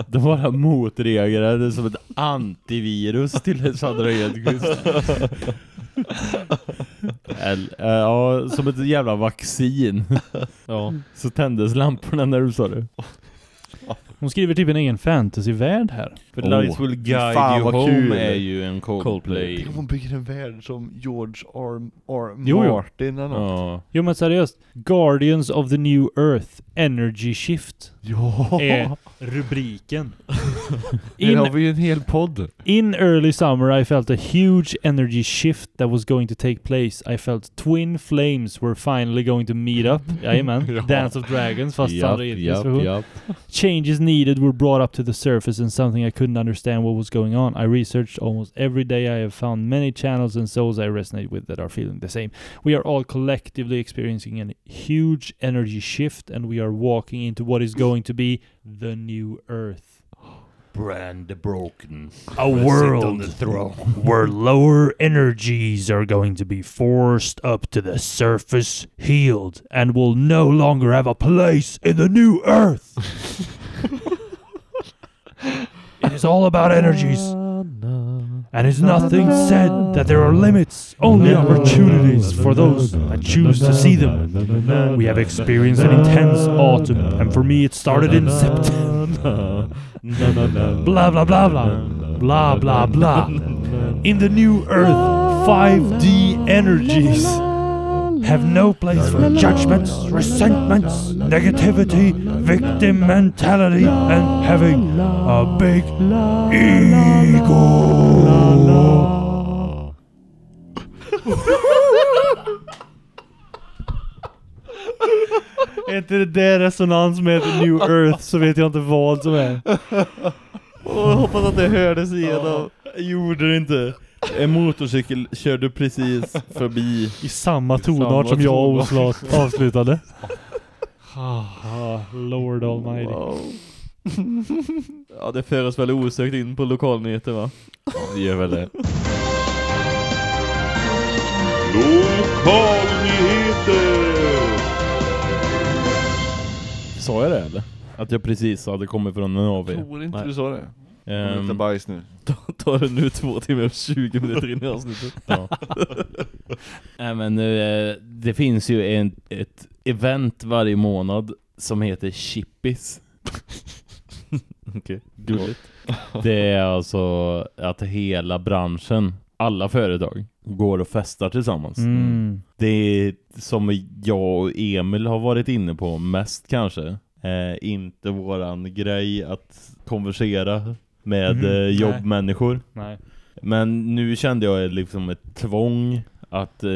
De bara motreagerade som ett antivirus till Sandra Edqvist. Eller, äh, ja, som ett jävla vaccin. Ja. Så tändes lamporna när du sa det. Hon skriver typ en egen fantasyvärld här. För Åh, Lights Will Guide fan You vad Home kul. är ju en Coldplay. Tänk om hon bygger en värld som George R. R. Jo, jo. Martin eller något. Ja. Jo men seriöst. Guardians of the New Earth Energy Shift Ja. är rubriken. Här har In, vi ju en hel podd. in early summer I felt a huge energy shift that was going to take place. I felt twin flames were finally going to meet up. Jajamän. Ja. Dance of Dragons fast Japp, Sandra Edqvist japp, japp. Changes needed were brought up to the surface and something I couldn't understand what was going on. I researched almost every day. I have found many channels and souls I resonate with that are feeling the same. We are all collectively experiencing a huge energy shift and we are walking into what is going to be the new earth. Brand broken. A world on the throne. where lower energies are going to be forced up to the surface, healed, and will no longer have a place in the new earth. it is all about energies. And it's nothing said that there are limits, only opportunities for those that choose to see them. We have experienced an intense autumn, and for me it started in September. Blah blah blah blah. Blah blah blah. In the new earth, 5D energies have no place for judgments, resentments, negativity, victim mentality, and having a big ego. Är inte det där resonans med New Earth så vet jag inte vad som är. Jag hoppas att det hördes igenom. Gjorde det inte. En motorcykel körde precis förbi. I samma tonart som jag och. Oslat avslutade. Ah, Lord Almighty. Ja, det för oss väl osökt in på lokalnyheter va? Ja, det gör väl det. Lokalnyheter! Sa jag det eller? Att jag precis hade kommit från en AV? Tror inte Nej. du sa det. Ehm, Um, lite bajs nu. Tar det nu två timmar och 20 minuter in i avsnittet. Ja. Nej men eh, det finns ju en, ett event varje månad som heter Chippis. Okej, gulligt. Det är alltså att hela branschen, alla företag, går och festar tillsammans. Mm. Det är som jag och Emil har varit inne på mest kanske. Eh, inte våran grej att konversera med eh, nej. jobbmänniskor. Nej. Men nu kände jag liksom ett tvång att eh,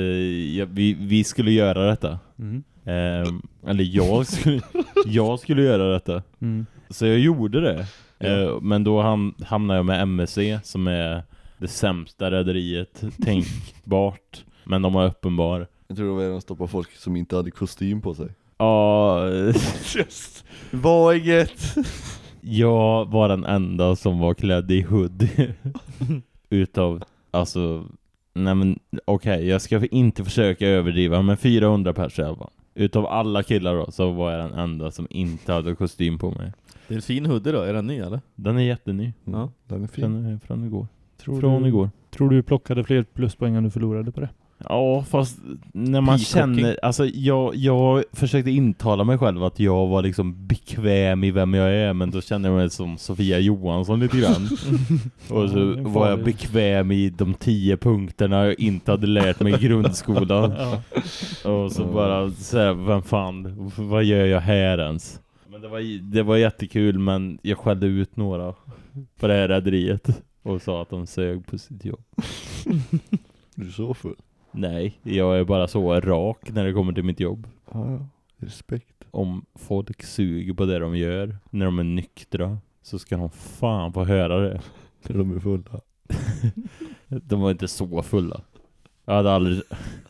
ja, vi, vi skulle göra detta. Mm. Ehm, eller jag skulle, jag skulle göra detta. Mm. Så jag gjorde det. Eh, men då ham hamnade jag med MSC som är det sämsta rederiet tänkbart. Men de har uppenbar. Jag tror det var de stoppade folk som inte hade kostym på sig. Ja, Just. Vad inget. Jag var den enda som var klädd i hoodie. Utav, alltså, nej men okej, jag ska inte försöka överdriva, men 400 pers i alla fall. Utav alla killar då, så var jag den enda som inte hade kostym på mig. Det är en fin hoodie då, är den ny eller? Den är jätteny. Ja, den är fin. Den är från igår. Tror Från du, igår. Tror du plockade fler pluspoäng än du förlorade på det? Ja, fast när man känner, alltså jag, jag försökte intala mig själv att jag var liksom bekväm i vem jag är, men då kände jag mig som Sofia Johansson lite grann. Och så var jag bekväm i de tio punkterna jag inte hade lärt mig i grundskolan. Och så bara så här, vem fan, vad gör jag här ens? Men det var, det var jättekul, men jag skällde ut några på det här rederiet och sa att de sög på sitt jobb. Du är så full. Nej, jag är bara så rak när det kommer till mitt jobb. Ja, ja. Respekt. Om folk suger på det de gör när de är nyktra så ska de fan få höra det. När de är fulla. de var inte så fulla. Jag hade aldrig,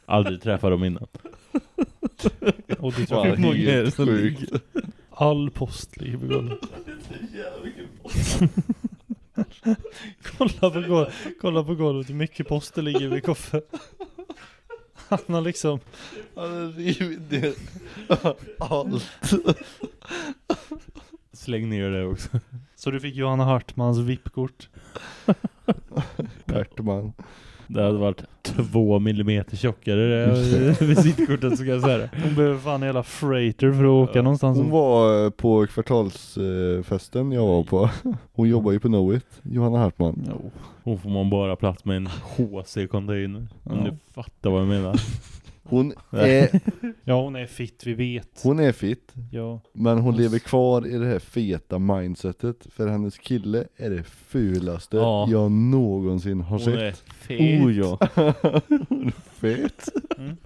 aldrig träffat dem innan. Och det det som ligger? All post ligger på golvet. kolla, på golvet, kolla på golvet hur mycket post det ligger vid Koffe. Han har liksom... Han har rivit ner allt. Släng ner det också. Så du fick Johanna Hartmans VIP-kort. Bertman. Det hade varit två millimeter tjockare visitkortet ska jag säga. Hon behöver fan hela freighter för att åka någonstans. Hon var eh, på kvartalsfesten jag var på. Hon jobbar ju på Knowit, Johanna Hartman. Jo. Hon får man bara plats med en HC-container. Om Ja. du fattar vad jag menar. Hon är, Ja, hon är fit, vi vet. hon är fit. Ja. Men hon lever kvar i det här feta mindsetet. För hennes kille är det fulaste Ja. jag någonsin har Hon är sett. fet. Oh ja. Hon är fet. Mm.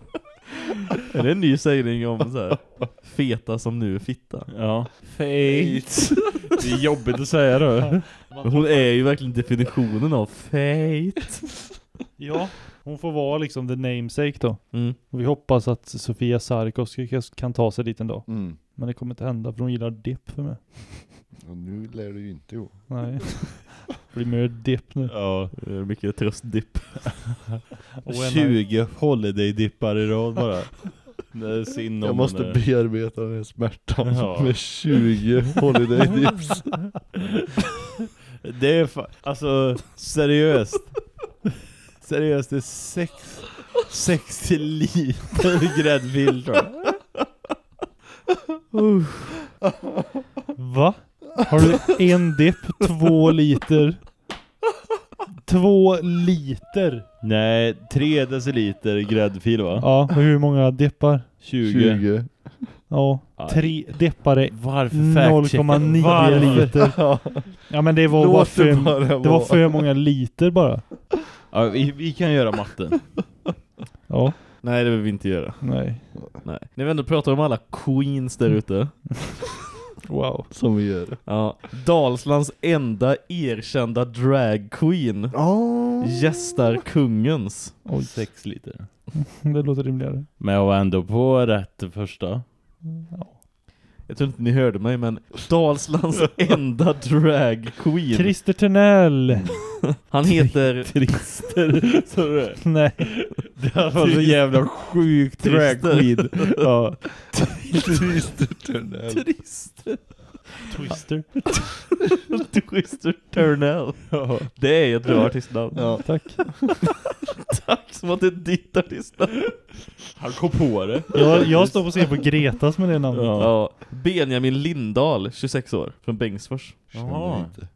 Är det en ny sägning om så här, feta som nu är fitta? Ja. Fate. Det är jobbigt att säga då. Men hon är ju verkligen definitionen av fate. Ja, hon får vara liksom the namesake då. Mm. Och vi hoppas att Sofia Sarkoski kan ta sig dit en dag. Mm. Men det kommer inte hända för hon gillar dipp för mig. Och nu lär du ju inte gå. Nej. Det blir mer dipp nu. Ja. Det är mycket tröstdipp. Och en- 20 holiday-dippar i rad bara. Är Jag måste henne. bearbeta den här smärtan Ja. med 20 holiday dips. Det är alltså seriöst. Seriöst, det är sex, 60 liter gräddfil tror jag. Va? Har du en dipp, två liter? Två liter? Nej, 3 deciliter gräddfil va? Ja, och hur många dippar? 20. 20. Ja, tre fact-checka? 0,9 Varför? liter. Ja. Men det var, Låt bara det för, bara det var för många liter bara. Ja, vi, vi kan göra matten. Ja, Nej, det vill vi inte göra. nej. Nej. När vi ändå pratar om alla queens där ute. Wow. Som vi gör. Ja, Dalslands enda erkända drag queen Oh. gästar kungens. Oj. 6 liter. Det låter rimligare. Men jag var ändå på rätt första. Ja. Jag tror inte ni hörde mig, men Dalslands enda drag queen. Christer Ternell! Han heter... Trister, det? Nej. Det var så jävla sjukt drag queen. Ja. Trister Turnell. Trister. Twister. Twister Turnell. Ja. Det är ett bra artistnamn. Ja. Tack. Tack som att det är ditt artistnamn. Han kom på det. Jag, jag står på scen på Gretas med det namnet. Ja. Benjamin Lindahl, 26 år, från Bengtsfors.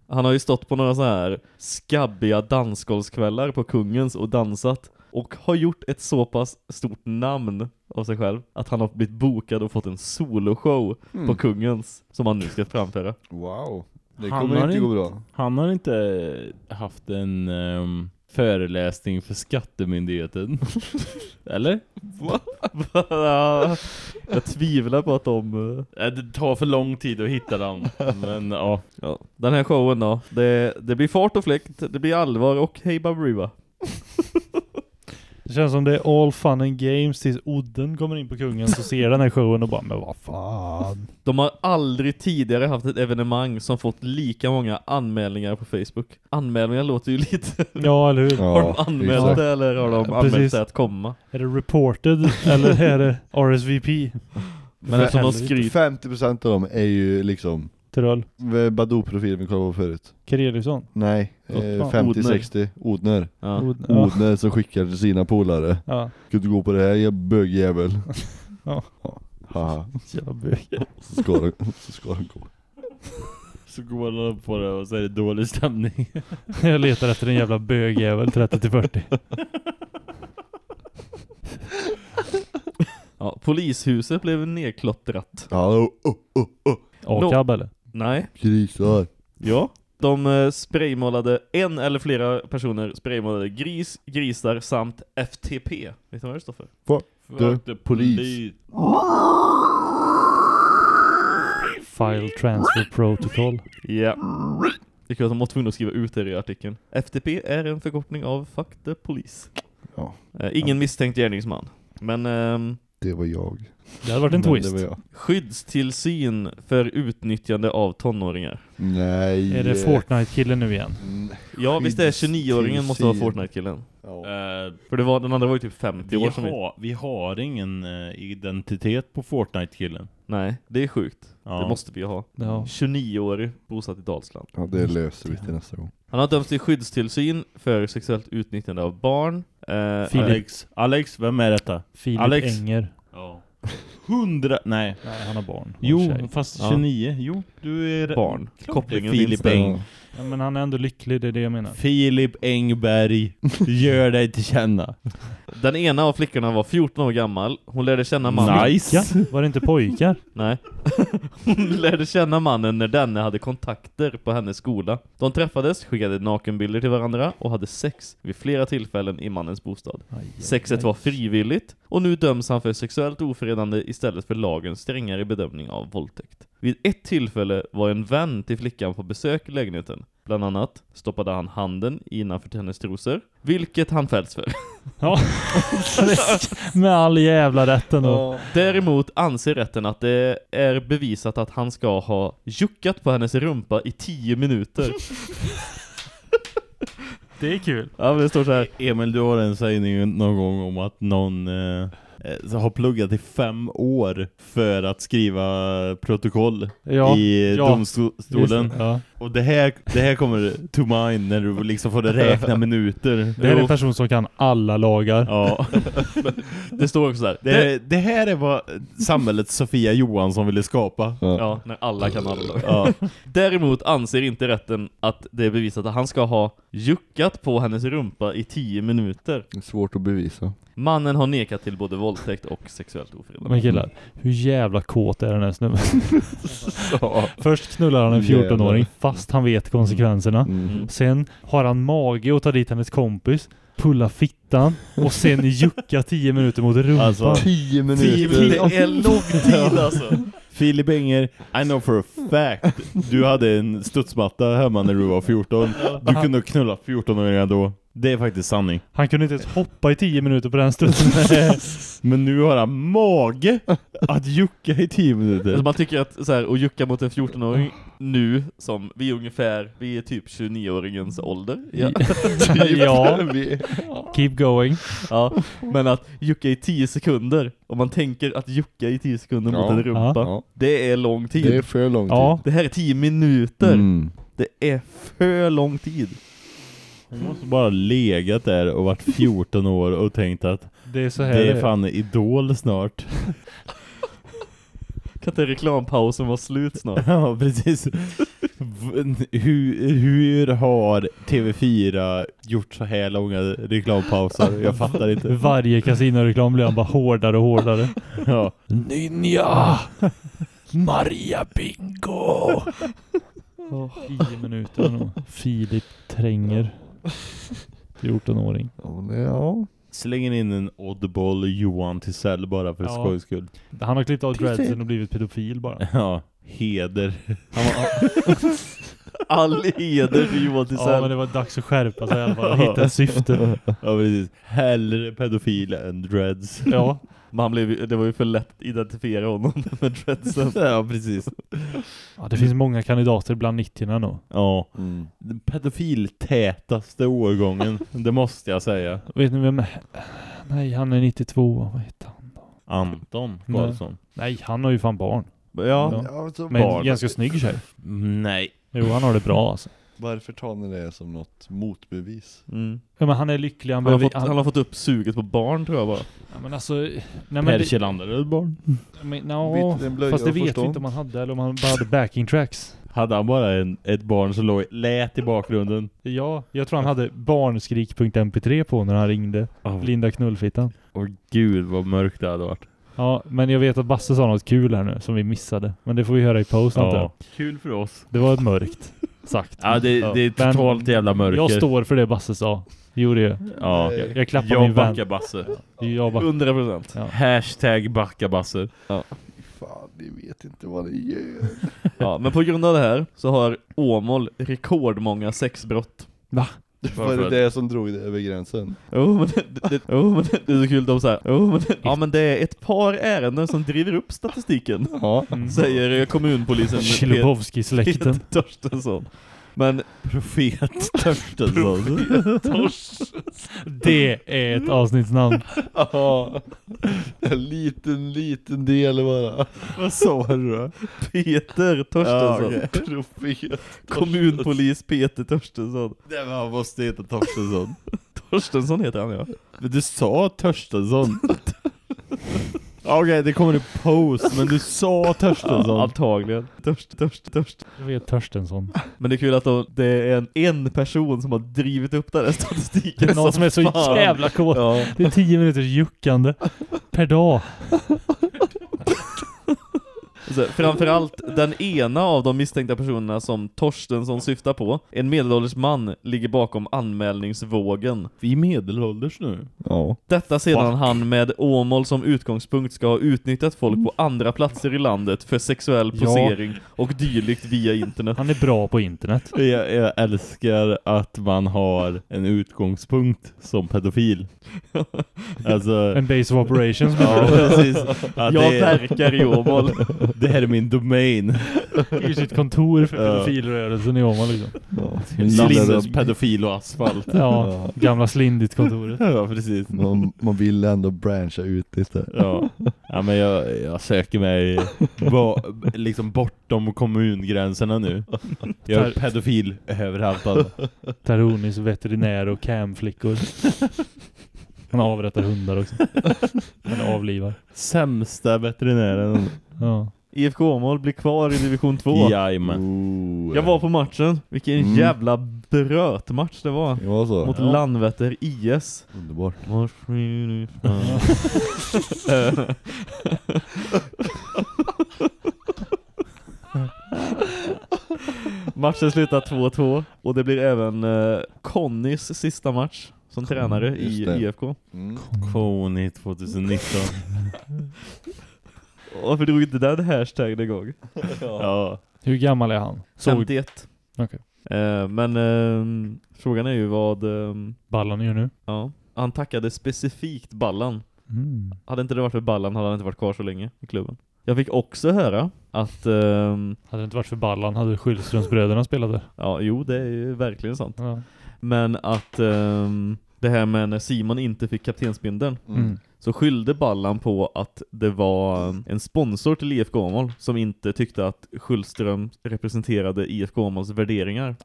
Han har ju stått på några så här skabbiga dansgolvskvällar på Kungens och dansat. Och har gjort ett så pass stort namn av sig själv att han har blivit bokad och fått en soloshow Mm. på Kungens som han nu ska framföra. Wow. Det Han kommer har inte gå in- bra. Han har inte haft en ehm, föreläsning för skattemyndigheten. Eller? Va? Jag tvivlar på att de... eh, Nej, Det tar för lång tid att hitta den. Men ja. Ja. Den här showen då, det, det blir fart och fläkt, det blir allvar och hej baberiba. Det känns som det är all fun and games tills Odden kommer in på kungen så ser den här showen och bara men vad fan. De har aldrig tidigare haft ett evenemang som fått lika många anmälningar på Facebook. Anmälningar låter ju lite... Ja eller hur? Ja. har de anmält exakt. det eller har de anmält Precis. sig att komma? Är det reported eller är det RSVP? Men eftersom de skryter... 50% av dem är ju liksom Troll. V- Badoo-profilen vi kollade på förut. Kareliusson. Nej, eh, Gotland. 50-60. Odner. Ja. Odner, ja. Odner som skickar till sina polare. Ja. Ska du gå på det här jag bögjävel? Ja. Haha. Jävla bög. Så ska de, så ska de gå. Så går de på det och så är det dålig stämning. Jag letar efter en jävla bögjävel 30-40. Ja, polishuset blev nedklottrat. Ja, oh, oh, oh. Akab eller? Nej. Grisar. Ja. De eh, spraymålade en eller flera personer spraymålade gris, grisar samt FTP. Vet du vad det står för? Fuck the police. File Transfer Protocol. Ja. Det är kul att de var tvungna att skriva ut det i artikeln. FTP är en förkortning av Fuck the Police. Ja. Eh, ingen misstänkt gärningsman. Men ehm, Det var jag. Det hade varit en twist. Det skyddstillsyn för utnyttjande av tonåringar. Nej. Är det Fortnite-killen nu igen? Mm. Ja, visst är 29-åringen måste vara. Fortnite-killen? Ja. Eh, För det var, den andra var ju typ 50 vi, år som vi... har, vi har ingen eh, identitet på Fortnite-killen. Nej, det är sjukt. Ja. Det måste vi ha. Ja. 29-årig, bosatt i Dalsland. Ja, det löser vi till nästa gång. Han har dömts till skyddstillsyn för sexuellt utnyttjande av barn. Eh, Filip. Alex, Alex, vem är detta? Filip Alex. Enger. Ja. Hundra, nej. Nej, han har barn. Jo, Tjej. fast Ja. 29. Jo, du är Barn. Kopplingen Filip. Eng. Ja, men han är ändå lycklig, det är det jag menar. Filip Engberg, gör dig till känna. Den ena av flickorna var 14 år gammal. Hon lärde känna mannen. Nice. Var det inte pojkar? Nej. Hon lärde känna mannen när denne hade kontakter på hennes skola. De träffades, skickade nakenbilder till varandra och hade sex vid flera tillfällen i mannens bostad. Aj, aj, Sexet aj. var frivilligt och nu döms han för sexuellt ofredande istället för lagens strängare bedömning av våldtäkt. Vid ett tillfälle var en vän till flickan på besök i lägenheten. Bland annat stoppade han handen innanför hennes trosor, vilket han fälls för. Ja, med all jävla rätten då. Däremot anser rätten att det är bevisat att han ska ha juckat på hennes rumpa i 10 minuter. Det är kul. Ja, men det står så här. Emil, du har en sägning någon gång om att någon eh, eh, har pluggat i fem år för att skriva protokoll Ja, i ja. domstolen. Ja. Och det här, det här kommer to mind när du liksom får räkna minuter. Det är en person som kan alla lagar. Ja. Det står också så här. Det, det här är vad samhället Sofia Johansson ville skapa. Ja, när alla kan alla lagar. Ja. Däremot anser inte rätten att det är bevisat att han ska ha juckat på hennes rumpa i 10 minuter. Det är svårt att bevisa. Mannen har nekat till både våldtäkt och sexuellt ofredande. Men killar, hur jävla kåt är den här snubben? Först knullar han en 14-åring fast han vet konsekvenserna. Mm. Sen har han mage att ta dit hennes kompis, pulla fittan och sen jucka 10 minuter mot rumpan. Alltså, 10 minuter. Det är lång tid alltså. Filip Enger, I know for a fact Du hade en studsmatta hemma när du var 14 Du kunde knulla 14-åringar då Det är faktiskt sanning Han kunde inte ens hoppa i 10 minuter på den stunden. Men nu har han mage att jucka i 10 minuter Alltså man tycker att så här, att jucka mot en 14-åring nu, som vi är ungefär, vi är typ 29-åringens ålder. Ja. ja. Keep going. ja. Men att jucka i 10 sekunder, om man tänker att jucka i 10 sekunder mot Ja. en rumpa, Ja. det är lång tid. Det är för lång tid. Ja. Det här är 10 minuter. Mm. Det är för lång tid. Hon måste bara legat där och varit 14 år och tänkt att Det är så här det är fan idol snart Kan inte reklampausen vara slut snart? Ja, precis hur, hur har TV4 gjort så här långa reklampauser? Jag fattar inte Varje kasinoreklam blir han bara hårdare och hårdare. Ja. Ninja! Maria Bingo! 10 minuter nog. Filip Tränger. 14-åring. Ja. Slänger in en oddball Johan Tisell bara för Ja. skojs skull. Han har klippt av dreadsen och blivit pedofil bara. Ja, heder. All heder till Johan ja, men Tisell. det var dags att skärpa sig i alla fall. Hitta ett syfte. Ja, precis. Hellre pedofil än dreads. Ja. Men han blev, det var ju för lätt att identifiera honom med dreadsen. Ja, precis. ja. Det finns många kandidater bland 90 nog. Ja. Mm. Den pedofiltätaste årgången, det måste jag säga. Vet ni vem? Nej, han är 92. Vad heter han då? Anton Nej. Karlsson. Nej, han har ju fan barn. Ja. Ja, Men barn. ganska snygg tjej. Nej. Jo, han har det bra alltså. Varför tar ni det som något motbevis? Mm. Ja, men han är lycklig, han, Han, har fått, han har fått upp suget på barn tror jag bara. Ja, men alltså... Nej, men Per det- Kjellander är ett barn. Men, no, fast det vet vi inte om han hade eller om han bara hade backing tracks. Hade han bara en, ett barn som låg lät i bakgrunden? Ja, jag tror han hade barnskrik.mp3 på när han ringde. Oh. Linda Knullfittan. Åh gud vad mörkt det hade varit. Ja, men jag vet att Basse sa något kul här nu som vi missade. Men det får vi höra i post antar jag. Ja, kul för oss. Det var ett mörkt sagt. Ja, det, det är Men totalt jävla mörker. Jag står för det Basse sa. Gjorde jag. Ja. Jag, jag klappar Jag min vän. backar Basse. Jag backar. 100%. Ja. Hashtag backa Basse. Ja. Fan, ni vet inte vad ni gör. ja, men på grund av det här så har Åmål rekordmånga sexbrott. Va? Var det det som drog det över gränsen? Jo men det, det, jo, men det, det är så kul de säger. Jo men det, ja men det är ett par ärenden som driver upp statistiken. Ja. Säger kommunpolisen Chilubovski-släkten. Peter Torstensson. Men Profet Torstensson. Det är ett avsnittsnamn. Ja, en liten, liten del bara. Vad sa du då? Peter Torstensson. Ja, okej. Profet. Kommunpolis Peter Torstensson. Nej men han måste heta Torstensson. Torstensson heter han ja. Men du sa Torstensson. Okej, det kommer i post, men du sa ja Torstensson. antagligen. Törst, törst, törst. Jag vet Törstensson. Men det är kul att de, det är en, en person som har drivit upp den här statistiken Någon som är så fan. jävla kåt. Ja. Det är tio minuters juckande per dag. Så, framförallt den ena av de misstänkta personerna som Torstensson syftar på, en medelålders man, ligger bakom anmälningsvågen. Vi är medelålders nu. Ja. Detta sedan Fuck. han med Åmål som utgångspunkt ska ha utnyttjat folk på andra platser i landet för sexuell Ja. posering och dylikt via internet. Han är bra på internet. Jag, jag älskar att man har en utgångspunkt som pedofil. Alltså... En base of operations. Ja, precis. Ja, Jag det- verkar i Åmål. Det här är min domain. I sitt kontor för pedofilrörelsen i Åmål liksom. Ja. Slindes pedofil och asfalt. Ja, gamla Slindit-kontoret. Ja, precis. Man, man vill ändå branscha ut lite. Ja, ja men jag, jag söker mig bo, liksom bortom kommungränserna nu. Jag är pedofil överallt alltså. Taronis veterinär och camflickor. Han avrättar hundar också. Han avlivar. Sämsta veterinären. Ja. IFK Åmål blir kvar i division 2. Jajamän. Jag var på matchen. Vilken Mm. jävla brötmatch det var. Det var så. Mot Ja. Landvetter IS. Underbart. Matchen slutar 2-2 och det blir även eh, Connys sista match som tränare i. IFK. Mm. Koni 2019. Varför drog inte den hashtaggen igång? Ja. Hur gammal är han? Såg 51. Okej. Eh, men eh, frågan är ju vad... Eh, Ballan gör nu. ja, han tackade specifikt Ballan. Mm. Hade inte det varit för Ballan hade han inte varit kvar så länge i klubben. Jag fick också höra att... ehm, Hade det inte varit för Ballan hade Skyllströmsbröderna spelat där. ja, jo det är ju verkligen sant. Ja. Men att ehm, det här med när Simon inte fick kaptensbindeln Mm. Så skyllde Ballan på att det var en sponsor till IFK Åmål som inte tyckte att Skyllström representerade IFK Åmåls värderingar.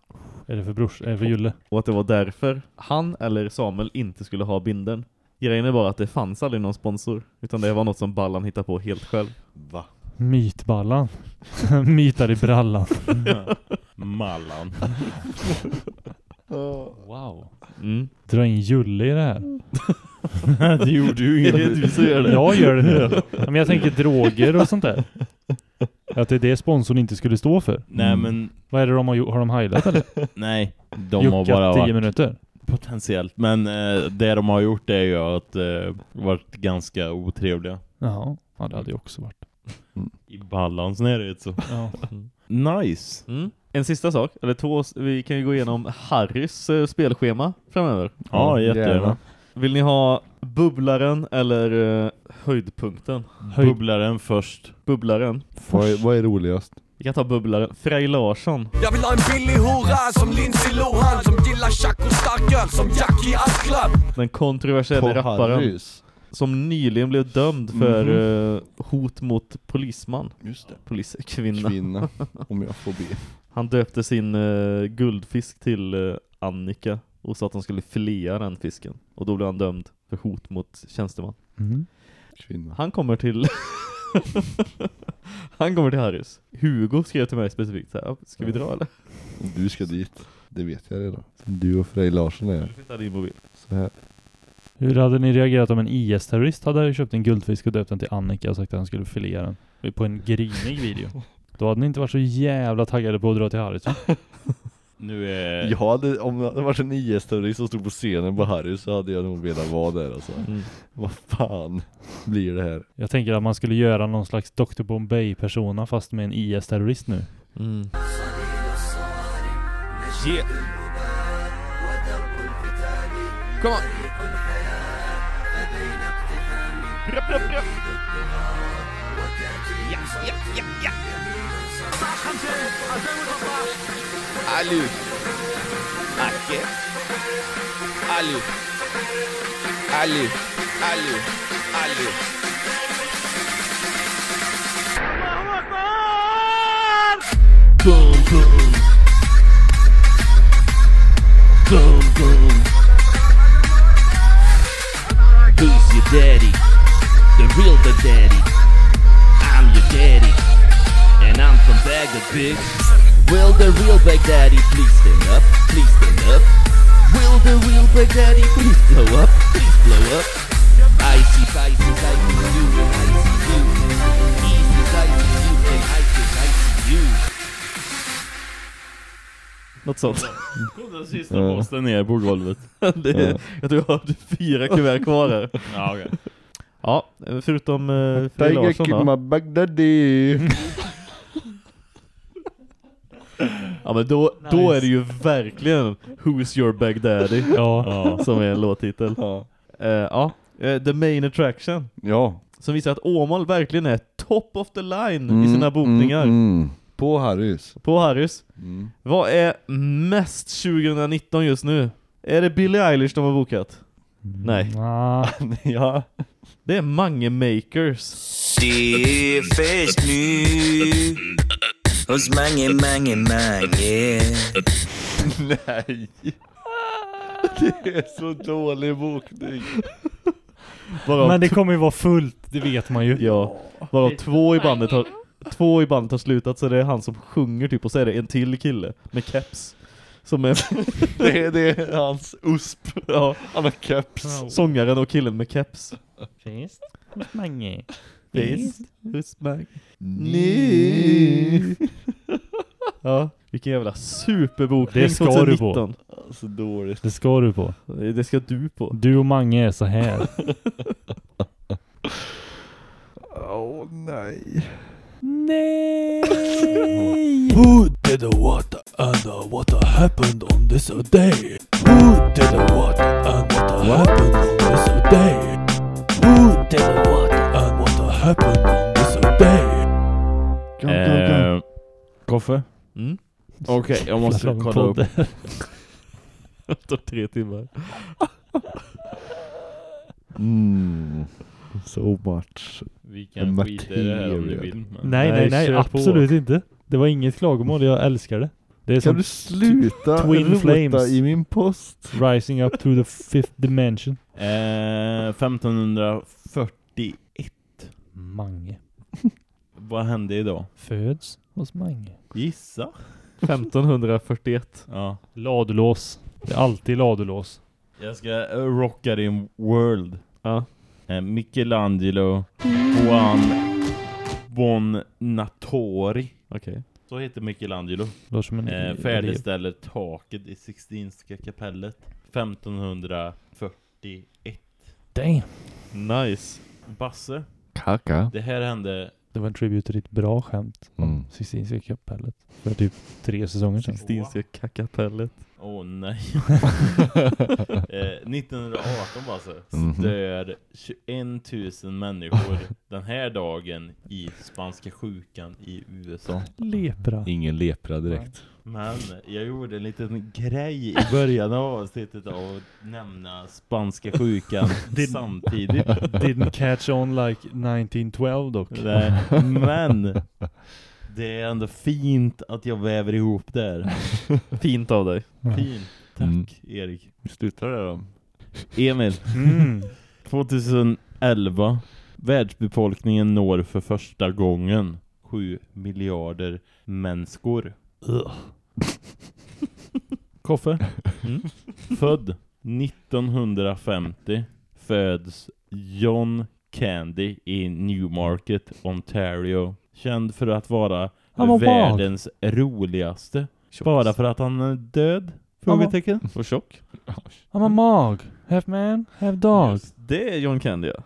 Är det för brors? Är det för Julle? Och att det var därför han eller Samuel inte skulle ha binden. Grejen är bara att det fanns aldrig någon sponsor. Utan det var något som Ballan hittade på helt själv. Va? Mytballan. Mytar i brallan. Mallan. Wow. Mm. Dra in Julle i det här. det gjorde ju du som gör det? Jag gör det nu. Men jag tänker droger och sånt där. Att det är det sponsorn inte skulle stå för. Nej men, Vad är det de har gjort? Har de heilat eller? nej. De har Juckat bara 10 varit minuter. potentiellt. Men eh, det de har gjort är ju att eh, varit ganska otrevliga. Jaha. Ja, det hade ju också varit. I ballans närhet så. Ja. Nice. Mm. En sista sak, eller två, vi kan ju gå igenom Harrys eh, spelschema framöver. Ja, jättegärna. Vill ni ha bubblaren eller eh, höjdpunkten? Bubblaren först. Bubblaren. Vad är, vad är roligast? Vi kan ta bubblaren. Frej Larsson. Jag vill ha en billig hora som Lindsay Lohan Som gillar tjack och starköl som Jackie Club Den kontroversiella På rapparen. Harrys? som nyligen blev dömd för Mhm. eh, hot mot polisman. Just det. Poliskvinna. Kvinna, om jag får be. Han döpte sin eh, guldfisk till eh, Annika och sa att han skulle filea den fisken. Och då blev han dömd för hot mot tjänsteman. Mm. Han kommer till Han kommer till Harrys. Hugo skrev till mig specifikt så här, ska vi dra eller? Du ska dit. Det vet jag redan. Du och Frej Larsson är Hitta din mobil. så här. Hur hade ni reagerat om en IS-terrorist hade köpt en guldfisk och döpt den till Annika och sagt att han skulle filea den? På en grinig video. Då hade ni inte varit så jävla taggade på att dra till Harrys? Nu är... Jag hade, om det varit en IS-terrorist som stod på scenen på Harry så hade jag nog velat vara där alltså. Mm. Vad fan blir det här? Jag tänker att man skulle göra någon slags Dr. Bombay-persona fast med en IS-terrorist nu. Mm. Yeah. Come on. Brup, brup, brup. Ja, ja, ja, ja. Alu. Acke. Alu. Alu. Alu. Alu. Boom, boom. Boom, boom. Who's your daddy? The real Big Daddy. I'm your daddy. And I'm from Baghdad, bitch. Will the real Big Daddy please stand up? Please stand up. Will the real Big Daddy please blow up? Please blow up. Icy spices, icy you, and icy you. Easy's icy you, and icy's icy you. Något sånt. Kom den sista posten ner på golvet. det är, Ja. Jag tror jag har fyra kuvert kvar här. Ja, okej. Ja, förutom uh, Frej Tiger Larsson Kid då. my Baghdadi. Ja men då, då Nice. är det ju verkligen Who's your Baghdaddy Ja. som är en låttitel. Ja. Ja, eh, The Main Attraction. Ja. Som visar att Åmål verkligen är top of the line i sina bokningar. Mm, mm. På Harrys. På Harrys. Mm. Vad är mest 2019 just nu? Är det Billie Eilish de har bokat? Nej. Ah, ja. Det är Mange Makers. Det är fest nu hos Mange, Mange, Mange. Nej. Det är så dålig bokning. Varav Men det kommer ju vara fullt, det vet man ju. Ja, varav två i bandet har Två i bandet har slutat så det är han som sjunger typ och så är det en till kille med keps Som är Det är, det är hans USP. ja, Han har keps. sångaren och killen med keps hos Mange. Visst, hos mig Ni. Ja, vilken jävla superbokning Det ska du på. 2019. Så dåligt. Det ska du på. Det ska du på Du och Mange är så här. Åh nej. Nej! Who did what and what happened on this day? Who did what and what happened on this day? Who did what and what happened on this day? Go, go, go. Eh, Koffe? mm. Okej, jag måste kolla upp. podden. Det tar tre timmar Mm. So much. Vi kan skita i det här om ni material. vill. Men... Nej, nej, nej, kör på. absolut inte. Det var inget klagomål, jag älskar det. Det är Kan som du sluta Twin rota Flames. i min post? rising up to the fifth dimension. Eh, 1541. Mange. Vad hände idag? Föds hos Mange. Gissa? 1541 Ja. Ladulås. Det är alltid ladulås. Jag ska eh, rocka din world. Ja Eh, Michelangelo Juan Bonatori. Okej Så heter Michelangelo. Eh, färdigställer taket i Sixtinska kapellet 1541. Damn. Nice Basse, Kaka. det här hände Det var en tribute till ditt bra skämt om Mm. Sixtinska kapellet. För typ tre säsonger sedan. Sixtinska kakapellet Åh nej. eh, 1918 bara så Mhm. dör 21 000 människor den här dagen i spanska sjukan i USA. Lepra. Ingen lepra direkt. Men jag gjorde en liten grej i början av avsnittet av att nämna spanska sjukan Did- samtidigt. Didn't catch on like 1912 dock. Nej, men det är ändå fint att jag väver ihop där. Fint av dig. Fint. Tack Mm. Erik. Vi slutar där då. Emil. Mm. 2011. Världsbefolkningen når för första gången 7 miljarder människor. Koffe. Mm. Född 1950 föds John Candy i Newmarket, Ontario. Känd för att vara Han världens roligaste. Bara för att han är död? Frågetecken. Och tjock. I'm a mog. Half man, half dog. Det är John Candy ja.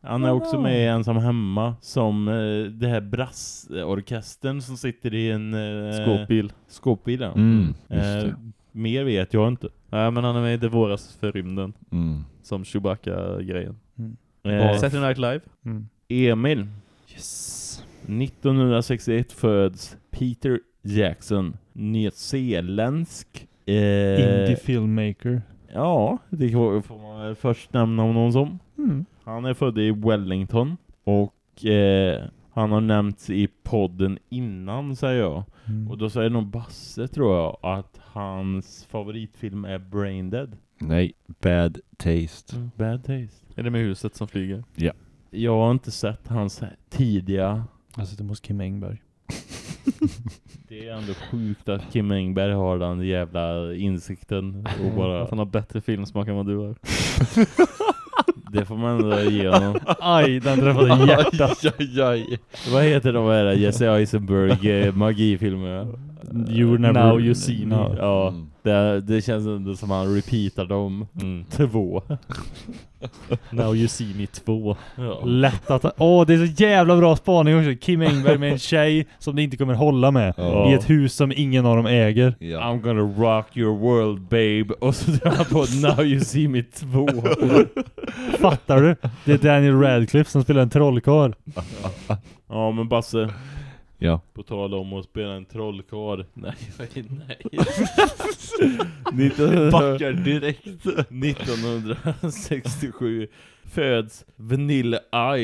Han är också med i Ensam Hemma som eh, det här brassorkestern som sitter i en eh, Skåpbil. Skåpbil ja. Mm, just eh, mer vet jag inte. Nej men han är med i Det våras för rymden. Mm. Som Chewbacca-grejen. Mm. Eh, Saturday Night Live. Mm. Emil. Yes. 1961 föds Peter Jackson. Nyzeeländsk. Eh, Indie filmmaker. Ja, det får man väl först nämna honom som. Mm. Han är född i Wellington och eh, han har nämnts i podden innan säger jag. Mm. Och då säger nog Basse tror jag att hans favoritfilm är Brain Dead. Nej, bad taste. Bad Taste. Är det med huset som flyger? Ja. Jag har inte sett hans tidiga. Jag sitter hos Kim Engberg. Det är ändå sjukt att Kim Engberg har den jävla insikten och bara Att han har bättre filmsmak än vad du har. det får man ändå ge honom. Aj, den träffade hjärtat. Aj, aj, aj. Vad heter de här Jesse Eisenberg eh, magifilmerna? You never- Now you see me. No. Ja, Mm. det, det känns ändå som han repeatar dem Mm. två. Now you see me 2. Ja. Lätt att... Åh, det är så jävla bra spaning också. Kim Engberg med en tjej som det inte kommer hålla med. Ja. I ett hus som ingen av dem äger. Ja. I'm gonna rock your world babe Och så drar han på Now you see me 2 Fattar du? Det är Daniel Radcliffe som spelar en trollkarl. Ja men Basse Ja. På tal om att spela en trollkarl. Nej, nej. 19... Backar direkt. 1967 föds Vanilla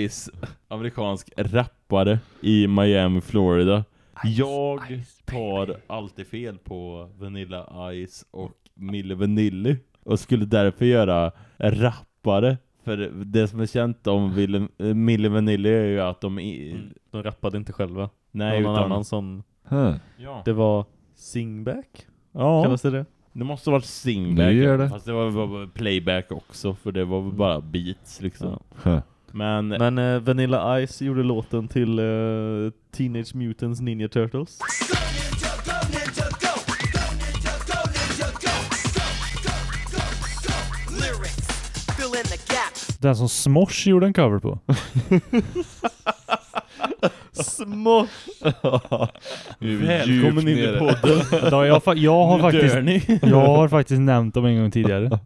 Ice Amerikansk rappare i Miami, Florida. Jag tar alltid fel på Vanilla Ice och Mille Vanilli Och skulle därför göra rappare. För det som är känt om Ville- Mille Vanilli är ju att de i, De rappade inte själva. Nej Någon utan annan som... Huh. Ja, Det var Singback? ja. Kallas det det? Det måste ha varit singback Nu gör det. Fast det var var playback också För det var bara beats liksom Ja. Huh. Men, Men eh, Vanilla Ice gjorde låten till eh, Teenage Mutants Ninja Turtles. Den som Smosh gjorde en cover på. Smosh! välkommen in i podden Ja, jag, fa- jag, har faktiskt, jag har faktiskt nämnt dem en gång tidigare.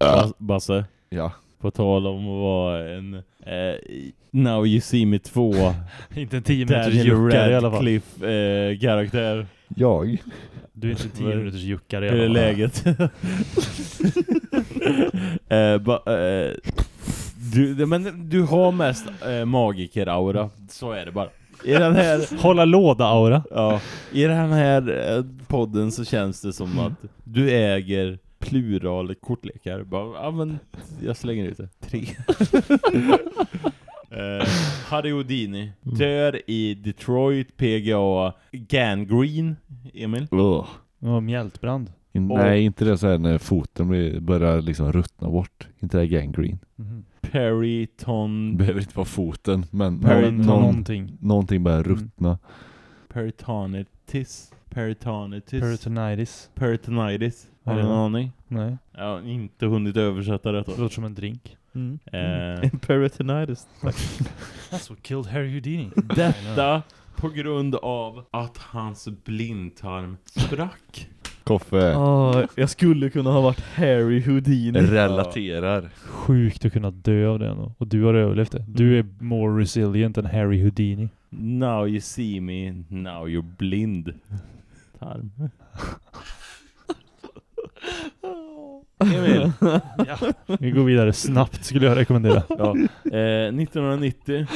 Bas- Basse Ja. På tal om att vara en eh, Now You See Me 2 Inte en 10 minuters juckare i alla fall. Radcliffe eh, karaktär Jag? Du är inte 10 minuters juckare i Hur är alla fall. läget? eh, ba, eh, du, men du har mest eh, magiker-aura Så är det bara I den här Hålla låda-aura. Ja, i den här eh, podden så känns det som att du äger plural kortlekar. Bara, ja men jag slänger ut det. Tre. eh, Harry Houdini dör i Detroit PGA Gangrene, Emil. Ugh. Ja, mjältbrand. In, Och- nej, inte det så här när foten blir, börjar liksom ruttna bort. Inte det gangrene. Mhm. Periton... Behöver inte vara foten, men Ja, någon, någonting. någonting börjar ruttna. Peritonitis. Peritonitis. Peritonitis. Peritonitis. Har du någon aning? Nej. Jag har inte hunnit översätta detta. Det låter som en drink. Mm. Eh, Peritonitis. That's what killed Harry Houdini. Detta på grund av att hans blindtarm sprack. Koffe. Ja, jag skulle kunna ha varit Harry Houdini. Relaterar. Sjukt att kunna dö av det ändå. Och du har överlevt det. Du är more resilient än Harry Houdini. Now you see me, now you're blind. Tarm. Emil. ja. Vi går vidare snabbt skulle jag rekommendera. Ja. Eh, 1990.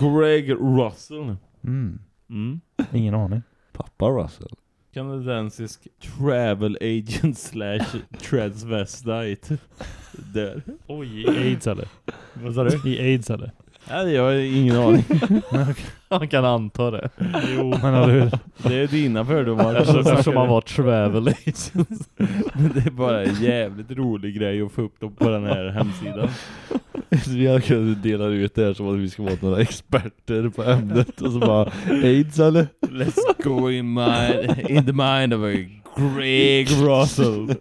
Greg Russell. Mm. Mm. Ingen aning. Pappa Russell. Kanadensisk travel agent slash transvestite. Där. Oj, i aids eller? Vad sa du? I aids eller? Nej, jag har ingen aning. Han kan anta det. Jo, men eller hur? Det är dina fördomar. Eftersom han var travel agent. Det är bara en jävligt rolig grej att få upp dem på den här hemsidan. Vi har kunnat dela ut det här som att vi ska vara några experter på ämnet och så bara AIDS eller? Let's go in, my, in the mind of a Greg Russell.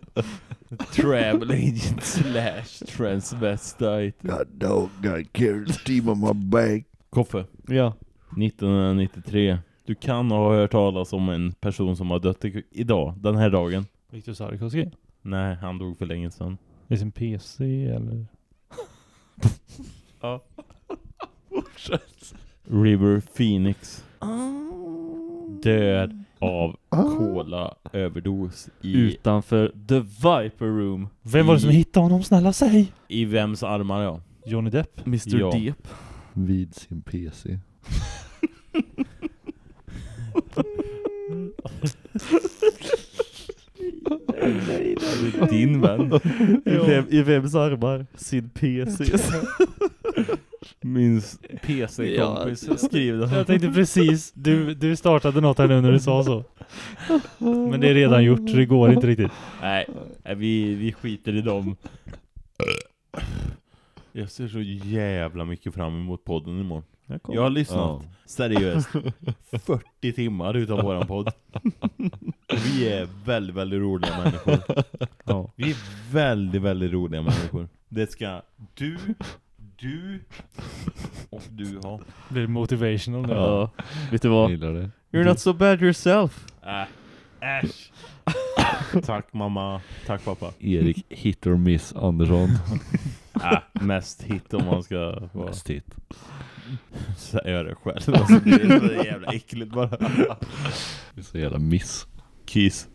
Travel agent slash transvestite. God dog, got carried the team on my back. Koffe. Ja. 1993. Du kan ha hört talas om en person som har dött i- idag, den här dagen. Viktor Sarkozy? Nej, han dog för länge sedan. I sin PC eller? Ja. River Phoenix. Död av cola-överdos i, Utanför The Viper Room. Vem var det som I- hittade honom? Snälla säg! i vems armar ja? Johnny Depp? Mr. Ja. Deep. Vid sin PC. Din vän. I, vem, I vems armar? Sin PC. Min PC-kompis skrev det. Jag tänkte precis, du, du startade något här nu när du sa så. Men det är redan gjort, så det går inte riktigt. Nej, nej, vi, vi skiter i dem. Jag ser så jävla mycket fram emot podden imorgon. Jag har lyssnat, Ja. seriöst, 40 timmar utav våran podd. Vi är väldigt, väldigt roliga människor. Ja. Vi är väldigt, väldigt roliga människor. Det ska du, du och du ha. Blir det motivational nu? Ja. Vet du vad? Gillar det. You're not so bad yourself. Äh, äsch. Tack mamma, tack pappa. Erik Hit or Miss Andersson. Äh, mest hit om man ska vara. Mest hit. Säga det själv. Alltså, det är så jävla äckligt bara. Det är så jävla miss. Kiss.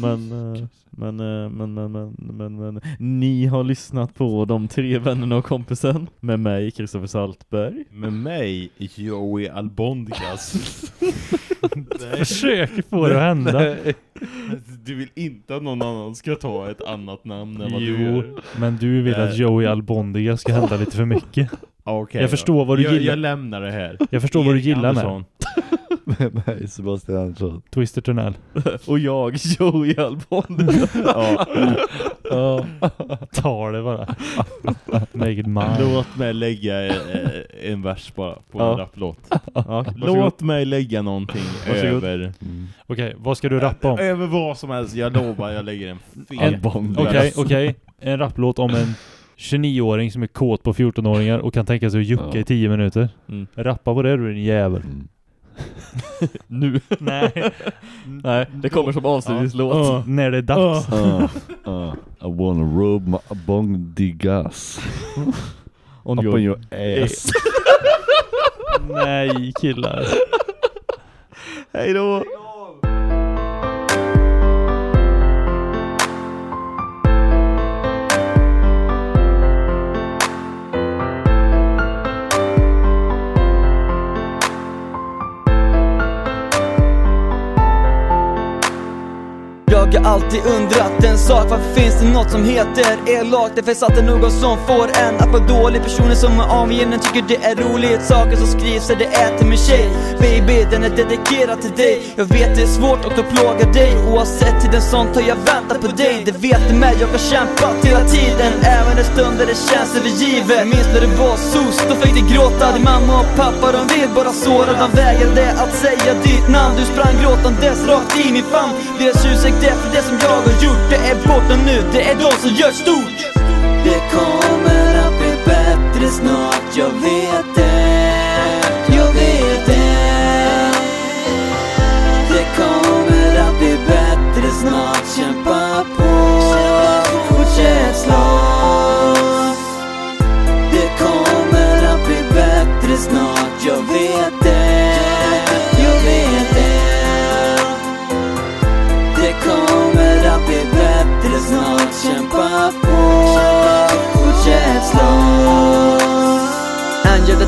Men, eh, men, eh, men, men, men, men, men, ni har lyssnat på De tre vännerna och kompisen med mig, Kristoffer Saltberg. Med mig, Joey Albondigas. Försök få det att hända. Du vill inte att någon annan ska ta ett annat namn än vad du Jo, gör. men du vill att Eh. Joey Albondiga ska hända lite för mycket. Okej Jag då. förstår vad du jag, gillar. Jag lämnar det här. Jag förstår vad du Erik gillar Andersson. Med mig Sebastian Andersson. Twister Tunnel. Och jag, Joey Albon. Ja. Ja. Tar det bara. Naked man. Låt mig lägga eh, en vers bara på Ja. en rapplåt. Ja, Låt mig lägga någonting Varsågod. över... Okej, vad ska du rappa om? Över vad som helst, jag lovar jag lägger en fet Albon. Okej, okej. En rapplåt om en 29-åring som är kåt på 14-åringar och kan tänka sig att jucka Ja. i 10 minuter. Mm. Rappa på det du din jävel. Mm. Nu. Nej. Nej, det kommer som avslutningslåt. Ja, när det är dags. Uh, uh, I wanna rub my bong digas On up your- on your ass. Nej killar. Hej då! Jag har alltid undrat en sak, varför finns det något som heter elakt? Det finns alltid någon som får en att vara dålig. Personer som är omgivna tycker det är roligt. Saker som skrivs är det är till min tjej. Baby, den är dedikerad till dig. Jag vet det är svårt och då plågar dig. Oavsett tiden sånt har jag väntat på dig. Det vet du med, jag har kämpat hela tiden. Även i stunder det känns övergivet. Minns när du var sos, då fick du gråta. Din mamma och pappa de vill bara såra. De vägrade att säga ditt namn. Du sprang gråtandes rakt i min famn. Deras ursäkt är för det som jag har gjort, det är borta nu Det är de som gör stort. Det kommer att bli bättre snart, jag vet det. Jag vet det. Det kommer att bli bättre snart, kämpa på. Fortsätt slåss Det kommer att bli bättre snart, jag vet det.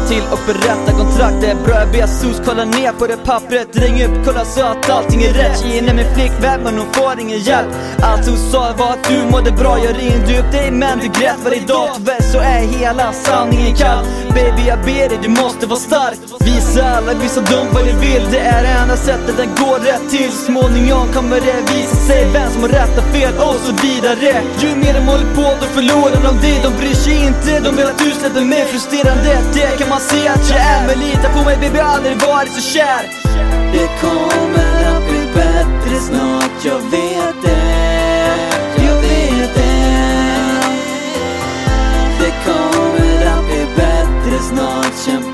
Till och berätta kontrakt Det är bra jag ber sus, kolla ner på det pappret. Ring upp, kolla så att allting är rätt. Tjejen är min flickvän men hon får ingen hjälp. Allt hon sa var att du mådde bra. Jag ringde upp dig men du grät varje dag. Tyvärr så är hela sanningen kall. Baby jag ber dig, du måste vara stark. Visa alla, visa dem vad du vill. Det är det enda sättet den går rätt till. Småningom kommer det visa sig vem som har rätt och fel och så vidare. Ju mer de håller på då förlorar de dig. De bryr sig inte, de vill att du släpper mig frustrerande. Det kan man man se att jag är Men lita på mig baby, jag har aldrig varit så kär. Det kommer att bli bättre snart, jag vet det. Jag vet det. Det kommer att bli bättre snart, kämpa